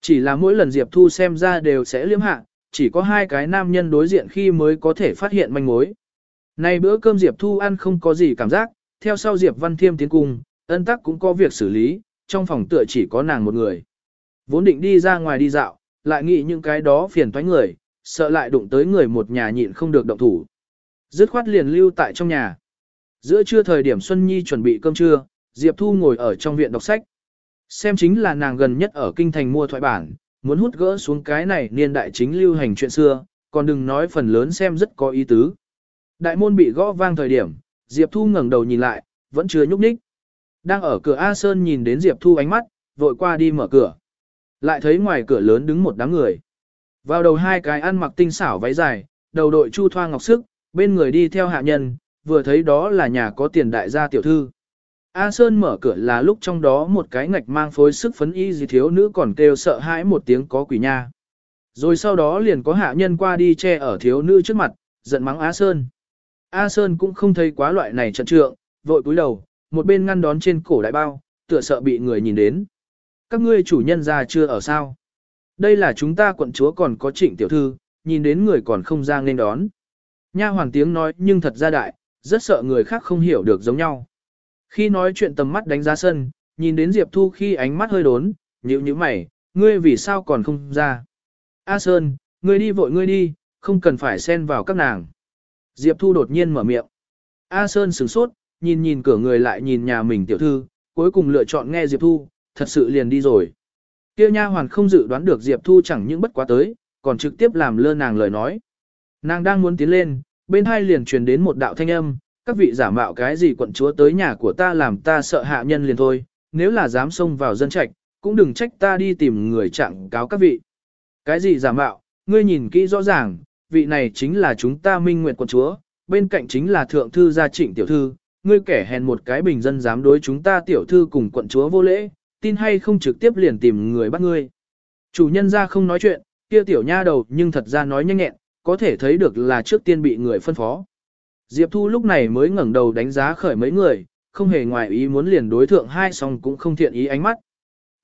Chỉ là mỗi lần Diệp Thu xem ra đều sẽ liếm hạ, chỉ có hai cái nam nhân đối diện khi mới có thể phát hiện manh mối. Nay bữa cơm Diệp Thu ăn không có gì cảm giác, theo sau Diệp Văn Thiêm tiến cùng, ân tắc cũng có việc xử lý, trong phòng tựa chỉ có nàng một người. Vốn định đi ra ngoài đi dạo, lại nghĩ những cái đó phiền toái người, sợ lại đụng tới người một nhà nhịn không được động thủ. Dứt khoát liền lưu tại trong nhà. Giữa trưa thời điểm Xuân Nhi chuẩn bị cơm trưa, Diệp Thu ngồi ở trong viện đọc sách. Xem chính là nàng gần nhất ở kinh thành mua thoại bản, muốn hút gỡ xuống cái này niên đại chính lưu hành chuyện xưa, còn đừng nói phần lớn xem rất có ý tứ. Đại môn bị gõ vang thời điểm, Diệp Thu ngẩng đầu nhìn lại, vẫn chưa nhúc nhích. Đang ở cửa A Sơn nhìn đến Diệp Thu ánh mắt, vội qua đi mở cửa. Lại thấy ngoài cửa lớn đứng một đám người. Vào đầu hai cái ăn mặc tinh xảo váy dài, đầu đội chu thoa ngọc sức, bên người đi theo hạ nhân, vừa thấy đó là nhà có tiền đại gia tiểu thư. A Sơn mở cửa là lúc trong đó một cái ngạch mang phối sức phấn y gì thiếu nữ còn kêu sợ hãi một tiếng có quỷ nha. Rồi sau đó liền có hạ nhân qua đi che ở thiếu nữ trước mặt, giận mắng A Sơn. A Sơn cũng không thấy quá loại này trận trượng, vội cúi đầu, một bên ngăn đón trên cổ đại bao, tựa sợ bị người nhìn đến. Các ngươi chủ nhân ra chưa ở sao? Đây là chúng ta quận chúa còn có trịnh tiểu thư, nhìn đến người còn không ra nên đón. Nha hoàng tiếng nói nhưng thật ra đại, rất sợ người khác không hiểu được giống nhau. Khi nói chuyện tầm mắt đánh giá sân, nhìn đến Diệp Thu khi ánh mắt hơi đốn, nhíu nhíu mày, ngươi vì sao còn không ra? A Sơn, ngươi đi vội ngươi đi, không cần phải xen vào các nàng. Diệp Thu đột nhiên mở miệng. A Sơn sửng sốt, nhìn nhìn cửa người lại nhìn nhà mình tiểu thư, cuối cùng lựa chọn nghe Diệp Thu, thật sự liền đi rồi. Kia nha hoàn không dự đoán được Diệp Thu chẳng những bất quá tới, còn trực tiếp làm lơ nàng lời nói. Nàng đang muốn tiến lên, bên hai liền truyền đến một đạo thanh âm, các vị giả mạo cái gì quận chúa tới nhà của ta làm ta sợ hạ nhân liền thôi, nếu là dám xông vào dân trạch, cũng đừng trách ta đi tìm người trạng cáo các vị. Cái gì giả mạo, ngươi nhìn kỹ rõ ràng, vị này chính là chúng ta minh nguyện quận chúa, bên cạnh chính là thượng thư gia trịnh tiểu thư, ngươi kẻ hèn một cái bình dân dám đối chúng ta tiểu thư cùng quận chúa vô lễ, tin hay không trực tiếp liền tìm người bắt ngươi. Chủ nhân ra không nói chuyện, kia tiểu nha đầu nhưng thật ra nói nhanh nhẹn, có thể thấy được là trước tiên bị người phân phó. Diệp Thu lúc này mới ngẩng đầu đánh giá khởi mấy người, không hề ngoài ý muốn liền đối thượng hai song cũng không thiện ý ánh mắt.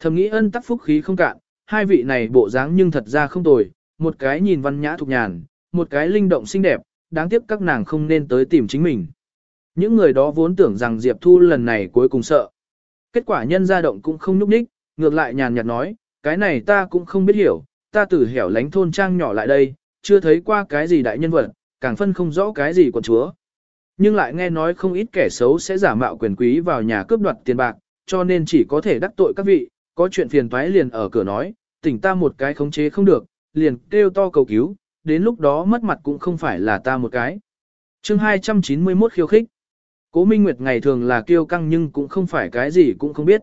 Thầm nghĩ ân tắc phúc khí không cạn, hai vị này bộ dáng nhưng thật ra không tồi, một cái nhìn văn nhã thục nhàn, một cái linh động xinh đẹp, đáng tiếc các nàng không nên tới tìm chính mình. Những người đó vốn tưởng rằng Diệp Thu lần này cuối cùng sợ. Kết quả nhân gia động cũng không nhúc nhích, ngược lại nhàn nhạt nói, cái này ta cũng không biết hiểu, ta từ hẻo lánh thôn trang nhỏ lại đây, chưa thấy qua cái gì đại nhân vật, càng phân không rõ cái gì quận chúa. Nhưng lại nghe nói không ít kẻ xấu sẽ giả mạo quyền quý vào nhà cướp đoạt tiền bạc, cho nên chỉ có thể đắc tội các vị, có chuyện phiền toái liền ở cửa nói, tỉnh ta một cái khống chế không được, liền kêu to cầu cứu, đến lúc đó mất mặt cũng không phải là ta một cái. chương 291 khiêu khích. Cố Minh Nguyệt ngày thường là kiêu căng nhưng cũng không phải cái gì cũng không biết.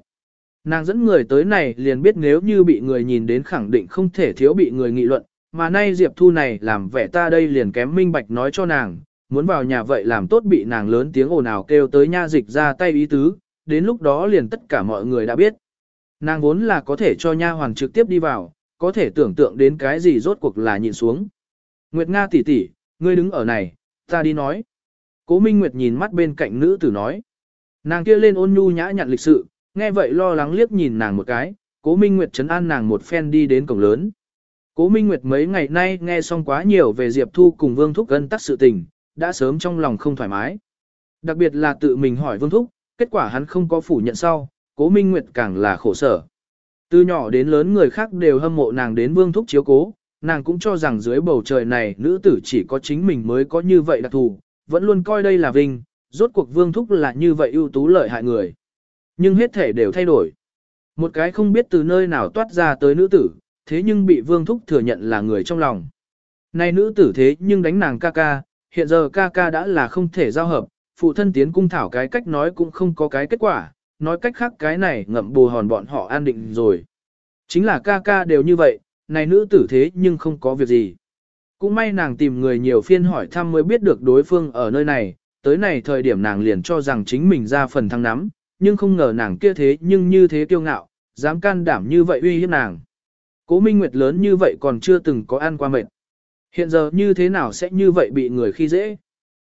Nàng dẫn người tới này liền biết nếu như bị người nhìn đến khẳng định không thể thiếu bị người nghị luận, mà nay Diệp Thu này làm vẻ ta đây liền kém minh bạch nói cho nàng, muốn vào nhà vậy làm tốt bị nàng lớn tiếng ồn ào kêu tới nha dịch ra tay ý tứ, đến lúc đó liền tất cả mọi người đã biết. Nàng vốn là có thể cho nha hoàng trực tiếp đi vào, có thể tưởng tượng đến cái gì rốt cuộc là nhìn xuống. Nguyệt Nga tỷ tỷ, ngươi đứng ở này, ta đi nói. Cố Minh Nguyệt nhìn mắt bên cạnh nữ tử nói. Nàng kia lên ôn nhu nhã nhặn lịch sự, nghe vậy lo lắng liếc nhìn nàng một cái, Cố Minh Nguyệt chấn an nàng một phen đi đến cổng lớn. Cố Minh Nguyệt mấy ngày nay nghe xong quá nhiều về Diệp Thu cùng Vương Thúc gân tắc sự tình, đã sớm trong lòng không thoải mái. Đặc biệt là tự mình hỏi Vương Thúc, kết quả hắn không có phủ nhận sau, Cố Minh Nguyệt càng là khổ sở. Từ nhỏ đến lớn người khác đều hâm mộ nàng đến Vương Thúc chiếu cố, nàng cũng cho rằng dưới bầu trời này nữ tử chỉ có chính mình mới có như vậy đặc thù, vẫn luôn coi đây là vinh, rốt cuộc Vương Thúc là như vậy ưu tú lợi hại người. Nhưng hết thể đều thay đổi. Một cái không biết từ nơi nào toát ra tới nữ tử, thế nhưng bị Vương Thúc thừa nhận là người trong lòng. Này nữ tử thế nhưng đánh nàng ca ca, hiện giờ ca ca đã là không thể giao hợp, phụ thân tiến cung thảo cái cách nói cũng không có cái kết quả, nói cách khác cái này ngậm bù hòn bọn họ an định rồi. Chính là ca ca đều như vậy, này nữ tử thế nhưng không có việc gì. Cũng may nàng tìm người nhiều phiên hỏi thăm mới biết được đối phương ở nơi này, tới này thời điểm nàng liền cho rằng chính mình ra phần thăng nắm, nhưng không ngờ nàng kia thế nhưng như thế kiêu ngạo, dám can đảm như vậy uy hiếp nàng. Cố Minh Nguyệt lớn như vậy còn chưa từng có ăn qua mệt. Hiện giờ như thế nào sẽ như vậy bị người khi dễ?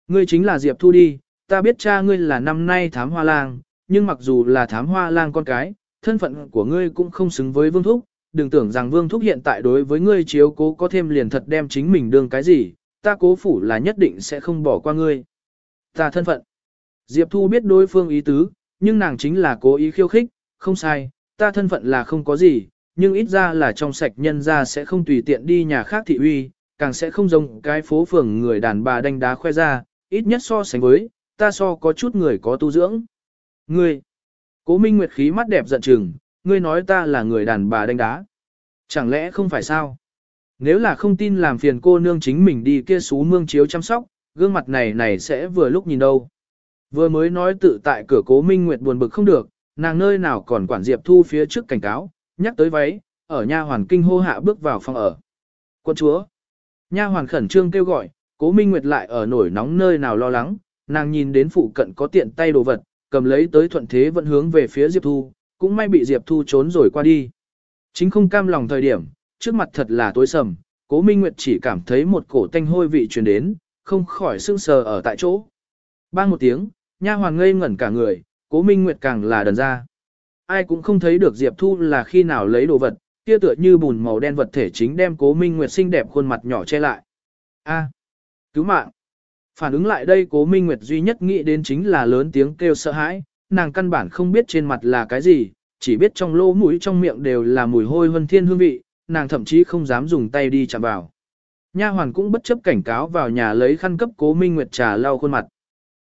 Ngươi chính là Diệp Thu đi, ta biết cha ngươi là năm nay thám hoa lang, nhưng mặc dù là thám hoa lang con cái, thân phận của ngươi cũng không xứng với Vương Thúc, đừng tưởng rằng Vương Thúc hiện tại đối với ngươi chiếu cố có thêm liền thật đem chính mình đương cái gì, ta cố phủ là nhất định sẽ không bỏ qua ngươi. Ta thân phận. Diệp Thu biết đối phương ý tứ, nhưng nàng chính là cố ý khiêu khích, không sai, ta thân phận là không có gì, nhưng ít ra là trong sạch nhân ra sẽ không tùy tiện đi nhà khác thị uy, càng sẽ không giống cái phố phường người đàn bà đánh đá khoe ra, ít nhất so sánh với, ta so có chút người có tu dưỡng. Ngươi, cố minh nguyệt khí mắt đẹp giận chừng, ngươi nói ta là người đàn bà đánh đá. Chẳng lẽ không phải sao? Nếu là không tin làm phiền cô nương chính mình đi kia xú mương chiếu chăm sóc, gương mặt này này sẽ vừa lúc nhìn đâu. Vừa mới nói tự tại cửa cố minh nguyệt buồn bực không được, nàng nơi nào còn quản Diệp Thu phía trước cảnh cáo, nhắc tới váy, ở nha hoàn kinh hô hạ bước vào phòng ở. Quân chúa, nha hoàn khẩn trương kêu gọi, cố minh nguyệt lại ở nổi nóng nơi nào lo lắng, nàng nhìn đến phụ cận có tiện tay đồ vật, cầm lấy tới thuận thế vẫn hướng về phía Diệp Thu, cũng may bị Diệp Thu trốn rồi qua đi. Chính không cam lòng thời điểm, trước mặt thật là tối sầm, cố minh nguyệt chỉ cảm thấy một cổ tanh hôi vị truyền đến, không khỏi sưng sờ ở tại chỗ. Bang một tiếng, nha hoàn ngây ngẩn cả người, cố minh nguyệt càng là đần ra. Ai cũng không thấy được Diệp Thu là khi nào lấy đồ vật, kia tựa như bùn màu đen vật thể chính đem cố minh nguyệt xinh đẹp khuôn mặt nhỏ che lại. A, cứu mạng. Phản ứng lại đây cố minh nguyệt duy nhất nghĩ đến chính là lớn tiếng kêu sợ hãi, nàng căn bản không biết trên mặt là cái gì, chỉ biết trong lỗ mũi trong miệng đều là mùi hôi vân thiên hương vị, nàng thậm chí không dám dùng tay đi chạm vào. Nha hoàn cũng bất chấp cảnh cáo vào nhà lấy khăn cấp cố minh nguyệt trà lau khuôn mặt.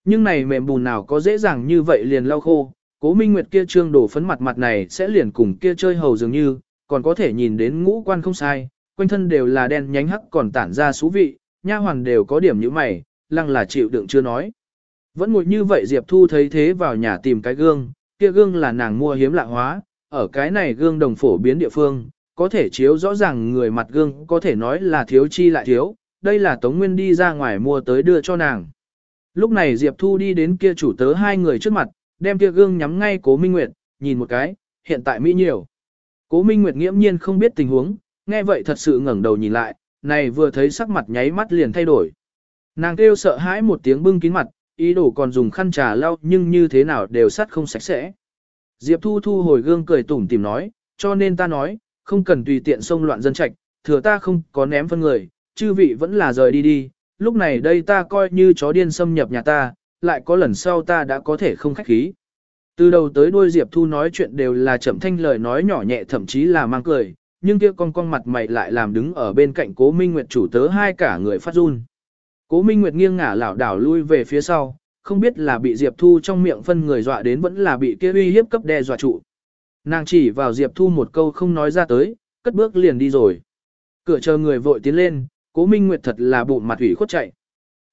Nhưng này mềm bùn nào có dễ dàng như vậy liền lau khô, cố minh nguyệt kia trương đổ phấn mặt mặt này sẽ liền cùng kia chơi hầu dường như, còn có thể nhìn đến ngũ quan không sai, quanh thân đều là đen nhánh hắc còn tản ra xú vị, nha hoàn đều có điểm như mày, lăng là chịu đựng chưa nói. Vẫn ngồi như vậy Diệp Thu thấy thế vào nhà tìm cái gương, kia gương là nàng mua hiếm lạ hóa, ở cái này gương đồng phổ biến địa phương, có thể chiếu rõ ràng người mặt gương có thể nói là thiếu chi lại thiếu, đây là Tống Nguyên đi ra ngoài mua tới đưa cho nàng. Lúc này Diệp Thu đi đến kia chủ tớ hai người trước mặt, đem kia gương nhắm ngay Cố Minh Nguyệt, nhìn một cái, hiện tại Mỹ nhiều. Cố Minh Nguyệt nghiễm nhiên không biết tình huống, nghe vậy thật sự ngẩng đầu nhìn lại, này vừa thấy sắc mặt nháy mắt liền thay đổi. Nàng kêu sợ hãi một tiếng bưng kín mặt, ý đồ còn dùng khăn trà lau nhưng như thế nào đều sắt không sạch sẽ. Diệp Thu thu hồi gương cười tủm tìm nói, cho nên ta nói, không cần tùy tiện xông loạn dân trạch, thừa ta không có ném phân người, chư vị vẫn là rời đi đi, lúc này đây ta coi như chó điên xâm nhập nhà ta, lại có lần sau ta đã có thể không khách khí. Từ đầu tới đuôi Diệp Thu nói chuyện đều là chậm thanh lời nói nhỏ nhẹ thậm chí là mang cười, nhưng kia con con mặt mày lại làm đứng ở bên cạnh Cố Minh Nguyệt chủ tớ hai cả người phát run. Cố Minh Nguyệt nghiêng ngả lảo đảo lui về phía sau, không biết là bị Diệp Thu trong miệng phân người dọa đến vẫn là bị kia uy hiếp cấp đe dọa trụ. Nàng chỉ vào Diệp Thu một câu không nói ra tới, cất bước liền đi rồi. Cửa chờ người vội tiến lên, cố Minh Nguyệt thật là bụng mặt ủy khuất chạy.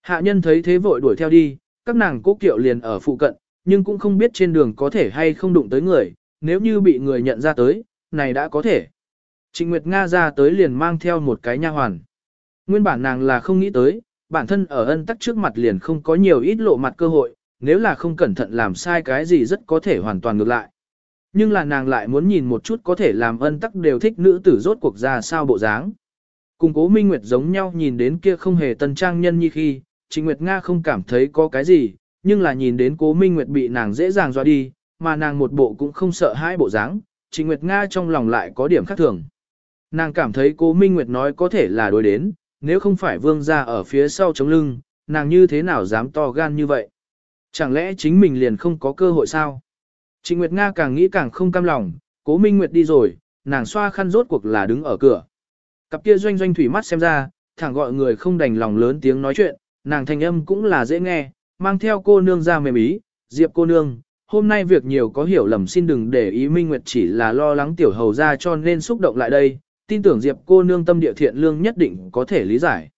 Hạ nhân thấy thế vội đuổi theo đi, các nàng cố kiệu liền ở phụ cận, nhưng cũng không biết trên đường có thể hay không đụng tới người, nếu như bị người nhận ra tới, này đã có thể. Trịnh Nguyệt Nga ra tới liền mang theo một cái nha hoàn. Nguyên bản nàng là không nghĩ tới, bản thân ở ân tắc trước mặt liền không có nhiều ít lộ mặt cơ hội, nếu là không cẩn thận làm sai cái gì rất có thể hoàn toàn ngược lại. Nhưng là nàng lại muốn nhìn một chút có thể làm ân tắc đều thích nữ tử rốt cuộc ra sao bộ dáng. Cùng cố Minh Nguyệt giống nhau nhìn đến kia không hề tân trang nhân như khi, Trịnh Nguyệt Nga không cảm thấy có cái gì, nhưng là nhìn đến cố Minh Nguyệt bị nàng dễ dàng dọa đi, mà nàng một bộ cũng không sợ hai bộ dáng, Trịnh Nguyệt Nga trong lòng lại có điểm khác thường. Nàng cảm thấy cố Minh Nguyệt nói có thể là đối đến, nếu không phải vương gia ở phía sau chống lưng, nàng như thế nào dám to gan như vậy? Chẳng lẽ chính mình liền không có cơ hội sao? Trịnh Nguyệt Nga càng nghĩ càng không cam lòng, cố Minh Nguyệt đi rồi, nàng xoa khăn rốt cuộc là đứng ở cửa. Cặp kia doanh doanh thủy mắt xem ra, thẳng gọi người không đành lòng lớn tiếng nói chuyện, nàng thanh âm cũng là dễ nghe, mang theo cô nương ra mềm ý, diệp cô nương, hôm nay việc nhiều có hiểu lầm xin đừng để ý Minh Nguyệt chỉ là lo lắng tiểu hầu ra cho nên xúc động lại đây, tin tưởng diệp cô nương tâm địa thiện lương nhất định có thể lý giải.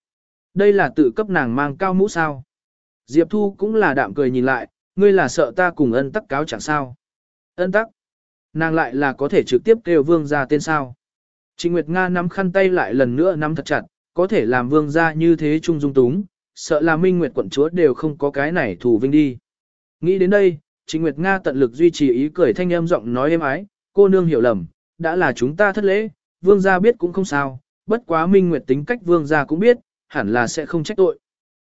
Đây là tự cấp nàng mang cao mũ sao. Diệp Thu cũng là đạm cười nhìn lại, ngươi là sợ ta cùng ân tắc cáo chẳng sao. Ân tắc, nàng lại là có thể trực tiếp kêu vương ra tên sao. Trịnh Nguyệt Nga nắm khăn tay lại lần nữa nắm thật chặt, có thể làm vương ra như thế trung dung túng, sợ là Minh Nguyệt quận chúa đều không có cái này thủ vinh đi. Nghĩ đến đây, Trịnh Nguyệt Nga tận lực duy trì ý cười thanh âm giọng nói êm ái, cô nương hiểu lầm, đã là chúng ta thất lễ, vương gia biết cũng không sao, bất quá Minh Nguyệt tính cách vương gia cũng biết, hẳn là sẽ không trách tội.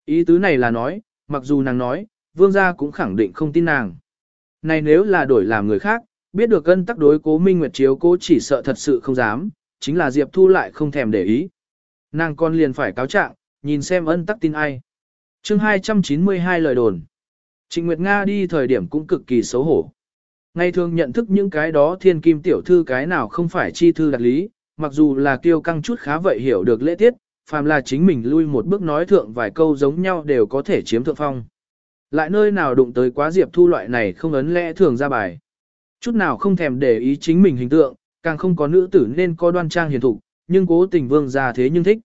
Ý tứ này là nói, mặc dù nàng nói, vương gia cũng khẳng định không tin nàng. Này nếu là đổi làm người khác, biết được cân tắc đối cố Minh Nguyệt chiếu cố chỉ sợ thật sự không dám, chính là Diệp Thu lại không thèm để ý. Nàng con liền phải cáo trạng, nhìn xem ân tắc tin ai. chương 292 lời đồn. Trịnh Nguyệt Nga đi thời điểm cũng cực kỳ xấu hổ. Ngày thường nhận thức những cái đó thiên kim tiểu thư cái nào không phải chi thư đặc lý, mặc dù là kiêu căng chút khá vậy hiểu được lễ tiết, phàm là chính mình lui một bước nói thượng vài câu giống nhau đều có thể chiếm thượng phong. Lại nơi nào đụng tới quá diệp thu loại này không ấn lẽ thường ra bài. Chút nào không thèm để ý chính mình hình tượng, càng không có nữ tử nên có đoan trang hiền thục, nhưng cố tình vương ra thế nhưng thích.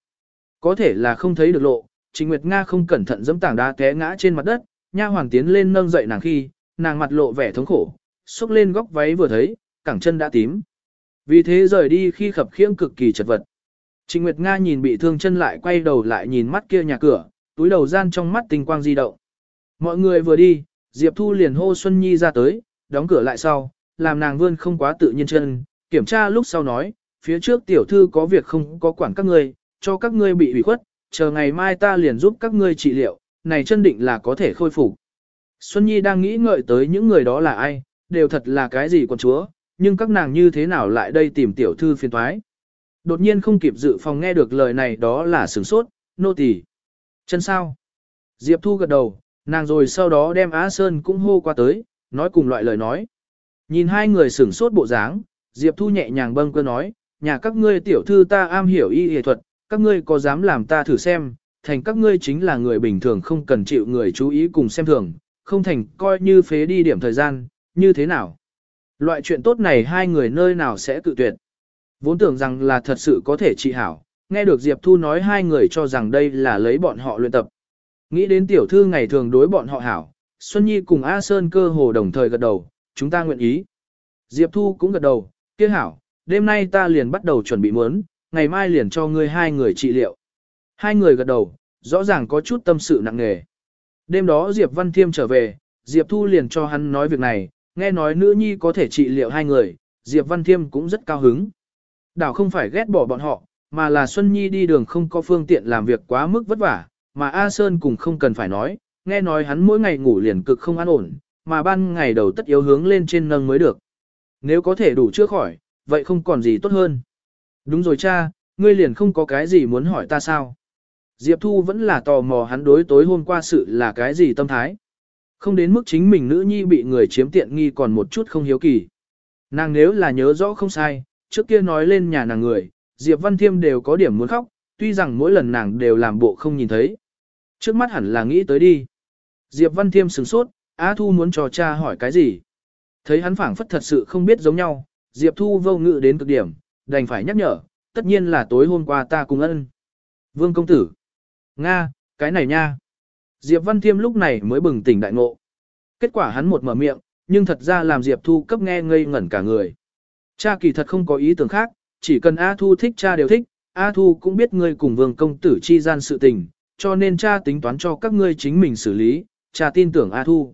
Có thể là không thấy được lộ, Trình Nguyệt Nga không cẩn thận dẫm tảng đá té ngã trên mặt đất, nha hoàng tiến lên nâng dậy nàng khi, nàng mặt lộ vẻ thống khổ, xúc lên góc váy vừa thấy, cẳng chân đã tím. Vì thế rời đi khi khập khiễng cực kỳ chật vật. Trình Nguyệt Nga nhìn bị thương chân lại quay đầu lại nhìn mắt kia nhà cửa, túi đầu gian trong mắt tinh quang di động. Mọi người vừa đi, Diệp Thu liền hô Xuân Nhi ra tới, đóng cửa lại sau, làm nàng vươn không quá tự nhiên chân, kiểm tra lúc sau nói, phía trước tiểu thư có việc không có quản các ngươi, cho các ngươi bị ủy khuất, chờ ngày mai ta liền giúp các ngươi trị liệu, này chân định là có thể khôi phục. Xuân Nhi đang nghĩ ngợi tới những người đó là ai, đều thật là cái gì con chúa, nhưng các nàng như thế nào lại đây tìm tiểu thư phiền thoái. Đột nhiên không kịp dự phòng nghe được lời này đó là sửng sốt, nô tỳ. Chân sao? Diệp Thu gật đầu, nàng rồi sau đó đem Á Sơn cũng hô qua tới, nói cùng loại lời nói. Nhìn hai người sửng sốt bộ dáng, Diệp Thu nhẹ nhàng bâng cơ nói, nhà các ngươi tiểu thư ta am hiểu y y thuật, các ngươi có dám làm ta thử xem, thành các ngươi chính là người bình thường không cần chịu người chú ý cùng xem thường, không thành coi như phế đi điểm thời gian, như thế nào. Loại chuyện tốt này hai người nơi nào sẽ tự tuyệt. Vốn tưởng rằng là thật sự có thể trị hảo, nghe được Diệp Thu nói hai người cho rằng đây là lấy bọn họ luyện tập. Nghĩ đến tiểu thư ngày thường đối bọn họ hảo, Xuân Nhi cùng A Sơn cơ hồ đồng thời gật đầu, chúng ta nguyện ý. Diệp Thu cũng gật đầu, kia hảo, đêm nay ta liền bắt đầu chuẩn bị muốn, ngày mai liền cho ngươi hai người trị liệu. Hai người gật đầu, rõ ràng có chút tâm sự nặng nề. Đêm đó Diệp Văn Thiêm trở về, Diệp Thu liền cho hắn nói việc này, nghe nói nữ nhi có thể trị liệu hai người, Diệp Văn Thiêm cũng rất cao hứng. Đảo không phải ghét bỏ bọn họ, mà là Xuân Nhi đi đường không có phương tiện làm việc quá mức vất vả, mà A Sơn cũng không cần phải nói, nghe nói hắn mỗi ngày ngủ liền cực không an ổn, mà ban ngày đầu tất yếu hướng lên trên nâng mới được. Nếu có thể đủ chữa khỏi, vậy không còn gì tốt hơn. Đúng rồi cha, ngươi liền không có cái gì muốn hỏi ta sao? Diệp Thu vẫn là tò mò hắn đối tối hôm qua sự là cái gì tâm thái. Không đến mức chính mình nữ nhi bị người chiếm tiện nghi còn một chút không hiếu kỳ. Nàng nếu là nhớ rõ không sai, trước kia nói lên nhà nàng người, Diệp Văn Thiêm đều có điểm muốn khóc, tuy rằng mỗi lần nàng đều làm bộ không nhìn thấy. Trước mắt hẳn là nghĩ tới đi. Diệp Văn Thiêm sửng sốt, Á Thu muốn cho cha hỏi cái gì. Thấy hắn phảng phất thật sự không biết giống nhau, Diệp Thu vô ngự đến cực điểm, đành phải nhắc nhở, tất nhiên là tối hôm qua ta cùng ân. Vương công tử. Nga, cái này nha. Diệp Văn Thiêm lúc này mới bừng tỉnh đại ngộ. Kết quả hắn một mở miệng, nhưng thật ra làm Diệp Thu cấp nghe ngây ngẩn cả người. Cha kỳ thật không có ý tưởng khác, chỉ cần A Thu thích cha đều thích, A Thu cũng biết ngươi cùng vương công tử chi gian sự tình, cho nên cha tính toán cho các ngươi chính mình xử lý, cha tin tưởng A Thu.